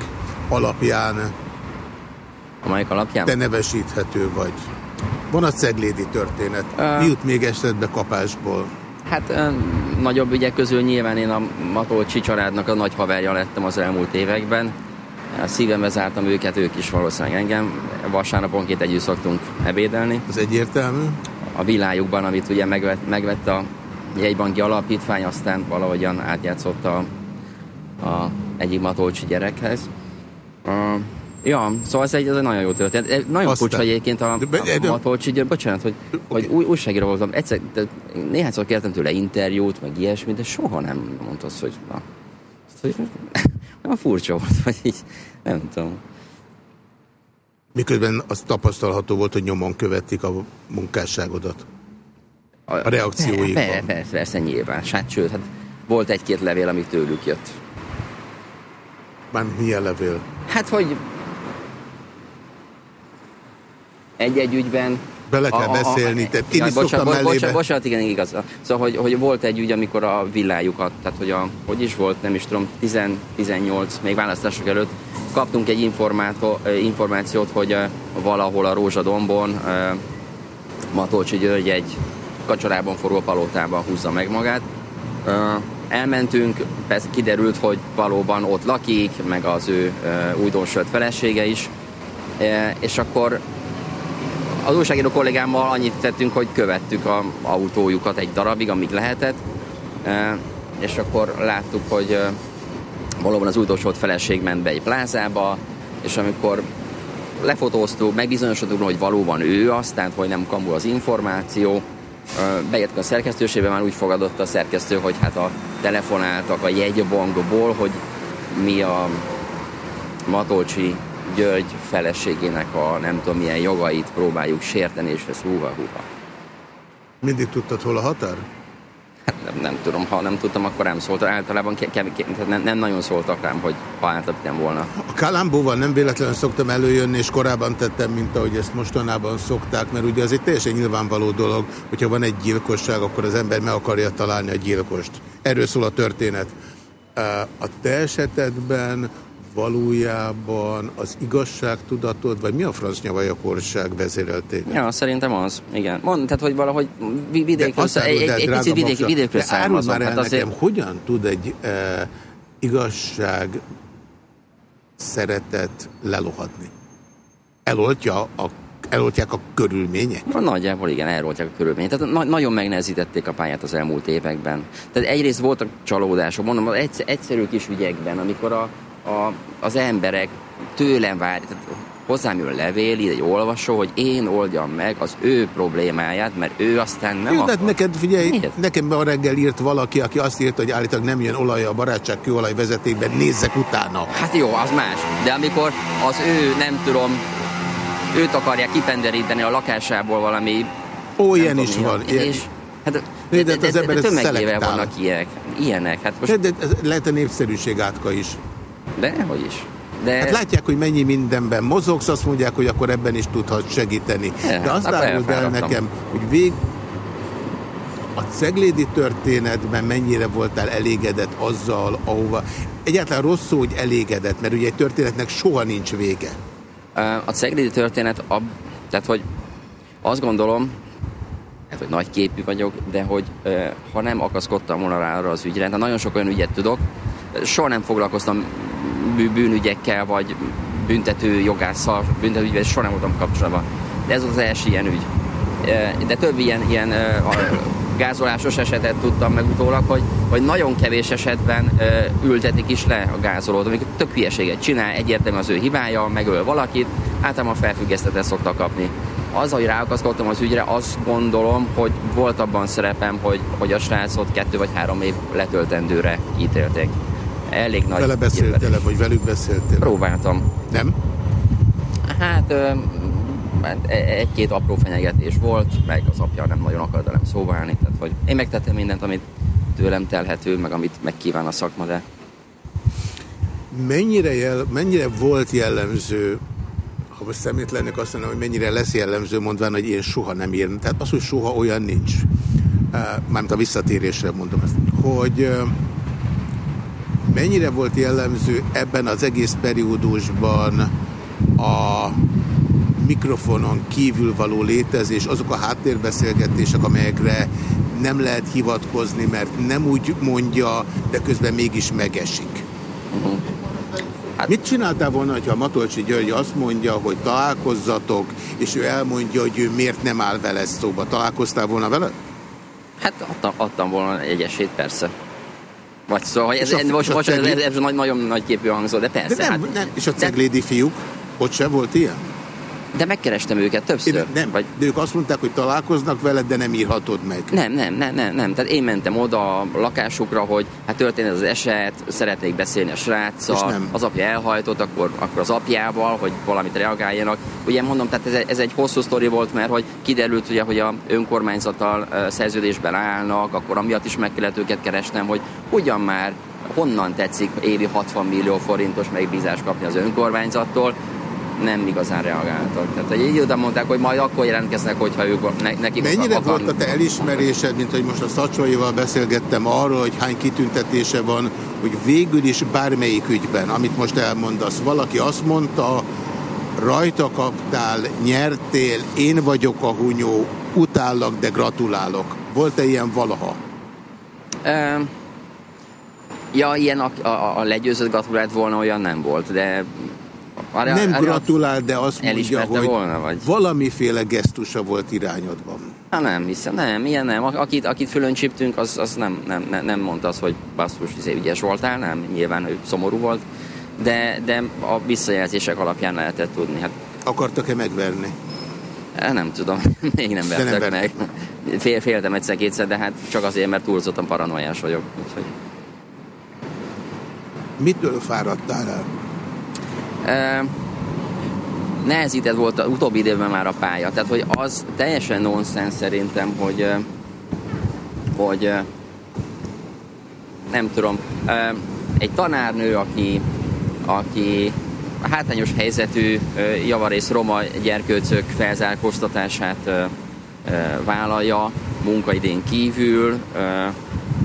alapján Amelyik alapján? te nevesíthető vagy. Van a ceglédi történet. Ö- Mi jut még eszedbe kapásból? Hát ö, nagyobb ügyek közül nyilván én a Matolcsi családnak a nagy haverja lettem az elmúlt években. Szívembe zártam őket, ők is valószínűleg engem. Vasárnaponként együtt szoktunk ebédelni. Ez egyértelmű. A világukban, amit ugye megvett, megvett a jegybanki alapítvány, aztán valahogyan átjátszott a, a egyik Matolcsi gyerekhez. Uh, ja, szóval ez egy, ez egy nagyon jó történet. Nagyon Aztán- furcsa egyébként a, be- a de- Matolcsi gyerek, bocsánat, hogy, hogy új, újságíró voltam. Egyszer, de néhányszor kértem tőle interjút, meg ilyesmit, de soha nem mondta azt, hogy na, hogy nem furcsa volt, vagy így, nem tudom. Miközben az tapasztalható volt, hogy nyomon követik a munkásságodat. A reakcióikban. Persze, persze, persze, nyilván. Hát, sőt, hát volt egy-két levél, ami tőlük jött. Már milyen levél? Hát, hogy egy-egy ügyben... Bele kell beszélni, tehát én is bocsánat, szoktam bo- bocsánat, bocsánat, igen, igaz. Szóval, hogy, hogy volt egy ügy, amikor a villájukat, tehát hogy, a, hogy is volt, nem is tudom, 10-18, még választások előtt, kaptunk egy információt, hogy valahol a Rózsadombon Matolcsi György egy kacsorában forró palotában húzza meg magát. Elmentünk, persze kiderült, hogy valóban ott lakik, meg az ő újdonsült felesége is, és akkor az újságíró kollégámmal annyit tettünk, hogy követtük a autójukat egy darabig, amíg lehetett, és akkor láttuk, hogy valóban az újdonsult feleség ment be egy plázába, és amikor lefotóztuk, megbizonyosodtunk, hogy valóban ő az, tehát hogy nem kamu az információ, Beértünk a szerkesztőségbe, már úgy fogadott a szerkesztő, hogy hát a telefonáltak a jegybankból, hogy mi a Matolcsi György feleségének a nem tudom milyen jogait próbáljuk sérteni, és ez húha húha. Mindig tudtad, hol a határ? Hát nem, nem tudom, ha nem tudtam, akkor nem szóltak. Általában ke- ke- ke- nem, nem nagyon szóltak rám, hogy átléptem volna. A Kalambóval nem véletlenül szoktam előjönni, és korábban tettem, mint ahogy ezt mostanában szokták, mert ugye az egy teljesen nyilvánvaló dolog, hogyha van egy gyilkosság, akkor az ember meg akarja találni a gyilkost. Erről szól a történet. A te esetedben valójában az igazságtudatod, vagy mi a franc nyavajakorság vezérelték? Ja, szerintem az. Igen. Mond, tehát, hogy valahogy vi- vidékről, azt szá- egy, egy, egy picit Magsa, vidékről de származom. már el Hát azért, nekem, hogyan tud egy e, igazság szeretet lelohadni? Eloltja a, eloltják a körülmények? Na, nagyjából igen, elroltják a körülményt. Tehát na- nagyon megnehezítették a pályát az elmúlt években. Tehát egyrészt voltak csalódások, mondom, az egyszer, egyszerű kis ügyekben, amikor a, a, az emberek tőlem vár, tehát hozzám jön levél, ide egy olvasó, hogy én oldjam meg az ő problémáját, mert ő aztán nem Jó, akar. hát neked figyelj, Miért? nekem ma reggel írt valaki, aki azt írta, hogy állítólag nem jön olaj a barátság kőolaj vezetékben, nézzek utána. Hát jó, az más. De amikor az ő, nem tudom, őt akarják kipenderíteni a lakásából valami... Ó, ilyen tudom is mi, van, És, ilyen- hát, de, De, de, de, de, de, tömegével szelektál. vannak ilyenek. ilyenek. Hát most, De, de lehet a népszerűség átka is. De hogy is. De, Hát látják, hogy mennyi mindenben mozogsz, azt mondják, hogy akkor ebben is tudhat segíteni. Ja, De azt akkor áruld el nekem, hogy vég a ceglédi történetben mennyire voltál elégedett azzal, ahova... Egyáltalán rossz szó, hogy elégedett, mert ugye egy történetnek soha nincs vége. A ceglédi történet, ab, tehát hogy azt gondolom, hát, hogy nagy képű vagyok, de hogy ha nem akaszkodtam volna rá arra az ügyre, tehát nagyon sok olyan ügyet tudok, soha nem foglalkoztam bűnügyekkel, vagy büntető jogásszal, büntetőügyvel, soha nem voltam kapcsolatban. De ez az első ilyen ügy. De több ilyen, ilyen gázolásos esetet tudtam meg utólag, hogy, hogy nagyon kevés esetben ültetik is le a gázolót, amikor tök hülyeséget csinál, egyértelmű az ő hibája, megöl valakit, általában felfüggesztetet szoktak kapni. Az, hogy ráakaszkodtam az ügyre, azt gondolom, hogy volt abban szerepem, hogy, hogy a srácot kettő vagy három év letöltendőre ítélték. Elég nagy Vele beszéltél -e, vagy velük beszéltél? Próbáltam. Nem? Hát hát e- egy-két apró fenyegetés volt, meg az apja nem nagyon akart velem szóba állni, tehát hogy én megtettem mindent, amit tőlem telhető, meg amit megkíván a szakma, de Mennyire, jel, mennyire volt jellemző, ha most szemét lennék azt mondom, hogy mennyire lesz jellemző, mondván, hogy én soha nem írni. Tehát az, hogy soha olyan nincs. Mármint a visszatérésre mondom ezt. Hogy mennyire volt jellemző ebben az egész periódusban a mikrofonon kívül való létezés, azok a háttérbeszélgetések, amelyekre nem lehet hivatkozni, mert nem úgy mondja, de közben mégis megesik. Hát, Mit csináltál volna, ha Matolcsi György azt mondja, hogy találkozzatok, és ő elmondja, hogy ő miért nem áll vele szóba? Találkoztál volna vele? hát adtam, adtam volna egy esélyt, persze. Vagy szóval, hogy ez, a- most, a most ez, ez, ez nagy, nagyon nagy képű hangzó, de persze. De nem, hát, nem. És a ceglédi fiúk? Ott sem volt ilyen? De megkerestem őket többször. Én, nem, vagy... de ők azt mondták, hogy találkoznak veled, de nem írhatod meg. Nem, nem, nem, nem, nem. Tehát én mentem oda a lakásukra, hogy hát történt az eset, szeretnék beszélni a sráccal, nem. az apja elhajtott, akkor, akkor az apjával, hogy valamit reagáljanak. Ugye mondom, tehát ez, egy- ez egy hosszú sztori volt, mert hogy kiderült ugye, hogy a önkormányzattal szerződésben állnak, akkor amiatt is meg kellett őket keresnem, hogy ugyan már honnan tetszik évi 60 millió forintos megbízást kapni az önkormányzattól, nem igazán reagáltak. Tehát egy idő után mondták, hogy majd akkor jelentkeznek, hogyha ők, ne, nekik Mennyire akar- volt a te elismerésed, mint hogy most a Szacsaival beszélgettem arról, hogy hány kitüntetése van, hogy végül is bármelyik ügyben, amit most elmondasz, valaki azt mondta, rajta kaptál, nyertél, én vagyok a hunyó, utállak, de gratulálok. Volt-e ilyen valaha? Ö, Ja, ilyen a, a, a legyőzött gratulált volna, olyan nem volt, de... A, Nem gratulál, de azt mondja, hogy volna, vagy? valamiféle gesztusa volt irányodban. Hát nem hiszem, nem, ilyen nem. Akit, akit fölön csíptünk, az, az nem, nem, nem, mondta azt, hogy basszus, izé, ügyes voltál, nem, nyilván ő szomorú volt, de, de a visszajelzések alapján lehetett tudni. Hát Akartak-e megverni? nem tudom, még nem De nem vertek vertek meg. Fél, féltem egyszer-kétszer, de hát csak azért, mert túlzottan paranoiás vagyok. Úgyhogy. Mitől fáradtál el? Nehezített volt az utóbbi időben már a pálya. Tehát, hogy az teljesen nonsens szerintem, hogy, hogy nem tudom, egy tanárnő, aki, aki hátrányos helyzetű javarész roma gyerkőcök felzárkóztatását vállalja munkaidén kívül,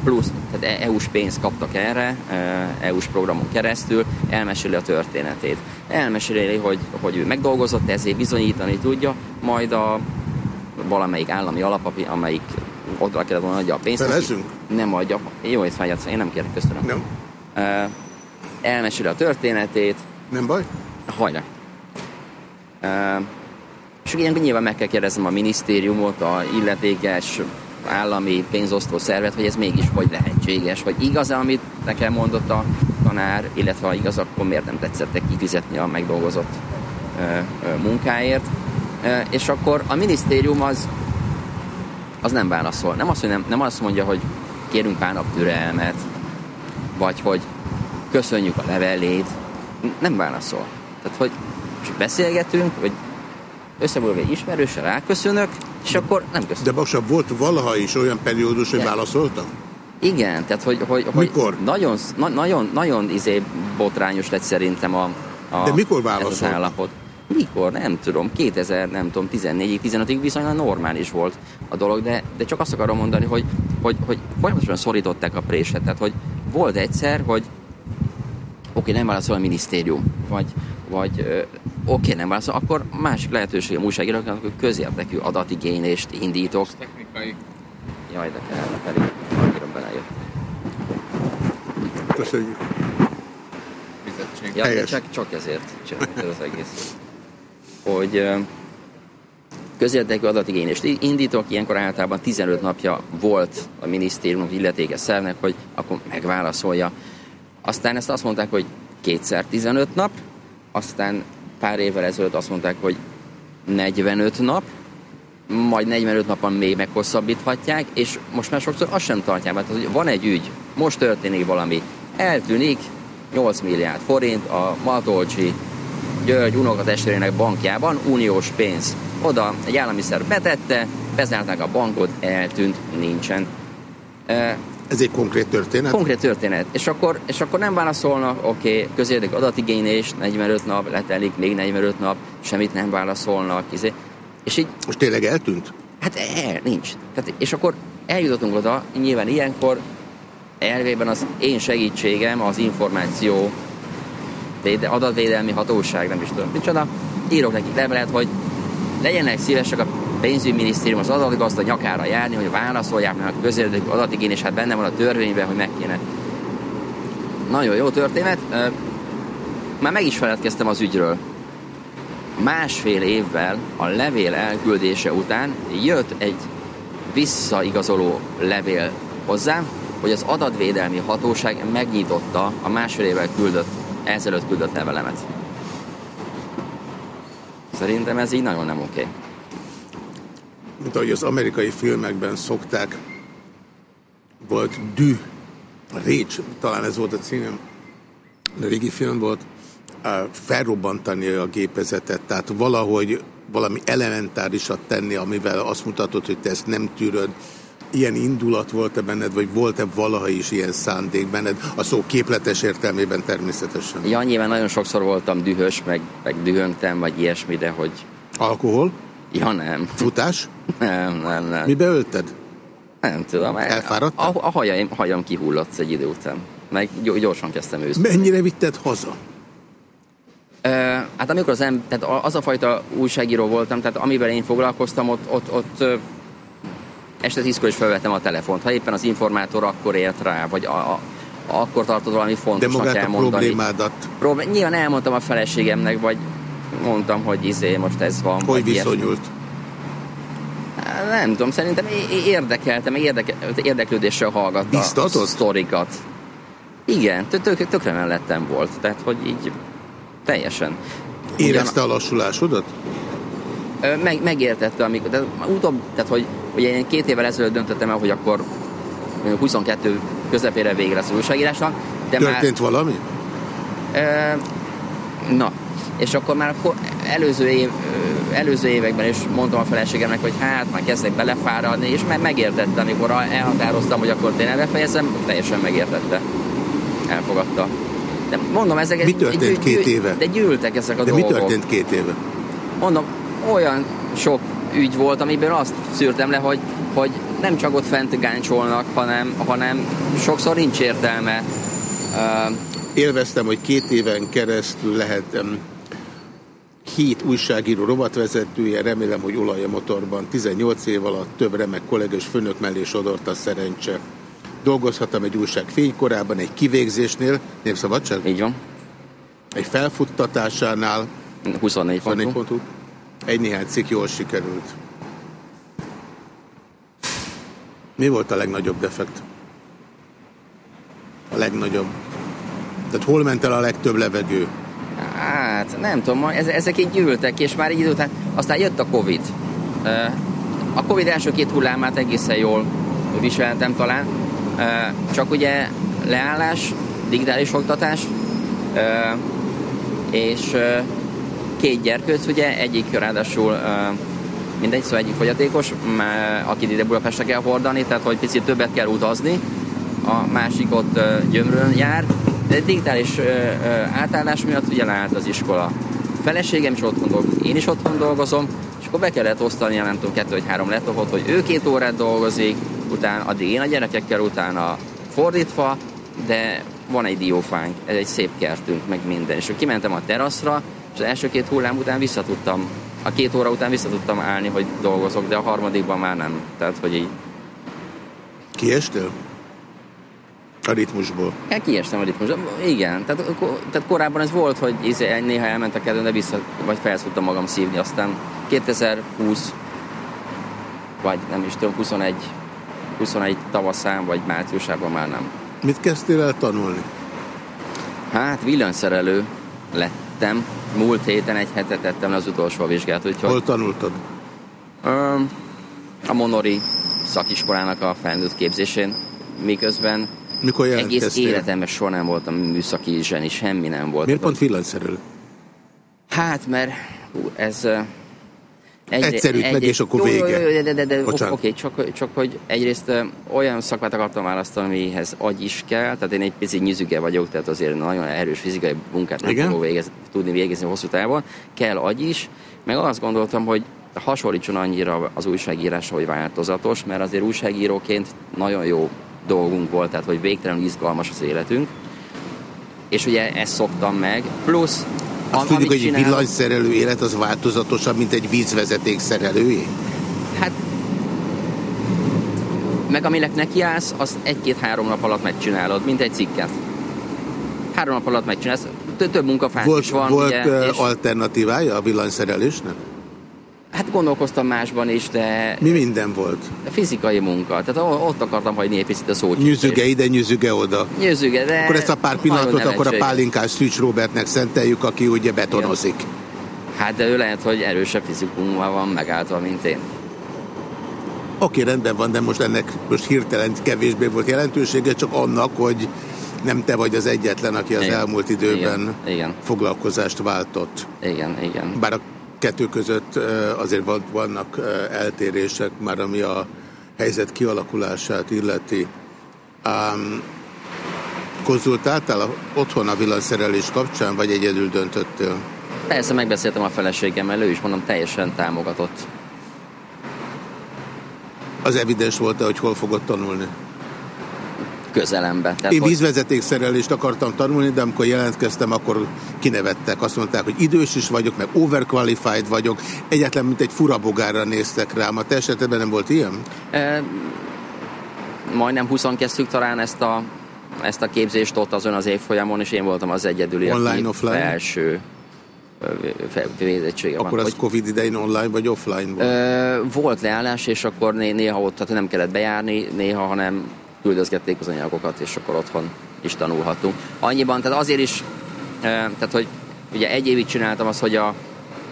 plusz, tehát EU-s pénzt kaptak erre, ö, EU-s programon keresztül, elmeséli a történetét. Elmeséli, hogy, hogy ő megdolgozott, ezért bizonyítani tudja, majd a valamelyik állami alap, amelyik oda kellett volna adja a pénzt. Felezzünk? Nem adja. Jó étvágyat, én nem kérek, köszönöm. Nem. Uh, elmeséli a történetét. Nem baj. Hajrá. Uh, és ilyenkor nyilván meg kell kérdeznem a minisztériumot, a illetékes állami pénzosztó szervet, hogy ez mégis hogy lehetséges, vagy igaz-e, amit nekem mondott a tanár, illetve ha igaz, akkor miért nem tetszett kifizetni a megdolgozott munkáért. És akkor a minisztérium az, az nem válaszol. Nem azt, hogy nem, nem azt mondja, hogy kérünk pár nap türelmet, vagy hogy köszönjük a levelét. Nem válaszol. Tehát, hogy beszélgetünk, vagy összebújva egy ismerőssel ráköszönök, és akkor nem köszönök. De Baksa, volt valaha is olyan periódus, hogy Igen. válaszoltak? Igen, tehát hogy, hogy, hogy Mikor? Nagyon, na, nagyon, nagyon izé botrányos lett szerintem a, a De mikor ez az válaszolt? állapot. Mikor? Nem tudom. 2000, nem tudom, 14-ig, 15-ig viszonylag normális volt a dolog, de, de csak azt akarom mondani, hogy, hogy, hogy folyamatosan szorították a préset. Tehát, hogy volt egyszer, hogy oké, nem válaszol a minisztérium, vagy, vagy oké, nem válaszol, akkor másik lehetőség a újságíróknak, hogy közérdekű adatigénylést indítok. Technikai. Jaj, de kellene pedig, annyira belejött. Köszönjük. Bizetség. Ja, Helyes. csak, csak ezért csináljuk ez az egész. Hogy közérdekű adatigényést indítok, ilyenkor általában 15 napja volt a minisztériumnak illetékes szervnek, hogy akkor megválaszolja. Aztán ezt azt mondták, hogy kétszer 15 nap, aztán pár évvel ezelőtt azt mondták, hogy 45 nap, majd 45 napon még meghosszabbíthatják, és most már sokszor azt sem tartják, mert hogy van egy ügy, most történik valami, eltűnik 8 milliárd forint a Matolcsi György unokatestvérének bankjában, uniós pénz. Oda egy állami betette, bezárták a bankot, eltűnt, nincsen. Ez egy konkrét történet? Konkrét történet. És akkor, és akkor nem válaszolnak, oké, okay, közérdek adatigénylés, 45 nap, letelik, még 45 nap, semmit nem válaszolnak. Izé. És így Most tényleg eltűnt? Hát el, nincs. Tehát, és akkor eljutottunk oda, nyilván ilyenkor elvében az én segítségem az információ véde, adatvédelmi hatóság, nem is tudom micsoda, írok nekik levelet, hogy legyenek szívesek a pénzügyminisztérium az adatgazda nyakára járni, hogy válaszolják meg a közérdekű adatigény, és hát benne van a törvényben, hogy meg kéne. Nagyon jó történet. Már meg is feledkeztem az ügyről. Másfél évvel a levél elküldése után jött egy visszaigazoló levél hozzám, hogy az adatvédelmi hatóság megnyitotta a másfél évvel küldött, ezelőtt küldött levelemet. Szerintem ez így nagyon nem oké. Mint ahogy az amerikai filmekben szokták, volt Dű, Rage, talán ez volt a címem, a régi film volt, felrobbantani a gépezetet, tehát valahogy valami elementárisat tenni, amivel azt mutatod, hogy te ezt nem tűröd. Ilyen indulat volt-e benned, vagy volt-e valaha is ilyen szándék benned? A szó képletes értelmében természetesen. Ja, nyilván nagyon sokszor voltam dühös, meg, meg dühöngtem, vagy ilyesmi, de hogy... Alkohol? Ja, nem. Futás? Nem, nem, nem. Mibe ölted? Nem tudom. Elfáradtál? A, a hajam, hajam kihullott egy idő után. Meg gy- gyorsan kezdtem őszni. Mennyire vitted haza? Ö, hát amikor az em, tehát a- az a fajta újságíró voltam, tehát amivel én foglalkoztam, ott, ott, ott este tízkor is felvettem a telefont. Ha éppen az informátor akkor ért rá, vagy a, a, akkor tartott valami De fontosnak magát a elmondani. problémádat Problém, nyilván elmondtam a feleségemnek, vagy mondtam, hogy izé, most ez van. hogy ilyesmi. viszonyult? Hát Nem tudom, szerintem é- é- érdekelte, meg érdeke, érdeklődéssel hallgatta Biztatott? a sztorikat. Igen, tö- tök, tökre mellettem volt, tehát hogy így teljesen. Érezte a lassulásodat? Meg, megértette, amikor, de utóbb, tehát hogy ugye én két évvel ezelőtt döntöttem el, hogy akkor mondjuk 22 közepére vége lesz az újságírásnak. De Történt valami? már, ö, na, és akkor már előző, év, előző években is mondtam a feleségemnek, hogy hát már kezdek belefáradni, és meg megértette, amikor elhatároztam, hogy akkor tényleg befejezem, teljesen megértette. Elfogadta. De mondom, ezek... Mi történt gyű- két éve? De gyűltek ezek a De mi dolgok. történt két éve? Mondom, olyan sok ügy volt, amiből azt szűrtem le, hogy, hogy nem csak ott fent gáncsolnak, hanem, hanem sokszor nincs értelme. Uh, Élveztem, hogy két éven keresztül lehetem hét újságíró rovatvezetője, remélem, hogy olaj a motorban. 18 év alatt több remek kollega és főnök mellé sodort a szerencse. Dolgozhattam egy újság fénykorában, egy kivégzésnél, Népszabadság? Így van. Egy felfuttatásánál. 24 pontú. pontú. Egy néhány cikk jól sikerült. Mi volt a legnagyobb defekt? A legnagyobb. Tehát hol ment el a legtöbb levegő? Hát, nem tudom, ezek így gyűltek, és már egy idő után, aztán jött a Covid. A Covid első két hullámát egészen jól viseltem talán, csak ugye leállás, digitális oktatás, és két gyerkőc, ugye, egyik ráadásul mindegy, szóval egyik fogyatékos, akit ide Budapestre kell hordani, tehát hogy picit többet kell utazni, a másik ott gyömrön jár, de digitális ö, ö, átállás miatt ugye leállt az iskola. Feleségem is otthon dolgozik, én is otthon dolgozom, és akkor be kellett osztani, nem tudom, kettő vagy három laptopot, hogy ő két órát dolgozik, utána addig én a gyerekekkel, utána fordítva, de van egy diófánk, ez egy szép kertünk, meg minden. És akkor kimentem a teraszra, és az első két hullám után visszatudtam, a két óra után visszatudtam állni, hogy dolgozok, de a harmadikban már nem. Tehát, hogy így Kiestél? A ritmusból. Hát kiestem a ritmus. Igen, tehát, tehát korábban ez volt, hogy izé, néha elmentek el, de vissza, vagy fel tudtam magam szívni. Aztán 2020, vagy nem is tudom, 21, 21 tavaszán, vagy márciusában már nem. Mit kezdtél el tanulni? Hát villanyszerelő lettem. Múlt héten egy hetet tettem az utolsó vizsgát, úgyhogy... Hol tanultad? A Monori szakiskolának a felnőtt képzésén, miközben Mikor egész életemben soha nem voltam műszaki zseni, semmi nem volt. Miért pont villanyszerelő? Hát, mert ez... ö, Egyszerűt meg, és akkor jó, vége. Jó, jó, de, de, de oké, okay, csak, csak hogy egyrészt ö, olyan szakmát akartam választani, amihez agy is kell, tehát én egy picit nyüzüge vagyok, tehát azért nagyon erős fizikai munkát nem Igen? fogok végez, tudni végezni hosszú távon, kell agy is, meg azt gondoltam, hogy hasonlítson annyira az újságírásra, hogy változatos, mert azért újságíróként nagyon jó dolgunk volt, tehát hogy végtelenül izgalmas az életünk, és ugye ezt szoktam meg, plusz Azt tudjuk, hogy egy csinálok- villanyszerelő élet az változatosabb, mint egy vízvezeték szerelői? Meg aminek nekiállsz, azt egy-két-három nap alatt megcsinálod, mint egy cikket. Három nap alatt megcsinálsz. Tö- Több munkafás Volt, is van, volt ugye, és alternatívája a villanyszerelésnek? Hát gondolkoztam másban is, de Mi minden volt? fizikai munka. Tehát ott akartam hagyni egy picit a szót. Nyűzüge ide, nyűzüge oda. Nyűzüge, de... Akkor ezt a pár pillanatot akkor a pálinkás Szűcs Robertnek szenteljük, aki ugye betonozik. Hát de ő lehet, hogy erősebb fizikummal van megálltva, mint én. Oké, rendben van, de most ennek most hirtelen kevésbé volt jelentősége, csak annak, hogy nem te vagy az egyetlen, aki az Igen. elmúlt időben Igen. Igen. foglalkozást váltott. Igen, igen. Bár a kettő között azért van- vannak eltérések, már ami a helyzet kialakulását illeti. Um, konzultáltál otthon a villanyszerelés kapcsán, vagy egyedül döntöttél? Persze megbeszéltem a feleségemmel, ő is mondom teljesen támogatott. Az evidens volt hogy hol fogod tanulni? Közelembe. Tehát, Én hogy- vízvezetékszerelést akartam tanulni, de amikor jelentkeztem, akkor kinevettek. Azt mondták, hogy idős is vagyok, meg overqualified vagyok. Egyetlen, mint egy furabogárra néztek rám. A te esetedben nem volt ilyen? E, majdnem 20 kezdtük talán ezt a, ezt a képzést ott azon az évfolyamon, és én voltam az egyedüli, Online, aki offline? felső fe- végzettsége van. Akkor az Hogy- Covid idején online vagy offline volt? Ö, volt leállás, és akkor né- néha ott tehát nem kellett bejárni, néha, hanem küldözgették az anyagokat, és akkor otthon is tanulhattunk. Annyiban, tehát azért is, ö, tehát hogy ugye egy évig csináltam azt, hogy a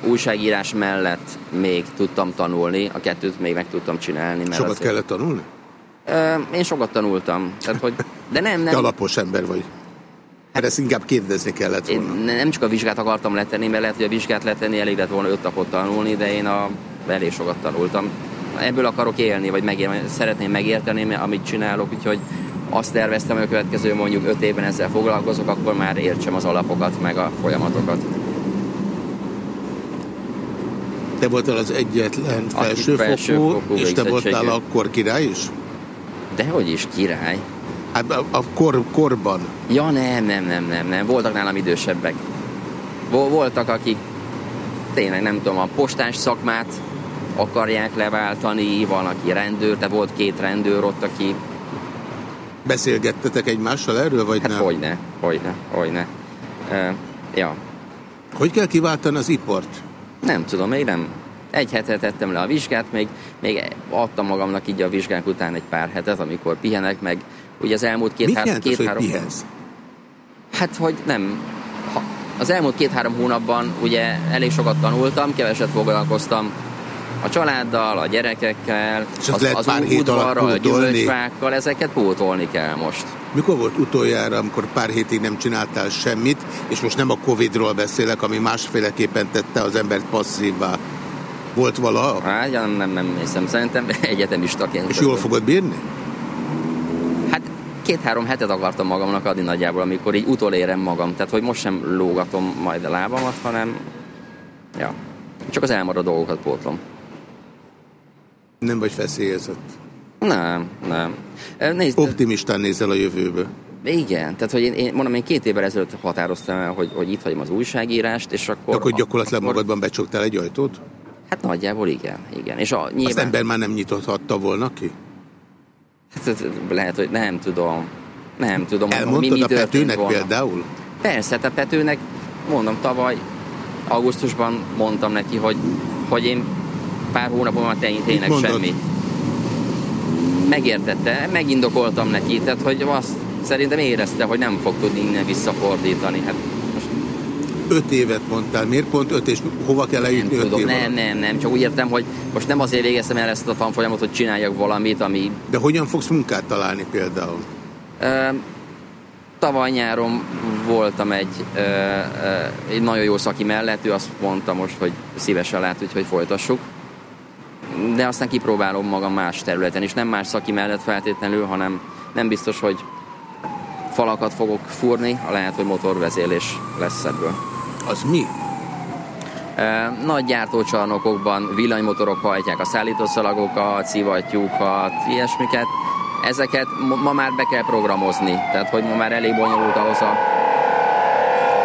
újságírás mellett még tudtam tanulni, a kettőt még meg tudtam csinálni. Mert Sokat azért- kellett tanulni? Ö, én sokat tanultam. Tehát, hogy, de nem, Te nem, alapos ember vagy. Hát ezt inkább kérdezni kellett én volna. nem csak a vizsgát akartam letenni, mert lehet, hogy a vizsgát letenni elég lett volna öt napot tanulni, de én a, elég sokat tanultam. Ebből akarok élni, vagy megélni, szeretném megérteni, amit csinálok, úgyhogy azt terveztem, hogy a következő mondjuk öt évben ezzel foglalkozok, akkor már értsem az alapokat, meg a folyamatokat. Te voltál az egyetlen felsőfokú, felsőfokú és te voltál akkor király is? Dehogy is, király. Hát a, a kor, korban. Ja, nem, nem, nem, nem, nem. Voltak nálam idősebbek. Vol- Voltak, akik tényleg nem tudom, a postás szakmát akarják leváltani, van, aki rendőr, de volt két rendőr ott, aki... Beszélgettetek egymással erről, vagy hát nem? Hogyne, hogyne, hogyne. Uh, ja, Hogy kell kiváltani az ipart? nem tudom, még nem. Egy hetet tettem le a vizsgát, még, még adtam magamnak így a vizsgák után egy pár hetet, amikor pihenek, meg ugye az elmúlt két, Mit jelent az, hogy két-három... pihensz? Hát, hogy nem. Ha, az elmúlt két-három hónapban ugye elég sokat tanultam, keveset foglalkoztam a családdal, a gyerekekkel, És azt lehet pár hét alatt udvarral, a gyümölcsfákkal, ezeket pótolni kell most. Mikor volt utoljára, amikor pár hétig nem csináltál semmit, és most nem a Covid-ról beszélek, ami másféleképpen tette az embert passzívvá. Volt valaha? Hát, nem, nem, nem hiszem, szerintem egyetemistaként. És jól fogod bírni? Hát két-három hetet akartam magamnak adni nagyjából, amikor így utolérem magam. Tehát, hogy most sem lógatom majd a lábamat, hanem ja, csak az elmaradó dolgokat pótlom. Nem vagy feszélyezett. Nem, nem. Nézd, Optimistán nézel a jövőbe. Igen, tehát hogy én, én mondom, én két évvel ezelőtt határoztam el, hogy, hogy itt hagyom az újságírást, és akkor... Akkor gyakorlatilag magadban becsoktál egy ajtót? Hát nagyjából igen, igen. És a, Az nyilván, ember már nem nyithatta volna ki? hát, lehet, hogy nem tudom. Nem tudom, hogy mi, Elmondtad mi a Petőnek volna. például? Persze, hát a Petőnek, mondom, tavaly augusztusban mondtam neki, hogy, hogy én pár hónapon már tény- tényleg semmi. Megértette, megindokoltam neki, tehát hogy azt szerintem érezte, hogy nem fog tudni innen visszafordítani. Hát Öt évet mondtál. Miért pont öt, és hova kell eljutni öt tudom, nem, nem, nem, csak úgy értem, hogy most nem azért végeztem el ezt a tanfolyamot, hogy csináljak valamit, ami De hogyan fogsz munkát találni például? Ö, Tavaly nyáron voltam egy, ö, ö, egy nagyon jó szaki mellett, ő azt mondta most, hogy szívesen lát, hogy folytassuk. De aztán kipróbálom magam más területen is, nem más szaki mellett feltétlenül, hanem nem biztos, hogy falakat fogok fúrni, lehet, hogy motorvezélés lesz ebből. Az mi? Nagy gyártócsarnokokban villanymotorok hajtják a szállítószalagokat, szivattyúkat, ilyesmiket. Ezeket ma- ma már be kell programozni, tehát hogy ma már elég bonyolult ahhoz a...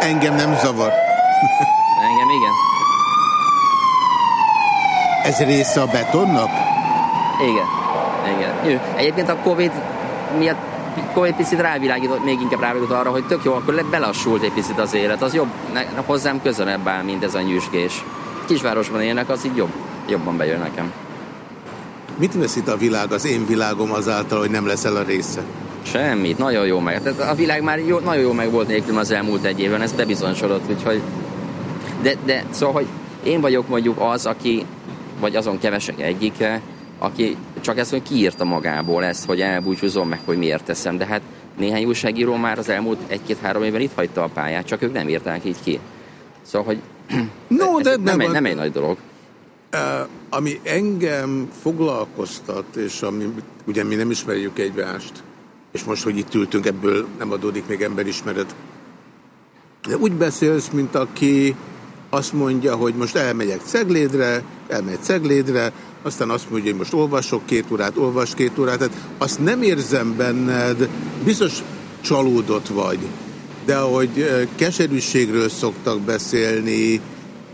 Engem nem zavar. Engem igen. Ez része a betonnak? Igen. Igen. Jó. Egyébként a Covid miatt Covid picit rávilágított, még inkább rávilágított arra, hogy tök jó, akkor belassult egy picit az élet. Az jobb, ne, hozzám közelebb áll, mint ez a nyüskés. Kisvárosban élnek, az így jobb, jobban bejön nekem. Mit veszít a világ, az én világom azáltal, hogy nem leszel a része? Semmit, nagyon jó meg. Tehát a világ már jó, nagyon jó meg volt nélkül az elmúlt egy évben, ez bebizonyosodott, úgyhogy... De, de szóval, hogy én vagyok mondjuk az, aki, vagy azon kevesek egyike, aki csak ezt, hogy kiírta magából ezt, hogy elbúcsúzom meg, hogy miért teszem. De hát néhány újságíró már az elmúlt egy-két-három évben itt hagyta a pályát, csak ők nem írták így ki. Szóval, hogy No, de ez nem, egy, nem egy nagy dolog. Uh, ami engem foglalkoztat, és ami, ugye mi nem ismerjük egymást, és most, hogy itt ültünk, ebből nem adódik még emberismeret. De úgy beszélsz, mint aki azt mondja, hogy most elmegyek Ceglédre, elmegy Ceglédre, aztán azt mondja, hogy most olvasok két órát, olvas két órát, tehát azt nem érzem benned, biztos csalódott vagy, de ahogy keserűségről szoktak beszélni,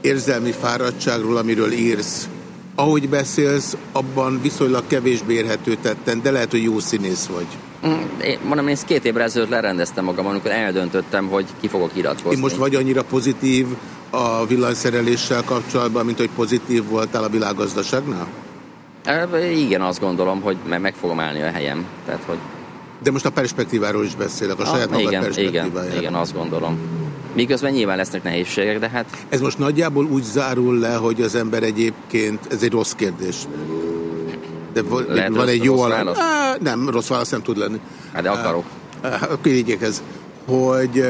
érzelmi fáradtságról, amiről írsz, ahogy beszélsz, abban viszonylag kevésbé érhető tetten, de lehet, hogy jó színész vagy. Mm, Én, mondom, én ezt két évre ezelőtt lerendeztem magam, amikor eldöntöttem, hogy ki fogok iratkozni. Én most vagy annyira pozitív a villanyszereléssel kapcsolatban, mint hogy pozitív voltál a világgazdaságnál? Igen, azt gondolom, hogy me- meg fogom állni a helyem. Tehát, hogy De most a perspektíváról is beszélek, a saját magad igen, igen, perspektívájáról. igen, azt gondolom. Miközben nyilván lesznek nehézségek, de hát Ez most nagyjából úgy zárul le, hogy az ember egyébként, ez egy rossz kérdés. De van, Lehet van egy jó rossz alap. válasz? Á, Nem, rossz válasz nem tud lenni. Hát de akarok. Akkor így igyekezz. Hogy,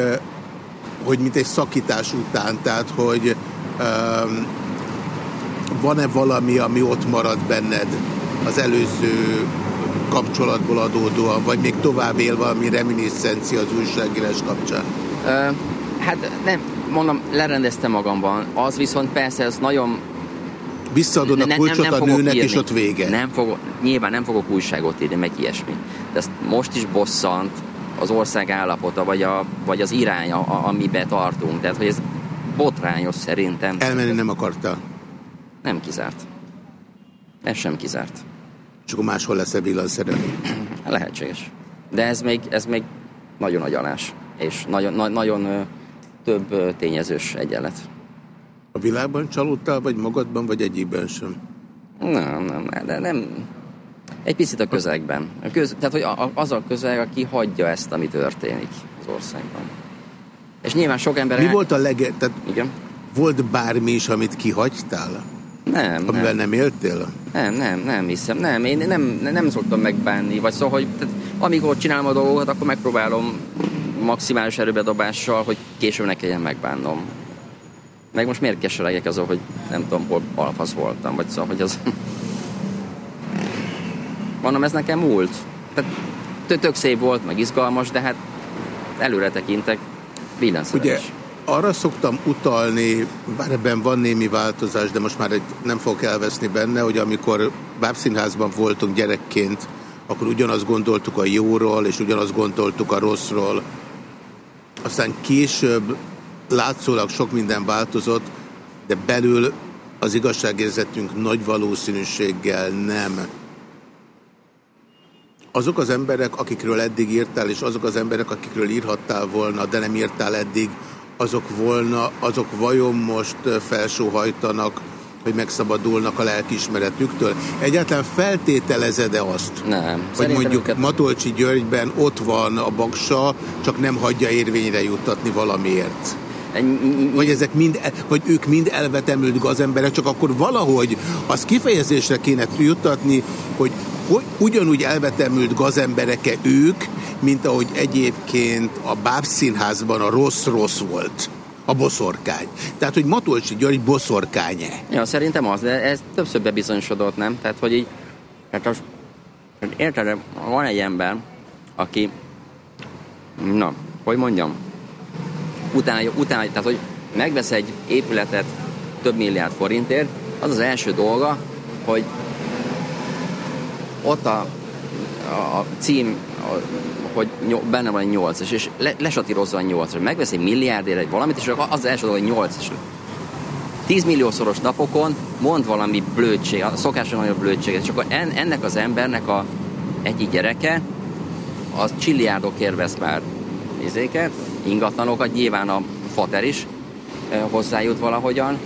hogy mint egy szakítás után, tehát hogy um, van-e valami, ami ott marad benned az előző kapcsolatból adódóan, vagy még tovább él valami reminiszencia az újságírás kapcsán? Ö, hát nem, mondom, lerendeztem magamban. Az viszont persze, ez nagyon... Visszaadod a kulcsot a fogok nőnek, írni. és ott vége. Nem fogok, nyilván nem fogok újságot írni, meg ilyesmi. De ezt most is bosszant az ország állapota, vagy, a, vagy az irány, a, a- amiben tartunk. Tehát, hogy ez botrányos szerintem. Elmenni nem akartál. Nem kizárt. Ez sem kizárt. És akkor máshol lesz-e villanszerelő? Lehetséges. De ez még, ez még nagyon nagy alás. És nagyon, na, nagyon több tényezős egyenlet. A világban csalódtál, vagy magadban, vagy egyikben sem? Nem, nem, de nem. Egy picit a közegben. A köz, tehát, hogy a, a- az a közeg, aki hagyja ezt, ami történik az országban. És nyilván sok ember... Mi volt a lege... Tehát Igen? Volt bármi is, amit kihagytál? Nem, Amivel nem. nem éltél? Nem, nem, nem hiszem. Nem, én nem, nem szoktam megbánni. Vagy szóval, hogy tehát, amikor csinálom a dolgokat, akkor megpróbálom maximális erőbedobással, hogy később ne kelljen megbánnom. Meg most miért keseregek azon, hogy nem tudom, hol alfasz voltam, vagy szóval, hogy az... Mondom, ez nekem múlt. Tehát tök- szép volt, meg izgalmas, de hát előre tekintek, villanszerelés. Ugye arra szoktam utalni, bár ebben van némi változás, de most már egy, nem fogok elveszni benne, hogy amikor bábszínházban voltunk gyerekként, akkor ugyanazt gondoltuk a jóról, és ugyanazt gondoltuk a rosszról. Aztán később látszólag sok minden változott, de belül az igazságérzetünk nagy valószínűséggel nem. Azok az emberek, akikről eddig írtál, és azok az emberek, akikről írhattál volna, de nem írtál eddig, azok volna, azok vajon most felsóhajtanak, hogy megszabadulnak a lelkiismeretüktől? Egyáltalán feltételezed-e azt? Nem. Hogy Szerintem mondjuk őket- Matolcsi Györgyben ott van a baksa, csak nem hagyja érvényre juttatni valamiért. Vagy ezek mind, vagy ők mind elvetemült gazemberek, csak akkor valahogy az kifejezésre kéne juttatni, hogy, hogy ugyanúgy elvetemült gazembereke ők, mint ahogy egyébként a bábszínházban a rossz-rossz volt. A boszorkány. Tehát, hogy Matolcsi György boszorkány-e? Ja, szerintem az, de ez többször bebizonyosodott, nem? Tehát, hogy így, hát az, érted, van egy ember, aki, na, hogy mondjam, utána, utána, tehát, hogy megvesz egy épületet több milliárd forintért, az az első dolga, hogy ott a, a, cím, hogy benne van egy 8 és le, lesatírozza a 8 megvesz egy milliárdért egy valamit, és akkor az első dolog, hogy 8 és 10 milliószoros napokon mond valami blödség, a szokása nagyobb blödséget, és akkor en, ennek az embernek a egyik gyereke, az csilliárdokért vesz már izéket, ingatlanokat, nyilván a fater is ö, hozzájut valahogyan.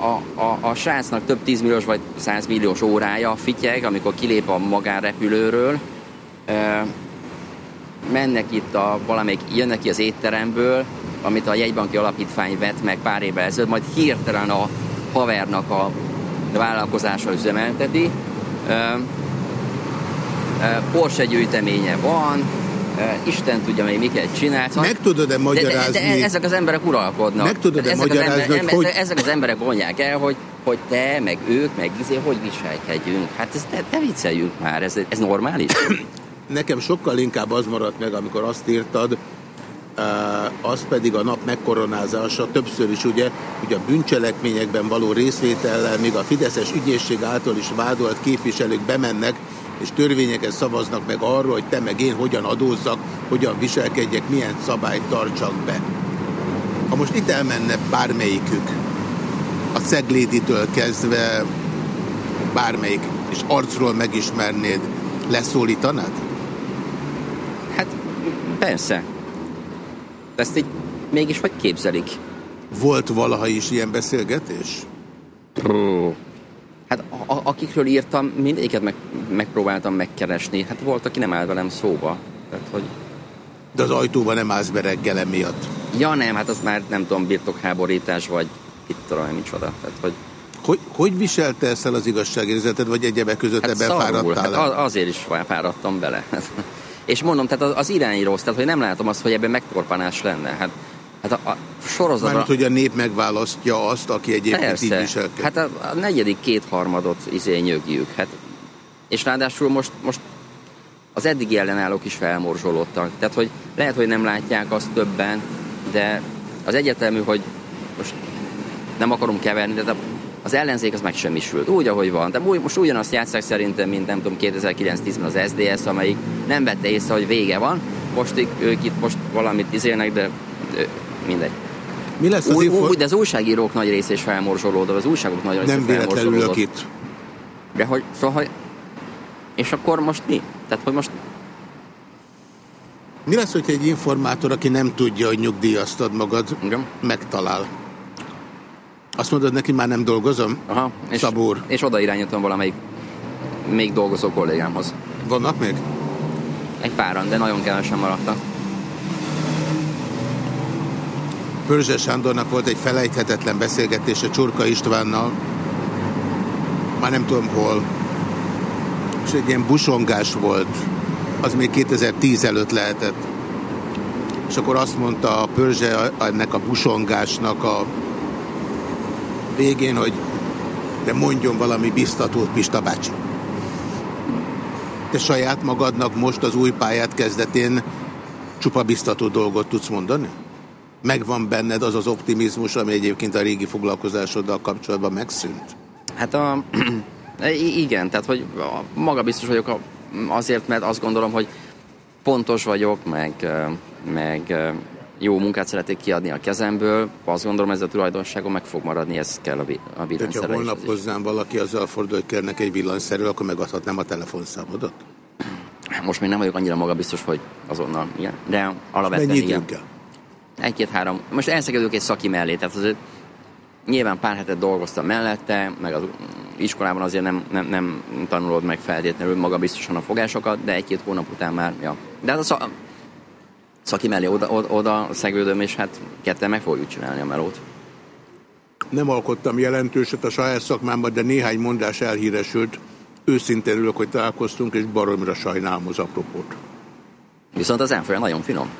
A, a, a srácnak több 10 milliós vagy 100 milliós órája fityeg, amikor kilép a magánrepülőről, ö, mennek itt a valamelyik, jönnek ki az étteremből, amit a jegybanki alapítvány vett meg pár évvel ezelőtt, majd hirtelen a havernak a vállalkozása üzemelteti. Ö, ö, Porsche gyűjteménye van, Isten tudja még miket csinált. Meg tudod-e magyarázni? De, de, de ezek az emberek uralkodnak. Meg tudod-e ezek magyarázni, az ember, hogy ezek, hogy- az emberek mondják el, hogy, hogy te, meg ők, meg izé, hogy viselkedjünk. Hát ez, ne, ne vicceljünk már, ez, ez normális? Nekem sokkal inkább az maradt meg, amikor azt írtad, az pedig a nap megkoronázása, többször is ugye, hogy a bűncselekményekben való részvétellel, még a Fideszes ügyészség által is vádolt képviselők bemennek, és törvényeket szavaznak meg arról, hogy te meg én hogyan adózzak, hogyan viselkedjek, milyen szabályt tartsak be. Ha most itt elmenne bármelyikük, a Cegléditől kezdve bármelyik, és arcról megismernéd, leszólítanád? Persze. De ezt így mégis hogy képzelik? Volt valaha is ilyen beszélgetés? Ó. A, akikről írtam, mindegyiket meg, megpróbáltam megkeresni. Hát volt, aki nem állt velem szóba. Tehát, hogy De az ajtóban nem állsz be reggel emiatt. Ja nem, hát az már nem tudom, birtokháborítás, vagy itt én micsoda. Tehát, hogy Hogy, hogy viselte ezt el az igazságérzeted, vagy egyebek között hát ebben szarul, fáradtál? hát az- azért is fáradtam bele. És mondom, tehát az, az irány rossz, tehát hogy nem látom azt, hogy ebben megtorpanás lenne. Hát, hát a, a sorozatra... Mármint, hogy a nép megválasztja azt, aki egyébként így Persze. viselkedik. Hát a, a negyedik kétharmadot izé nyögjük. Hát, és ráadásul most, most az eddigi ellenállók is felmorzsolódtak. Tehát, hogy lehet, hogy nem látják azt többen, de az egyetemű, hogy most nem akarom keverni, de az ellenzék az megsemmisült, úgy, ahogy van. De most ugyanazt játszák szerintem, mint nem tudom, 2009-10-ben az SDS, amelyik nem vette észre, hogy vége van. Most így- ők itt most valamit izélnek, de mindegy. Mi lesz az úgy, info- de az újságírók nagy része is felmorzsolódott, az újságok nagy része Nem véletlenül ülök itt. De hogy, szóval, hogy, és akkor most mi? Tehát, hogy most Mi lesz, hogyha egy informátor, aki nem tudja, hogy nyugdíjaztad magad, Igen. megtalál? Azt mondod neki, már nem dolgozom? Aha, és, Szabór. és oda irányítom valamelyik még dolgozó kollégámhoz. Vannak még? Egy páran, de nagyon kevesen maradtak. Pörzse Sándornak volt egy felejthetetlen beszélgetése Csurka Istvánnal, már nem tudom hol, és egy ilyen busongás volt, az még 2010 előtt lehetett. És akkor azt mondta a Pörzse ennek a busongásnak a végén, hogy de mondjon valami biztatót, Pista bácsi. Te saját magadnak most az új pályát kezdetén csupa biztató dolgot tudsz mondani? Megvan benned az az optimizmus, ami egyébként a régi foglalkozásoddal kapcsolatban megszűnt? Hát a, igen, tehát hogy a- maga biztos vagyok azért, mert azt gondolom, hogy pontos vagyok, meg, meg jó munkát szeretnék kiadni a kezemből. Azt gondolom, ez a tulajdonságom meg fog maradni, ez kell a, a Tehát, ha holnap hozzám valaki azzal fordul, hogy kérnek egy villanyszerű, akkor megadhatnám a telefonszámodat? Most még nem vagyok annyira magabiztos, hogy azonnal, igen. De alapvetően igen. kell? Egy-két-három. Most elszegedők egy szaki mellé, tehát azért nyilván pár hetet dolgoztam mellette, meg az iskolában azért nem, nem, nem tanulod meg feltétlenül magabiztosan a fogásokat, de egy-két hónap után már, ja. De hát a szak, szaki mellé oda, oda, oda szegődöm, és hát ketten meg fogjuk csinálni a melót. Nem alkottam jelentőset a saját szakmámban, de néhány mondás elhíresült. Őszintén örülök, hogy találkoztunk, és baromra sajnálom az apropót. Viszont az elfolyam nagyon finom.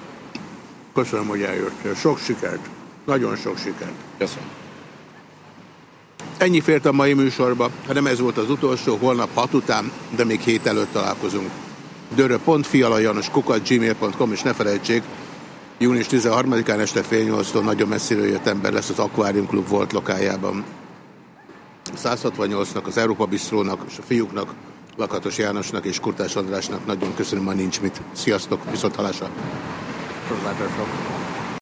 Köszönöm, hogy eljöttél. Sok sikert. Nagyon sok sikert. Köszönöm. Ennyi fért a mai műsorba, ha nem ez volt az utolsó, holnap hat után, de még hét előtt találkozunk. dörö.fialajanoskukat.gmail.com és ne felejtsék, június 13-án este fél nyolctól nagyon messziről jött ember lesz az Aquarium Club volt lokájában. A 168-nak, az Európa Bistrónak és a fiúknak, Lakatos Jánosnak és Kurtás Andrásnak nagyon köszönöm, ma nincs mit. Sziasztok, viszont halásra. Köszönöm.